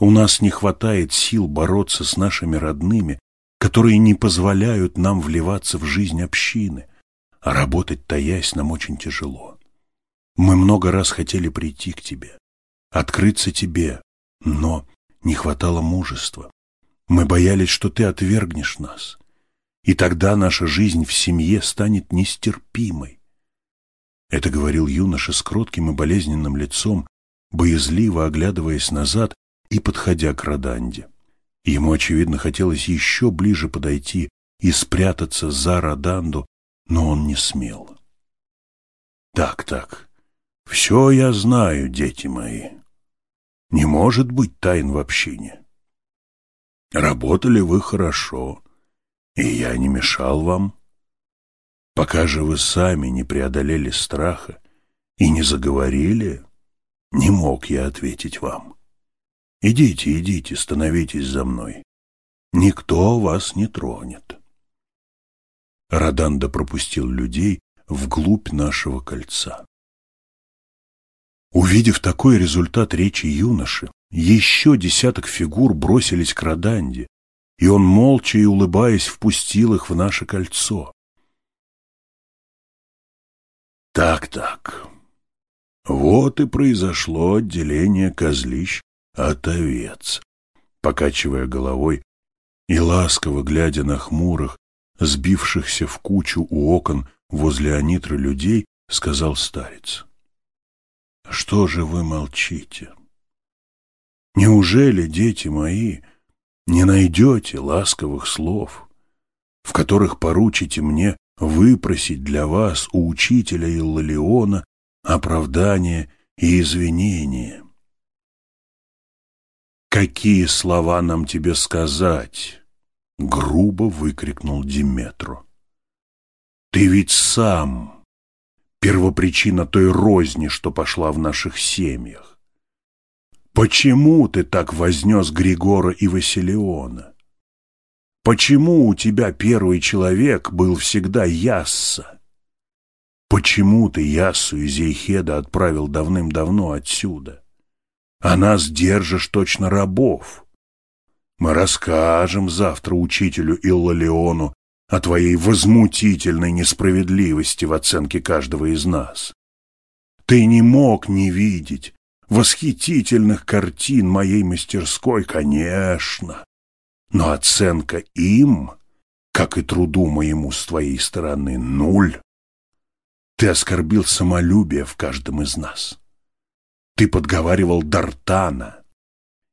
У нас не хватает сил бороться с нашими родными, которые не позволяют нам вливаться в жизнь общины, а работать таясь нам очень тяжело. Мы много раз хотели прийти к тебе, открыться тебе, но не хватало мужества. Мы боялись, что ты отвергнешь нас, и тогда наша жизнь в семье станет нестерпимой. Это говорил юноша с кротким и болезненным лицом, боязливо оглядываясь назад и подходя к Роданде. Ему, очевидно, хотелось еще ближе подойти и спрятаться за Роданду, но он не смел. «Так, так, все я знаю, дети мои. Не может быть тайн в общине. Работали вы хорошо, и я не мешал вам. Пока же вы сами не преодолели страха и не заговорили, не мог я ответить вам. Идите, идите, становитесь за мной. Никто вас не тронет. Раданда пропустил людей вглубь нашего кольца. Увидев такой результат речи юноши, еще десяток фигур бросились к Роданде, и он, молча и улыбаясь, впустил их в наше кольцо. Так-так, вот и произошло отделение козлищ от овец. Покачивая головой и ласково глядя на хмурых, сбившихся в кучу у окон возле Анитры людей, сказал старец. Что же вы молчите? Неужели, дети мои, не найдете ласковых слов, в которых поручите мне выпросить для вас у учителя Иллалиона оправдание и извинение? «Какие слова нам тебе сказать?» — грубо выкрикнул Диметру. «Ты ведь сам первопричина той розни, что пошла в наших семьях. Почему ты так вознес Григора и Василиона? Почему у тебя первый человек был всегда Ясса? Почему ты Яссу и Зейхеда отправил давным-давно отсюда? А нас держишь точно рабов. Мы расскажем завтра учителю Иллалиону о твоей возмутительной несправедливости в оценке каждого из нас. Ты не мог не видеть восхитительных картин моей мастерской, конечно, но оценка им, как и труду моему с твоей стороны, нуль. Ты оскорбил самолюбие в каждом из нас. Ты подговаривал Дартана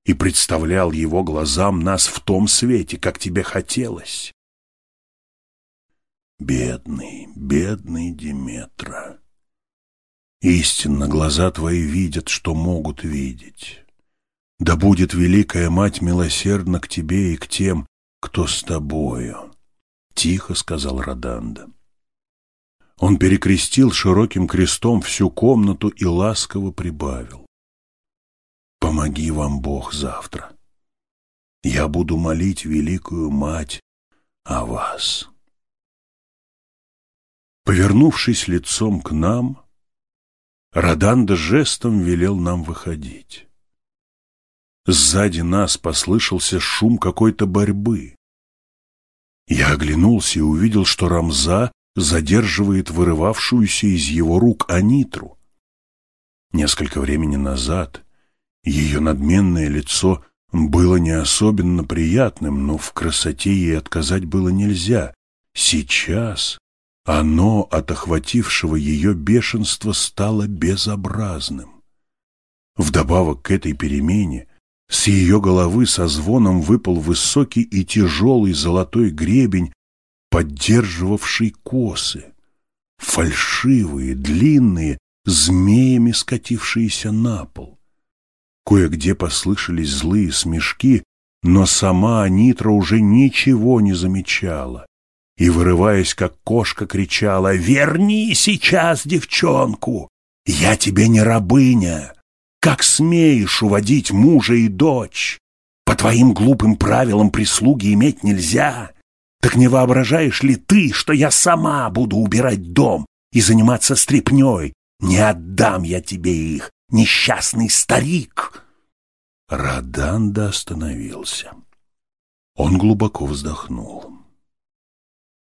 и представлял его глазам нас в том свете, как тебе хотелось. Бедный, бедный Диметра. Истинно глаза твои видят, что могут видеть. Да будет Великая Мать милосердна к тебе и к тем, кто с тобою, — тихо сказал Роданда. Он перекрестил широким крестом всю комнату и ласково прибавил. «Помоги вам Бог завтра. Я буду молить Великую Мать о вас». Повернувшись лицом к нам, Роданда жестом велел нам выходить. Сзади нас послышался шум какой-то борьбы. Я оглянулся и увидел, что Рамза задерживает вырывавшуюся из его рук Анитру. Несколько времени назад ее надменное лицо было не особенно приятным, но в красоте ей отказать было нельзя. Сейчас оно от охватившего ее бешенства стало безобразным. Вдобавок к этой перемене с ее головы со звоном выпал высокий и тяжелый золотой гребень, поддерживавший косы, фальшивые, длинные, змеями скатившиеся на пол. Кое-где послышались злые смешки, но сама Анитра уже ничего не замечала и, вырываясь, как кошка, кричала «Верни сейчас девчонку! Я тебе не рабыня! Как смеешь уводить мужа и дочь? По твоим глупым правилам прислуги иметь нельзя. Так не воображаешь ли ты, что я сама буду убирать дом и заниматься стряпнёй? Не отдам я тебе их, несчастный старик!» Раданда остановился. Он глубоко вздохнул.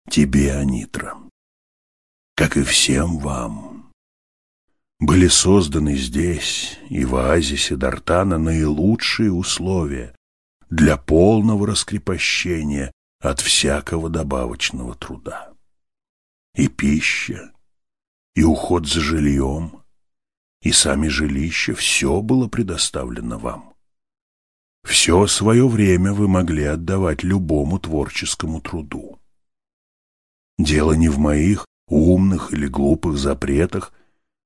«Тебе, Анитра, как и всем вам, были созданы здесь и в оазисе Дартана наилучшие условия для полного раскрепощения от всякого добавочного труда. И пища, и уход за жильем, и сами жилища — все было предоставлено вам. Все свое время вы могли отдавать любому творческому труду. Дело не в моих умных или глупых запретах,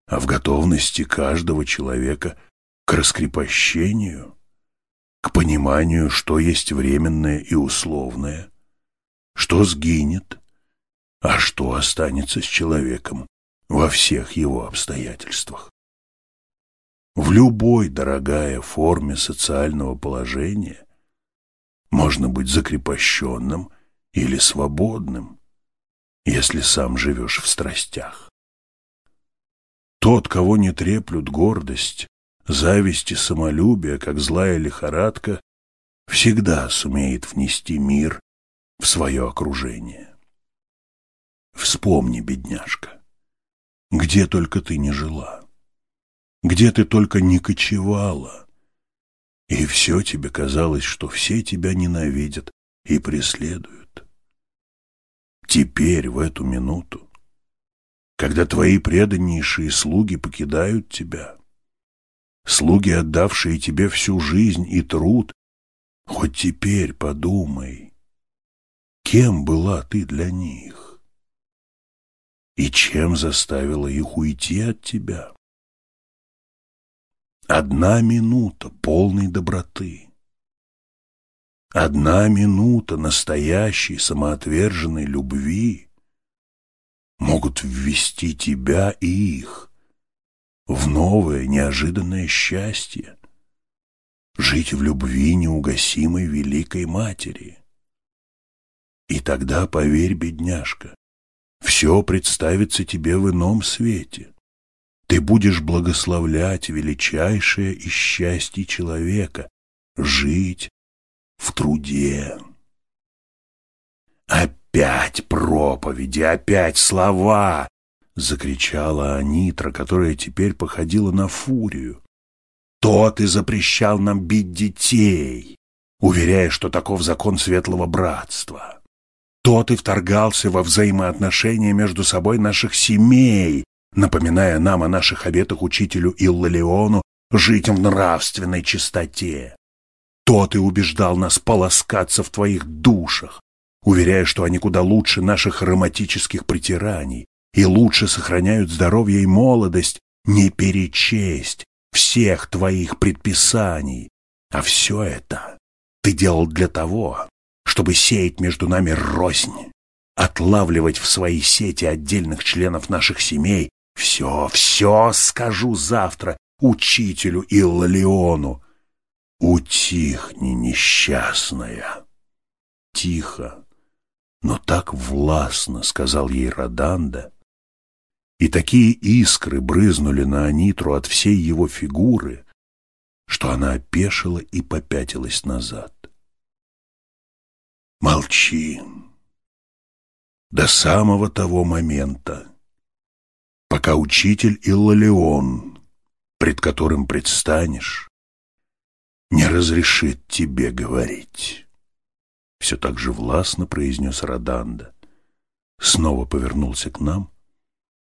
а в готовности каждого человека к раскрепощению, к пониманию, что есть временное и условное, что сгинет, а что останется с человеком во всех его обстоятельствах. В любой, дорогая, форме социального положения можно быть закрепощенным или свободным, если сам живешь в страстях. Тот, кого не треплют гордость, зависть и самолюбие, как злая лихорадка, всегда сумеет внести мир в свое окружение. Вспомни, бедняжка, где только ты не жила где ты только не кочевала. И все тебе казалось, что все тебя ненавидят и преследуют. Теперь, в эту минуту, когда твои преданнейшие слуги покидают тебя, слуги, отдавшие тебе всю жизнь и труд, хоть теперь подумай, кем была ты для них и чем заставила их уйти от тебя. Одна минута полной доброты. Одна минута настоящей самоотверженной любви могут ввести тебя и их в новое неожиданное счастье, жить в любви неугасимой великой матери. И тогда, поверь, бедняжка, все представится тебе в ином свете. Ты будешь благословлять величайшее из счастья человека — жить в труде. «Опять проповеди, опять слова!» — закричала Анитра, которая теперь походила на фурию. «То ты запрещал нам бить детей, уверяя, что таков закон светлого братства. То ты вторгался во взаимоотношения между собой наших семей, напоминая нам о наших обетах учителю Иллалиону жить в нравственной чистоте. Тот и убеждал нас полоскаться в твоих душах, уверяя, что они куда лучше наших ароматических притираний и лучше сохраняют здоровье и молодость, не перечесть всех твоих предписаний. А все это ты делал для того, чтобы сеять между нами рознь, отлавливать в свои сети отдельных членов наших семей все, все скажу завтра учителю Иллалиону. Утихни, несчастная. Тихо, но так властно, сказал ей Роданда, и такие искры брызнули на Анитру от всей его фигуры, что она опешила и попятилась назад. Молчи. До самого того момента, пока учитель Иллалион, пред которым предстанешь, не разрешит тебе говорить. Все так же властно произнес Роданда. Снова повернулся к нам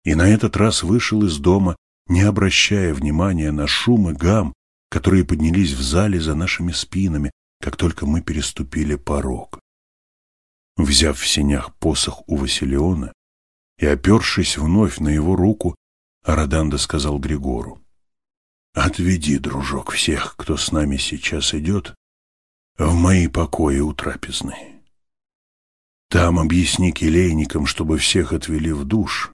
и на этот раз вышел из дома, не обращая внимания на шум и гам, которые поднялись в зале за нашими спинами, как только мы переступили порог. Взяв в сенях посох у Василиона, и, опершись вновь на его руку, Араданда сказал Григору, «Отведи, дружок, всех, кто с нами сейчас идет, в мои покои у трапезной. Там объясни келейникам, чтобы всех отвели в душ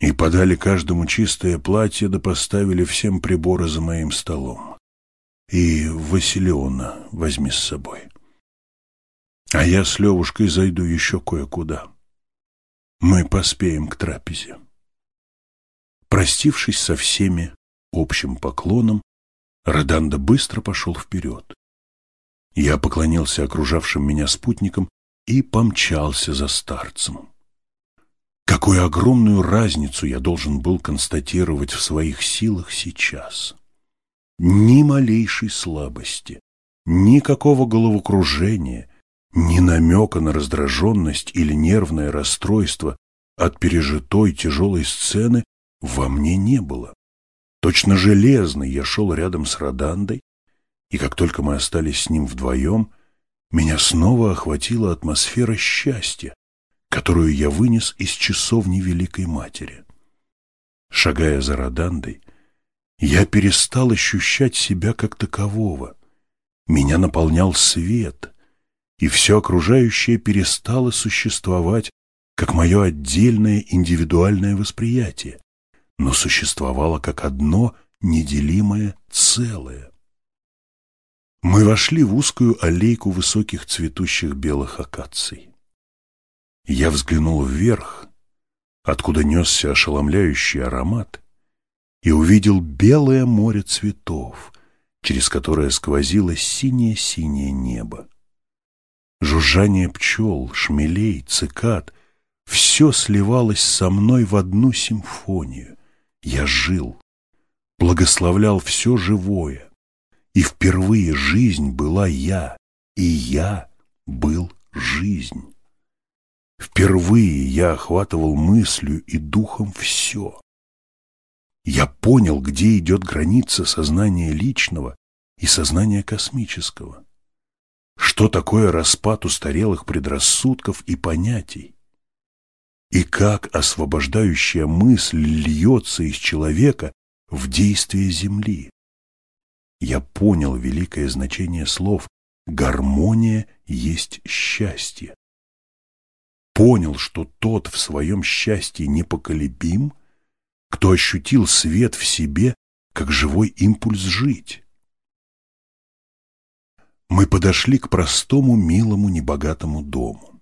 и подали каждому чистое платье, да поставили всем приборы за моим столом. И Василиона возьми с собой. А я с Левушкой зайду еще кое-куда. Мы поспеем к трапезе. Простившись со всеми общим поклоном, Роданда быстро пошел вперед. Я поклонился окружавшим меня спутникам и помчался за старцем. Какую огромную разницу я должен был констатировать в своих силах сейчас. Ни малейшей слабости, никакого головокружения, ни намека на раздраженность или нервное расстройство от пережитой тяжелой сцены во мне не было. Точно железный я шел рядом с Родандой, и как только мы остались с ним вдвоем, меня снова охватила атмосфера счастья, которую я вынес из часовни Великой Матери. Шагая за Родандой, я перестал ощущать себя как такового. Меня наполнял свет, и все окружающее перестало существовать как мое отдельное индивидуальное восприятие, но существовало как одно неделимое целое. Мы вошли в узкую аллейку высоких цветущих белых акаций. Я взглянул вверх, откуда несся ошеломляющий аромат, и увидел белое море цветов, через которое сквозило синее-синее небо. Жужжание пчел, шмелей, цикад — все сливалось со мной в одну симфонию. Я жил, благословлял все живое, и впервые жизнь была я, и я был жизнь. Впервые я охватывал мыслью и духом все. Я понял, где идет граница сознания личного и сознания космического. Что такое распад устарелых предрассудков и понятий? И как освобождающая мысль льется из человека в действие Земли? Я понял великое значение слов «гармония есть счастье» понял, что тот в своем счастье непоколебим, кто ощутил свет в себе, как живой импульс жить. Мы подошли к простому, милому, небогатому дому.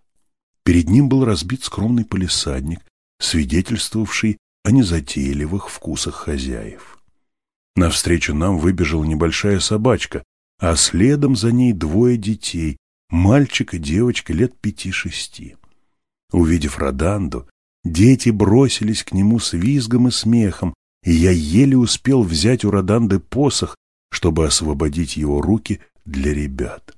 Перед ним был разбит скромный полисадник, свидетельствовавший о незатейливых вкусах хозяев. Навстречу нам выбежала небольшая собачка, а следом за ней двое детей, мальчик и девочка лет пяти-шести. Увидев Роданду, дети бросились к нему с визгом и смехом, и я еле успел взять у Роданды посох, чтобы освободить его руки для ребят.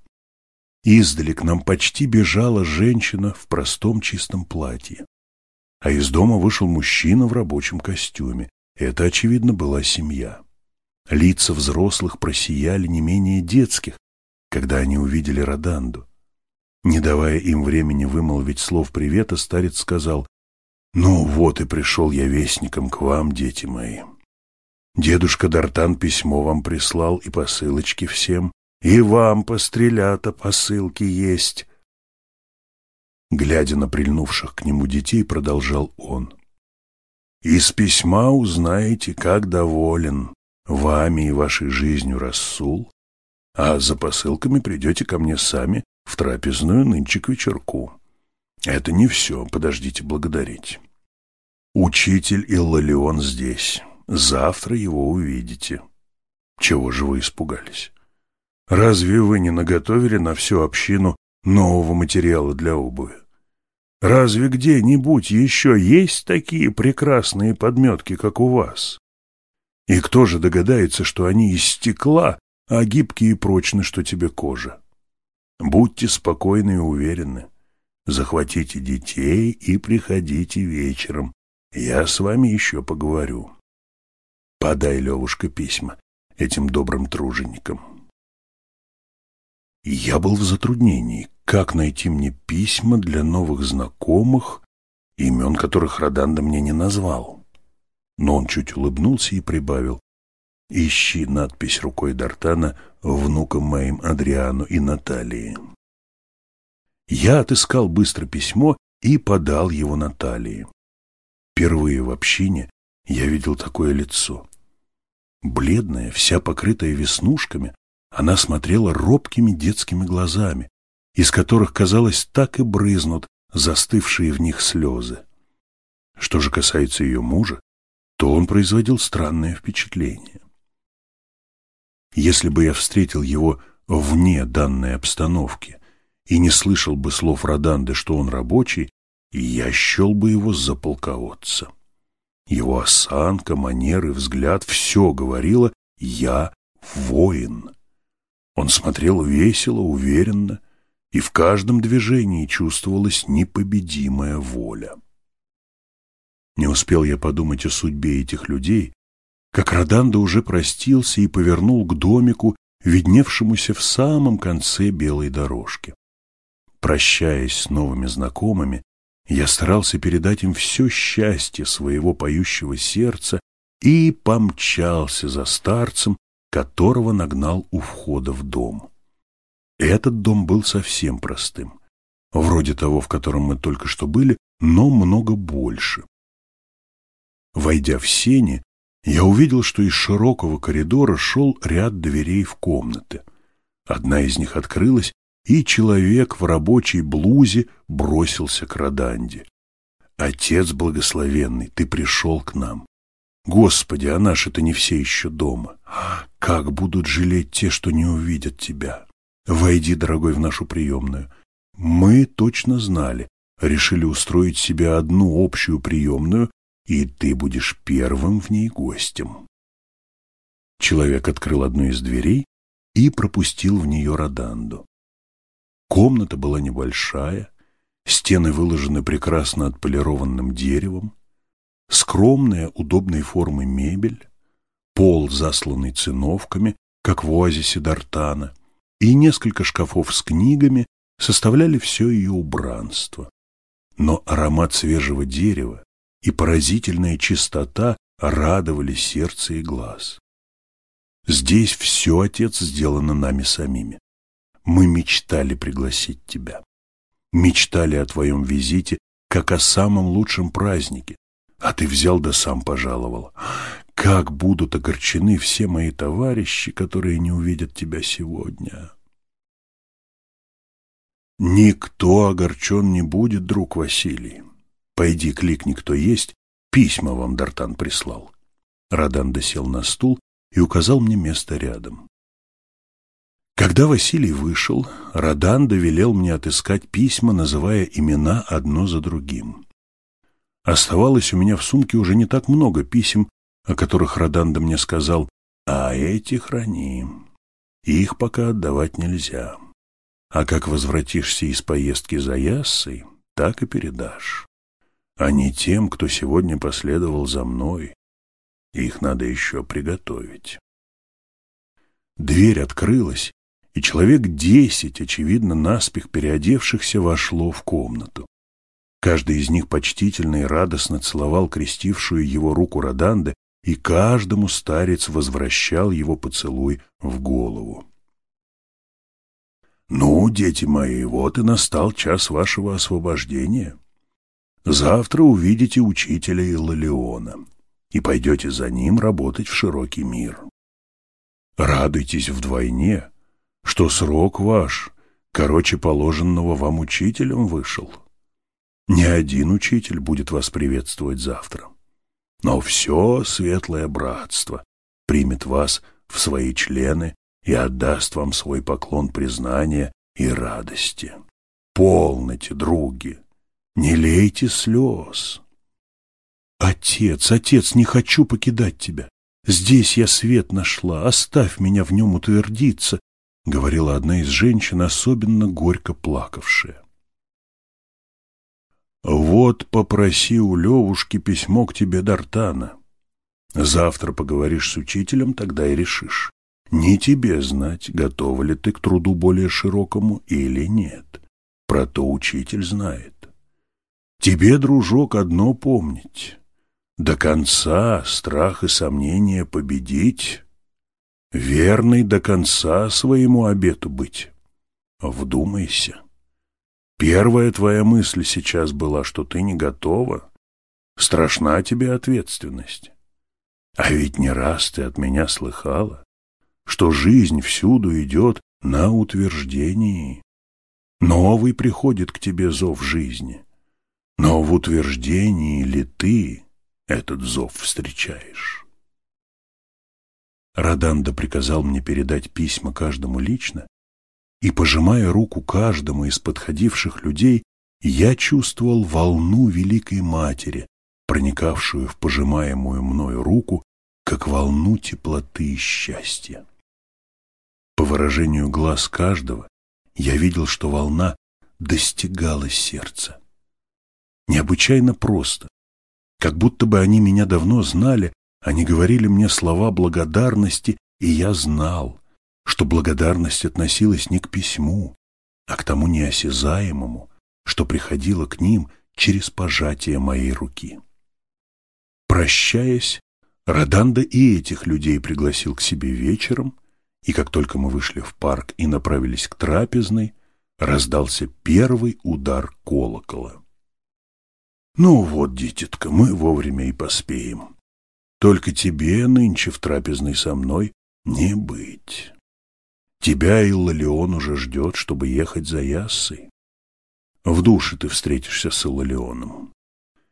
Издали к нам почти бежала женщина в простом чистом платье. А из дома вышел мужчина в рабочем костюме. Это, очевидно, была семья. Лица взрослых просияли не менее детских, когда они увидели Роданду. Не давая им времени вымолвить слов привета, старец сказал, «Ну вот и пришел я вестником к вам, дети мои. Дедушка Дартан письмо вам прислал и посылочки всем, и вам пострелята посылки есть». Глядя на прильнувших к нему детей, продолжал он. «Из письма узнаете, как доволен вами и вашей жизнью Рассул, а за посылками придете ко мне сами в трапезную нынче к вечерку. Это не все, подождите благодарить. Учитель Иллалион здесь. Завтра его увидите. Чего же вы испугались? Разве вы не наготовили на всю общину нового материала для обуви? Разве где-нибудь еще есть такие прекрасные подметки, как у вас? И кто же догадается, что они из стекла, а гибкие и прочны, что тебе кожа? Будьте спокойны и уверены. Захватите детей и приходите вечером. Я с вами еще поговорю. Подай, Левушка, письма этим добрым труженикам. Я был в затруднении, как найти мне письма для новых знакомых, имен которых Роданда мне не назвал. Но он чуть улыбнулся и прибавил. Ищи надпись рукой Д'Артана внукам моим Адриану и Наталии. Я отыскал быстро письмо и подал его Наталье. Впервые в общине я видел такое лицо. Бледная, вся покрытая веснушками, она смотрела робкими детскими глазами, из которых, казалось, так и брызнут застывшие в них слезы. Что же касается ее мужа, то он производил странное впечатление. Если бы я встретил его вне данной обстановки и не слышал бы слов Роданды, что он рабочий, я счел бы его за полководца. Его осанка, манеры, взгляд — все говорило «я воин». Он смотрел весело, уверенно, и в каждом движении чувствовалась непобедимая воля. Не успел я подумать о судьбе этих людей, как Роданда уже простился и повернул к домику, видневшемуся в самом конце белой дорожки. Прощаясь с новыми знакомыми, я старался передать им все счастье своего поющего сердца и помчался за старцем, которого нагнал у входа в дом. Этот дом был совсем простым, вроде того, в котором мы только что были, но много больше. Войдя в сени, я увидел, что из широкого коридора шел ряд дверей в комнаты. Одна из них открылась, и человек в рабочей блузе бросился к Роданде. «Отец благословенный, ты пришел к нам. Господи, а наши-то не все еще дома. Как будут жалеть те, что не увидят тебя? Войди, дорогой, в нашу приемную. Мы точно знали, решили устроить себе одну общую приемную, и ты будешь первым в ней гостем. Человек открыл одну из дверей и пропустил в нее Роданду. Комната была небольшая, стены выложены прекрасно отполированным деревом, скромная удобной формы мебель, пол засланный циновками, как в оазисе Д'Артана, и несколько шкафов с книгами составляли все ее убранство. Но аромат свежего дерева и поразительная чистота радовали сердце и глаз. Здесь все, Отец, сделано нами самими. Мы мечтали пригласить тебя. Мечтали о твоем визите, как о самом лучшем празднике. А ты взял да сам пожаловал. Как будут огорчены все мои товарищи, которые не увидят тебя сегодня. Никто огорчен не будет, друг Василий. Пойди кликни, кто есть, письма вам Дартан прислал. Радан досел на стул и указал мне место рядом. Когда Василий вышел, Радан довелел мне отыскать письма, называя имена одно за другим. Оставалось у меня в сумке уже не так много писем, о которых Роданда мне сказал, а эти храни. Их пока отдавать нельзя. А как возвратишься из поездки за Яссой, так и передашь а не тем, кто сегодня последовал за мной. Их надо еще приготовить. Дверь открылась, и человек десять, очевидно, наспех переодевшихся, вошло в комнату. Каждый из них почтительно и радостно целовал крестившую его руку Роданды, и каждому старец возвращал его поцелуй в голову. «Ну, дети мои, вот и настал час вашего освобождения. Завтра увидите учителя Иллалиона и пойдете за ним работать в широкий мир. Радуйтесь вдвойне, что срок ваш короче положенного вам учителем вышел. Не один учитель будет вас приветствовать завтра, но все светлое братство примет вас в свои члены и отдаст вам свой поклон признания и радости. Полноте, други! Не лейте слез. Отец, отец, не хочу покидать тебя. Здесь я свет нашла, оставь меня в нем утвердиться, говорила одна из женщин, особенно горько плакавшая. Вот попроси у Левушки письмо к тебе Дартана. Завтра поговоришь с учителем, тогда и решишь. Не тебе знать, готова ли ты к труду более широкому или нет. Про то учитель знает. Тебе, дружок, одно помнить. До конца страх и сомнения победить, верный до конца своему обету быть. Вдумайся. Первая твоя мысль сейчас была, что ты не готова. Страшна тебе ответственность. А ведь не раз ты от меня слыхала, что жизнь всюду идет на утверждении. Новый приходит к тебе зов жизни, но в утверждении ли ты этот зов встречаешь? Раданда приказал мне передать письма каждому лично, и, пожимая руку каждому из подходивших людей, я чувствовал волну Великой Матери, проникавшую в пожимаемую мною руку, как волну теплоты и счастья. По выражению глаз каждого я видел, что волна достигала сердца. Необычайно просто. Как будто бы они меня давно знали, они говорили мне слова благодарности, и я знал, что благодарность относилась не к письму, а к тому неосязаемому, что приходило к ним через пожатие моей руки. Прощаясь, Роданда и этих людей пригласил к себе вечером, и как только мы вышли в парк и направились к трапезной, раздался первый удар колокола. «Ну вот, дитятка, мы вовремя и поспеем», только тебе нынче в трапезной со мной не быть. Тебя Иллалион уже ждет, чтобы ехать за Яссой. В душе ты встретишься с Иллалионом.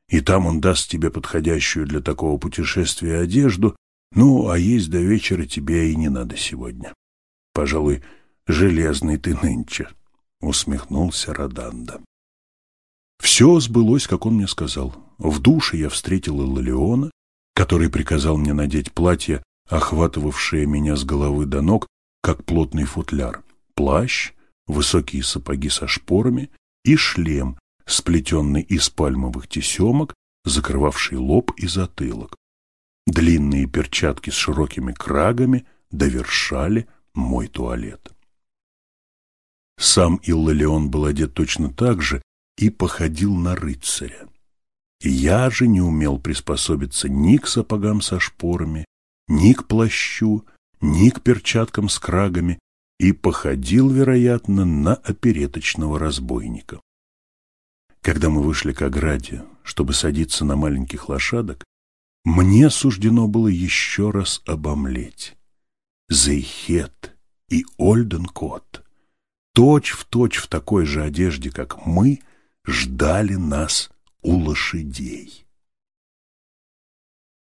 И там он даст тебе подходящую для такого путешествия одежду, ну, а есть до вечера тебе и не надо сегодня. Пожалуй, железный ты нынче, — усмехнулся Роданда. Все сбылось, как он мне сказал. В душе я встретил Иллалиона, который приказал мне надеть платье, охватывавшее меня с головы до ног, как плотный футляр, плащ, высокие сапоги со шпорами и шлем, сплетенный из пальмовых тесемок, закрывавший лоб и затылок. Длинные перчатки с широкими крагами довершали мой туалет. Сам Иллалион был одет точно так же и походил на рыцаря. Я же не умел приспособиться ни к сапогам со шпорами, ни к плащу, ни к перчаткам с крагами и походил, вероятно, на опереточного разбойника. Когда мы вышли к ограде, чтобы садиться на маленьких лошадок, мне суждено было еще раз обомлеть. Зейхет и Ольденкот, точь-в-точь в такой же одежде, как мы, ждали нас у лошадей.